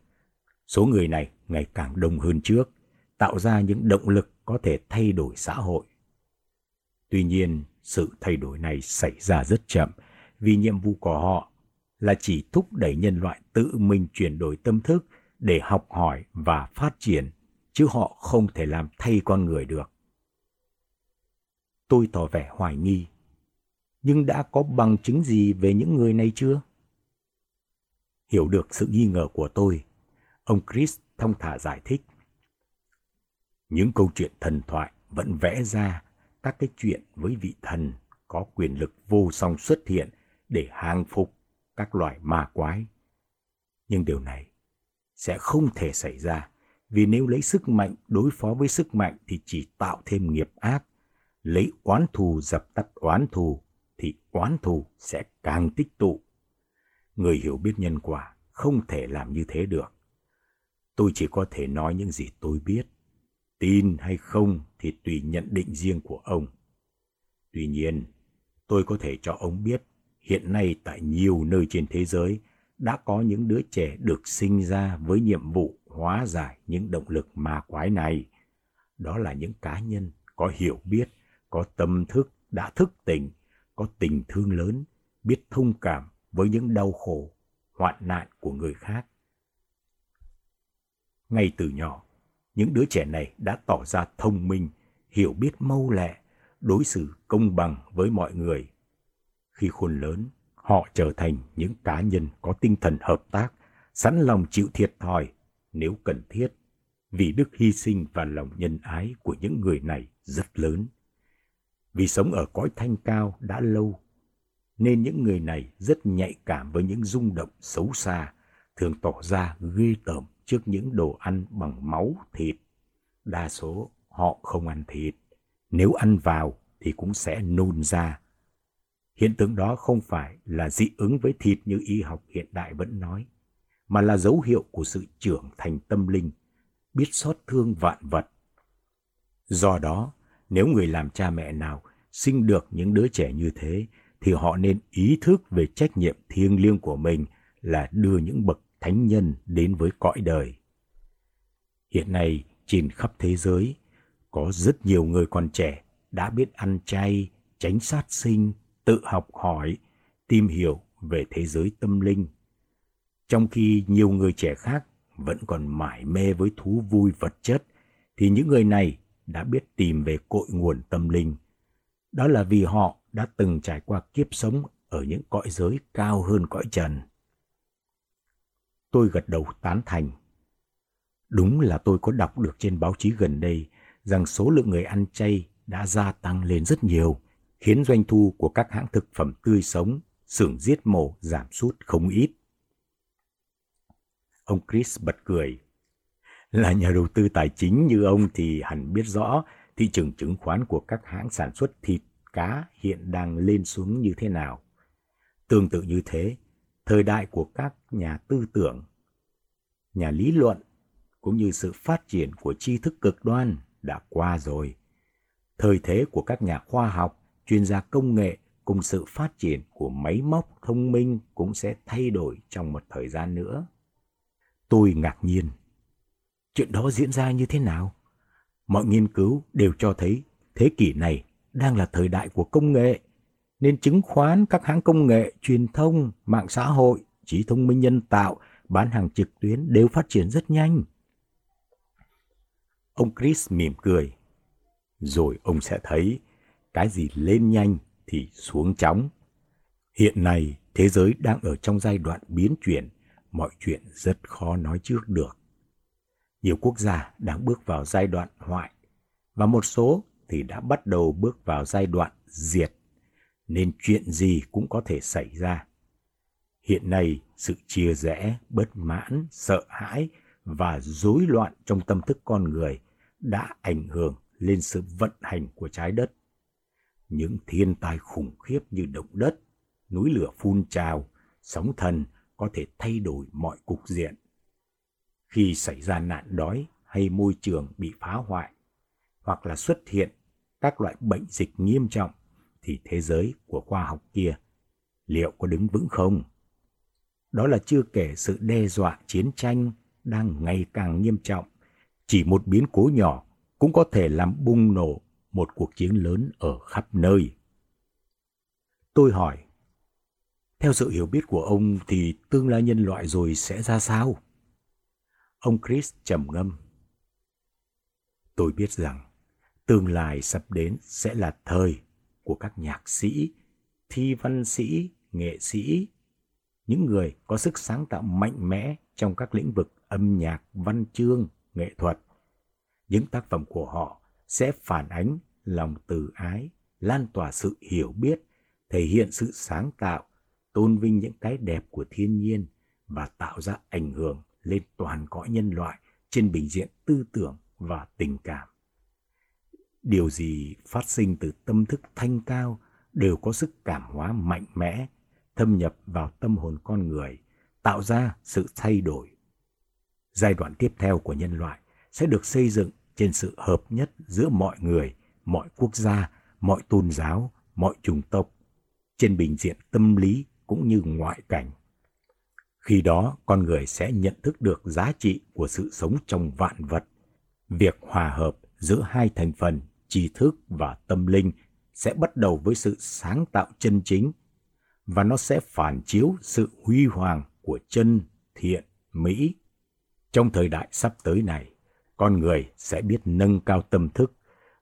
số người này ngày càng đông hơn trước, tạo ra những động lực có thể thay đổi xã hội. Tuy nhiên, sự thay đổi này xảy ra rất chậm vì nhiệm vụ của họ là chỉ thúc đẩy nhân loại tự mình chuyển đổi tâm thức để học hỏi và phát triển, chứ họ không thể làm thay con người được. Tôi tỏ vẻ hoài nghi, nhưng đã có bằng chứng gì về những người này chưa? Hiểu được sự nghi ngờ của tôi, ông Chris thông thả giải thích. Những câu chuyện thần thoại vẫn vẽ ra các cái chuyện với vị thần có quyền lực vô song xuất hiện để hàng phục các loài ma quái. Nhưng điều này sẽ không thể xảy ra vì nếu lấy sức mạnh đối phó với sức mạnh thì chỉ tạo thêm nghiệp ác. Lấy oán thù dập tắt oán thù thì oán thù sẽ càng tích tụ. Người hiểu biết nhân quả không thể làm như thế được. Tôi chỉ có thể nói những gì tôi biết. Tin hay không thì tùy nhận định riêng của ông. Tuy nhiên, tôi có thể cho ông biết hiện nay tại nhiều nơi trên thế giới đã có những đứa trẻ được sinh ra với nhiệm vụ hóa giải những động lực ma quái này. Đó là những cá nhân có hiểu biết, có tâm thức, đã thức tỉnh, có tình thương lớn, biết thông cảm với những đau khổ, hoạn nạn của người khác. Ngay từ nhỏ, những đứa trẻ này đã tỏ ra thông minh, hiểu biết mâu lẹ, đối xử công bằng với mọi người. Khi khôn lớn, họ trở thành những cá nhân có tinh thần hợp tác, sẵn lòng chịu thiệt thòi nếu cần thiết, vì đức hy sinh và lòng nhân ái của những người này rất lớn. Vì sống ở cõi thanh cao đã lâu, nên những người này rất nhạy cảm với những rung động xấu xa, thường tỏ ra ghê tởm trước những đồ ăn bằng máu, thịt. Đa số họ không ăn thịt, nếu ăn vào thì cũng sẽ nôn ra. Hiện tượng đó không phải là dị ứng với thịt như y học hiện đại vẫn nói, mà là dấu hiệu của sự trưởng thành tâm linh, biết xót thương vạn vật. Do đó, nếu người làm cha mẹ nào sinh được những đứa trẻ như thế, thì họ nên ý thức về trách nhiệm thiêng liêng của mình là đưa những bậc thánh nhân đến với cõi đời. Hiện nay, trên khắp thế giới, có rất nhiều người còn trẻ đã biết ăn chay, tránh sát sinh, tự học hỏi, tìm hiểu về thế giới tâm linh. Trong khi nhiều người trẻ khác vẫn còn mải mê với thú vui vật chất, thì những người này đã biết tìm về cội nguồn tâm linh. Đó là vì họ đã từng trải qua kiếp sống ở những cõi giới cao hơn cõi trần. Tôi gật đầu tán thành. Đúng là tôi có đọc được trên báo chí gần đây rằng số lượng người ăn chay đã gia tăng lên rất nhiều, khiến doanh thu của các hãng thực phẩm tươi sống, xưởng giết mổ giảm sút không ít. Ông Chris bật cười. Là nhà đầu tư tài chính như ông thì hẳn biết rõ thị trường chứng khoán của các hãng sản xuất thịt, cá hiện đang lên xuống như thế nào. Tương tự như thế, thời đại của các nhà tư tưởng, nhà lý luận cũng như sự phát triển của tri thức cực đoan đã qua rồi. Thời thế của các nhà khoa học, chuyên gia công nghệ cùng sự phát triển của máy móc thông minh cũng sẽ thay đổi trong một thời gian nữa. Tôi ngạc nhiên. Chuyện đó diễn ra như thế nào? Mọi nghiên cứu đều cho thấy thế kỷ này đang là thời đại của công nghệ, nên chứng khoán, các hãng công nghệ, truyền thông, mạng xã hội, trí thông minh nhân tạo, bán hàng trực tuyến đều phát triển rất nhanh. Ông Chris mỉm cười. Rồi ông sẽ thấy cái gì lên nhanh thì xuống chóng. Hiện nay, thế giới đang ở trong giai đoạn biến chuyển, mọi chuyện rất khó nói trước được. Nhiều quốc gia đang bước vào giai đoạn hoại, và một số thì đã bắt đầu bước vào giai đoạn diệt, nên chuyện gì cũng có thể xảy ra. Hiện nay, sự chia rẽ, bất mãn, sợ hãi và rối loạn trong tâm thức con người đã ảnh hưởng lên sự vận hành của trái đất. Những thiên tai khủng khiếp như động đất, núi lửa phun trào, sóng thần có thể thay đổi mọi cục diện. Khi xảy ra nạn đói hay môi trường bị phá hoại, hoặc là xuất hiện các loại bệnh dịch nghiêm trọng, thì thế giới của khoa học kia liệu có đứng vững không? Đó là chưa kể sự đe dọa chiến tranh đang ngày càng nghiêm trọng chỉ một biến cố nhỏ cũng có thể làm bùng nổ một cuộc chiến lớn ở khắp nơi. Tôi hỏi, theo sự hiểu biết của ông thì tương lai nhân loại rồi sẽ ra sao? Ông Chris trầm ngâm. Tôi biết rằng tương lai sắp đến sẽ là thời của các nhạc sĩ, thi văn sĩ, nghệ sĩ, những người có sức sáng tạo mạnh mẽ trong các lĩnh vực âm nhạc, văn chương, nghệ thuật. Những tác phẩm của họ sẽ phản ánh lòng từ ái, lan tỏa sự hiểu biết, thể hiện sự sáng tạo, tôn vinh những cái đẹp của thiên nhiên và tạo ra ảnh hưởng lên toàn cõi nhân loại trên bình diện tư tưởng và tình cảm. Điều gì phát sinh từ tâm thức thanh cao đều có sức cảm hóa mạnh mẽ, thâm nhập vào tâm hồn con người, tạo ra sự thay đổi Giai đoạn tiếp theo của nhân loại sẽ được xây dựng trên sự hợp nhất giữa mọi người, mọi quốc gia, mọi tôn giáo, mọi chủng tộc, trên bình diện tâm lý cũng như ngoại cảnh. Khi đó, con người sẽ nhận thức được giá trị của sự sống trong vạn vật. Việc hòa hợp giữa hai thành phần, tri thức và tâm linh sẽ bắt đầu với sự sáng tạo chân chính và nó sẽ phản chiếu sự huy hoàng của chân, thiện, mỹ. Trong thời đại sắp tới này, con người sẽ biết nâng cao tâm thức,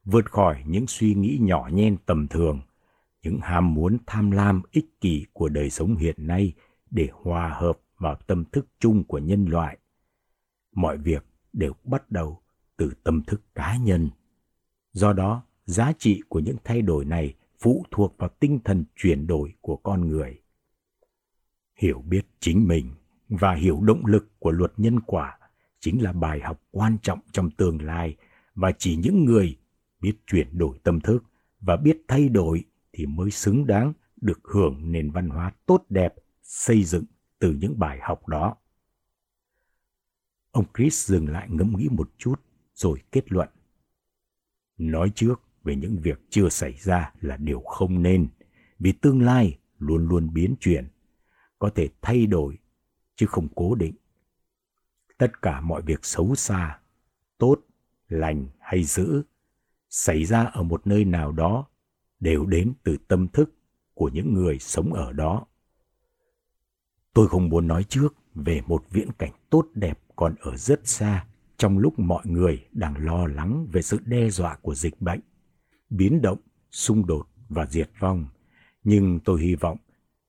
vượt khỏi những suy nghĩ nhỏ nhen tầm thường, những ham muốn tham lam ích kỷ của đời sống hiện nay để hòa hợp vào tâm thức chung của nhân loại. Mọi việc đều bắt đầu từ tâm thức cá nhân. Do đó, giá trị của những thay đổi này phụ thuộc vào tinh thần chuyển đổi của con người. Hiểu biết chính mình và hiểu động lực của luật nhân quả chính là bài học quan trọng trong tương lai và chỉ những người biết chuyển đổi tâm thức và biết thay đổi thì mới xứng đáng được hưởng nền văn hóa tốt đẹp xây dựng từ những bài học đó. Ông Chris dừng lại ngẫm nghĩ một chút rồi kết luận. Nói trước về những việc chưa xảy ra là điều không nên, vì tương lai luôn luôn biến chuyển, có thể thay đổi chứ không cố định. Tất cả mọi việc xấu xa, tốt, lành hay dữ xảy ra ở một nơi nào đó đều đến từ tâm thức của những người sống ở đó. Tôi không muốn nói trước về một viễn cảnh tốt đẹp còn ở rất xa trong lúc mọi người đang lo lắng về sự đe dọa của dịch bệnh, biến động, xung đột và diệt vong. Nhưng tôi hy vọng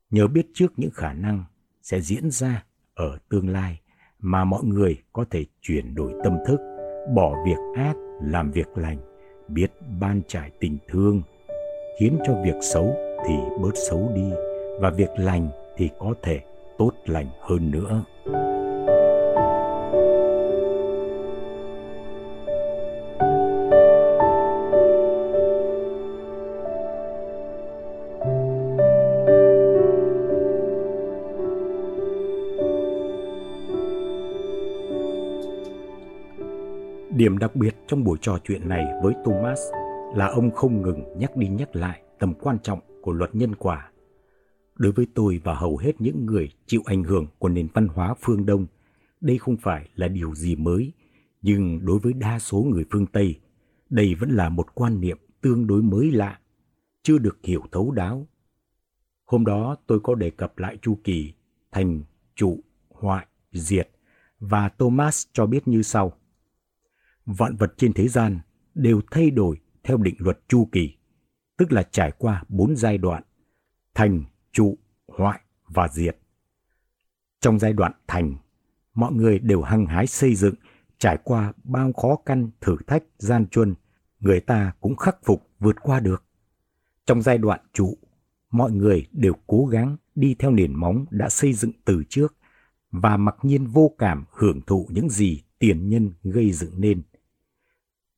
nhớ biết trước những khả năng sẽ diễn ra ở tương lai mà mọi người có thể chuyển đổi tâm thức, bỏ việc ác, làm việc lành, biết ban trải tình thương, khiến cho việc xấu thì bớt xấu đi và việc lành thì có thể tốt lành hơn nữa. Điểm đặc biệt trong buổi trò chuyện này với Thomas là ông không ngừng nhắc đi nhắc lại tầm quan trọng của luật nhân quả. Đối với tôi và hầu hết những người chịu ảnh hưởng của nền văn hóa phương Đông, đây không phải là điều gì mới, nhưng đối với đa số người phương Tây, đây vẫn là một quan niệm tương đối mới lạ, chưa được hiểu thấu đáo. Hôm đó tôi có đề cập lại chu kỳ thành, trụ, hoại, diệt và Thomas cho biết như sau. Vạn vật trên thế gian đều thay đổi theo định luật chu kỳ, tức là trải qua bốn giai đoạn, thành, trụ, hoại và diệt. Trong giai đoạn thành, mọi người đều hăng hái xây dựng, trải qua bao khó khăn, thử thách, gian truân, người ta cũng khắc phục vượt qua được. Trong giai đoạn trụ, mọi người đều cố gắng đi theo nền móng đã xây dựng từ trước và mặc nhiên vô cảm hưởng thụ những gì tiền nhân gây dựng nên.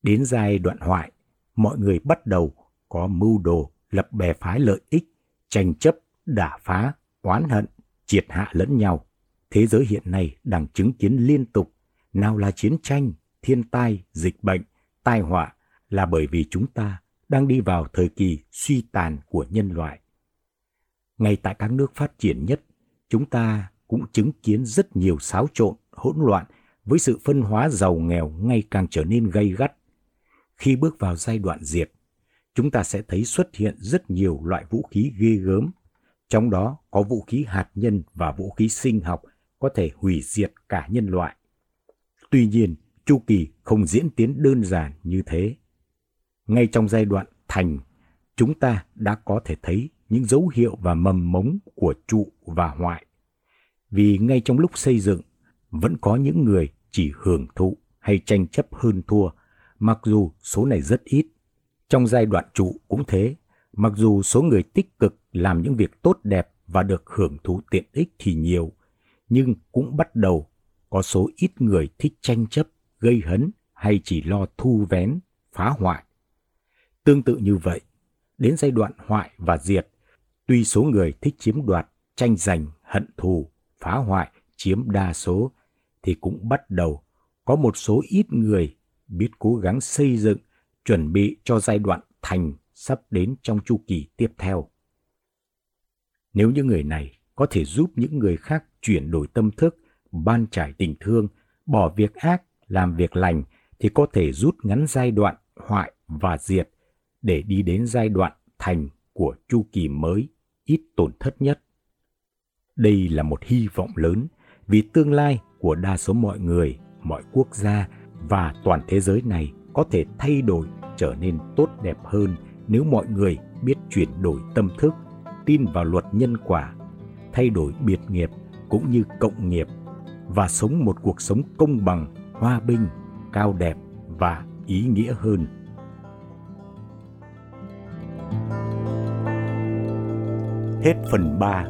Đến giai đoạn hoại, mọi người bắt đầu có mưu đồ lập bè phái lợi ích, tranh chấp, đả phá, oán hận, triệt hạ lẫn nhau. Thế giới hiện nay đang chứng kiến liên tục, nào là chiến tranh, thiên tai, dịch bệnh, tai họa, là bởi vì chúng ta đang đi vào thời kỳ suy tàn của nhân loại. Ngay tại các nước phát triển nhất, chúng ta cũng chứng kiến rất nhiều xáo trộn, hỗn loạn với sự phân hóa giàu nghèo ngày càng trở nên gay gắt. Khi bước vào giai đoạn diệt, chúng ta sẽ thấy xuất hiện rất nhiều loại vũ khí ghê gớm, trong đó có vũ khí hạt nhân và vũ khí sinh học có thể hủy diệt cả nhân loại. Tuy nhiên, chu kỳ không diễn tiến đơn giản như thế. Ngay trong giai đoạn thành, chúng ta đã có thể thấy những dấu hiệu và mầm mống của trụ và hoại. Vì ngay trong lúc xây dựng, vẫn có những người chỉ hưởng thụ hay tranh chấp hơn thua, mặc dù số này rất ít. Trong giai đoạn trụ cũng thế, mặc dù số người tích cực làm những việc tốt đẹp và được hưởng thụ tiện ích thì nhiều, nhưng cũng bắt đầu có số ít người thích tranh chấp, gây hấn hay chỉ lo thu vén, phá hoại. Tương tự như vậy, đến giai đoạn hoại và diệt, tuy số người thích chiếm đoạt, tranh giành, hận thù, phá hoại chiếm đa số, thì cũng bắt đầu có một số ít người biết cố gắng xây dựng, chuẩn bị cho giai đoạn thành sắp đến trong chu kỳ tiếp theo. Nếu những người này có thể giúp những người khác chuyển đổi tâm thức, ban trải tình thương, bỏ việc ác, làm việc lành thì có thể rút ngắn giai đoạn hoại và diệt để đi đến giai đoạn thành của chu kỳ mới ít tổn thất nhất. Đây là một hy vọng lớn vì tương lai của đa số mọi người, mọi quốc gia và toàn thế giới này có thể thay đổi trở nên tốt đẹp hơn nếu mọi người biết chuyển đổi tâm thức, tin vào luật nhân quả, thay đổi biệt nghiệp cũng như cộng nghiệp và sống một cuộc sống công bằng, hòa bình, cao đẹp và ý nghĩa hơn. Hết phần 3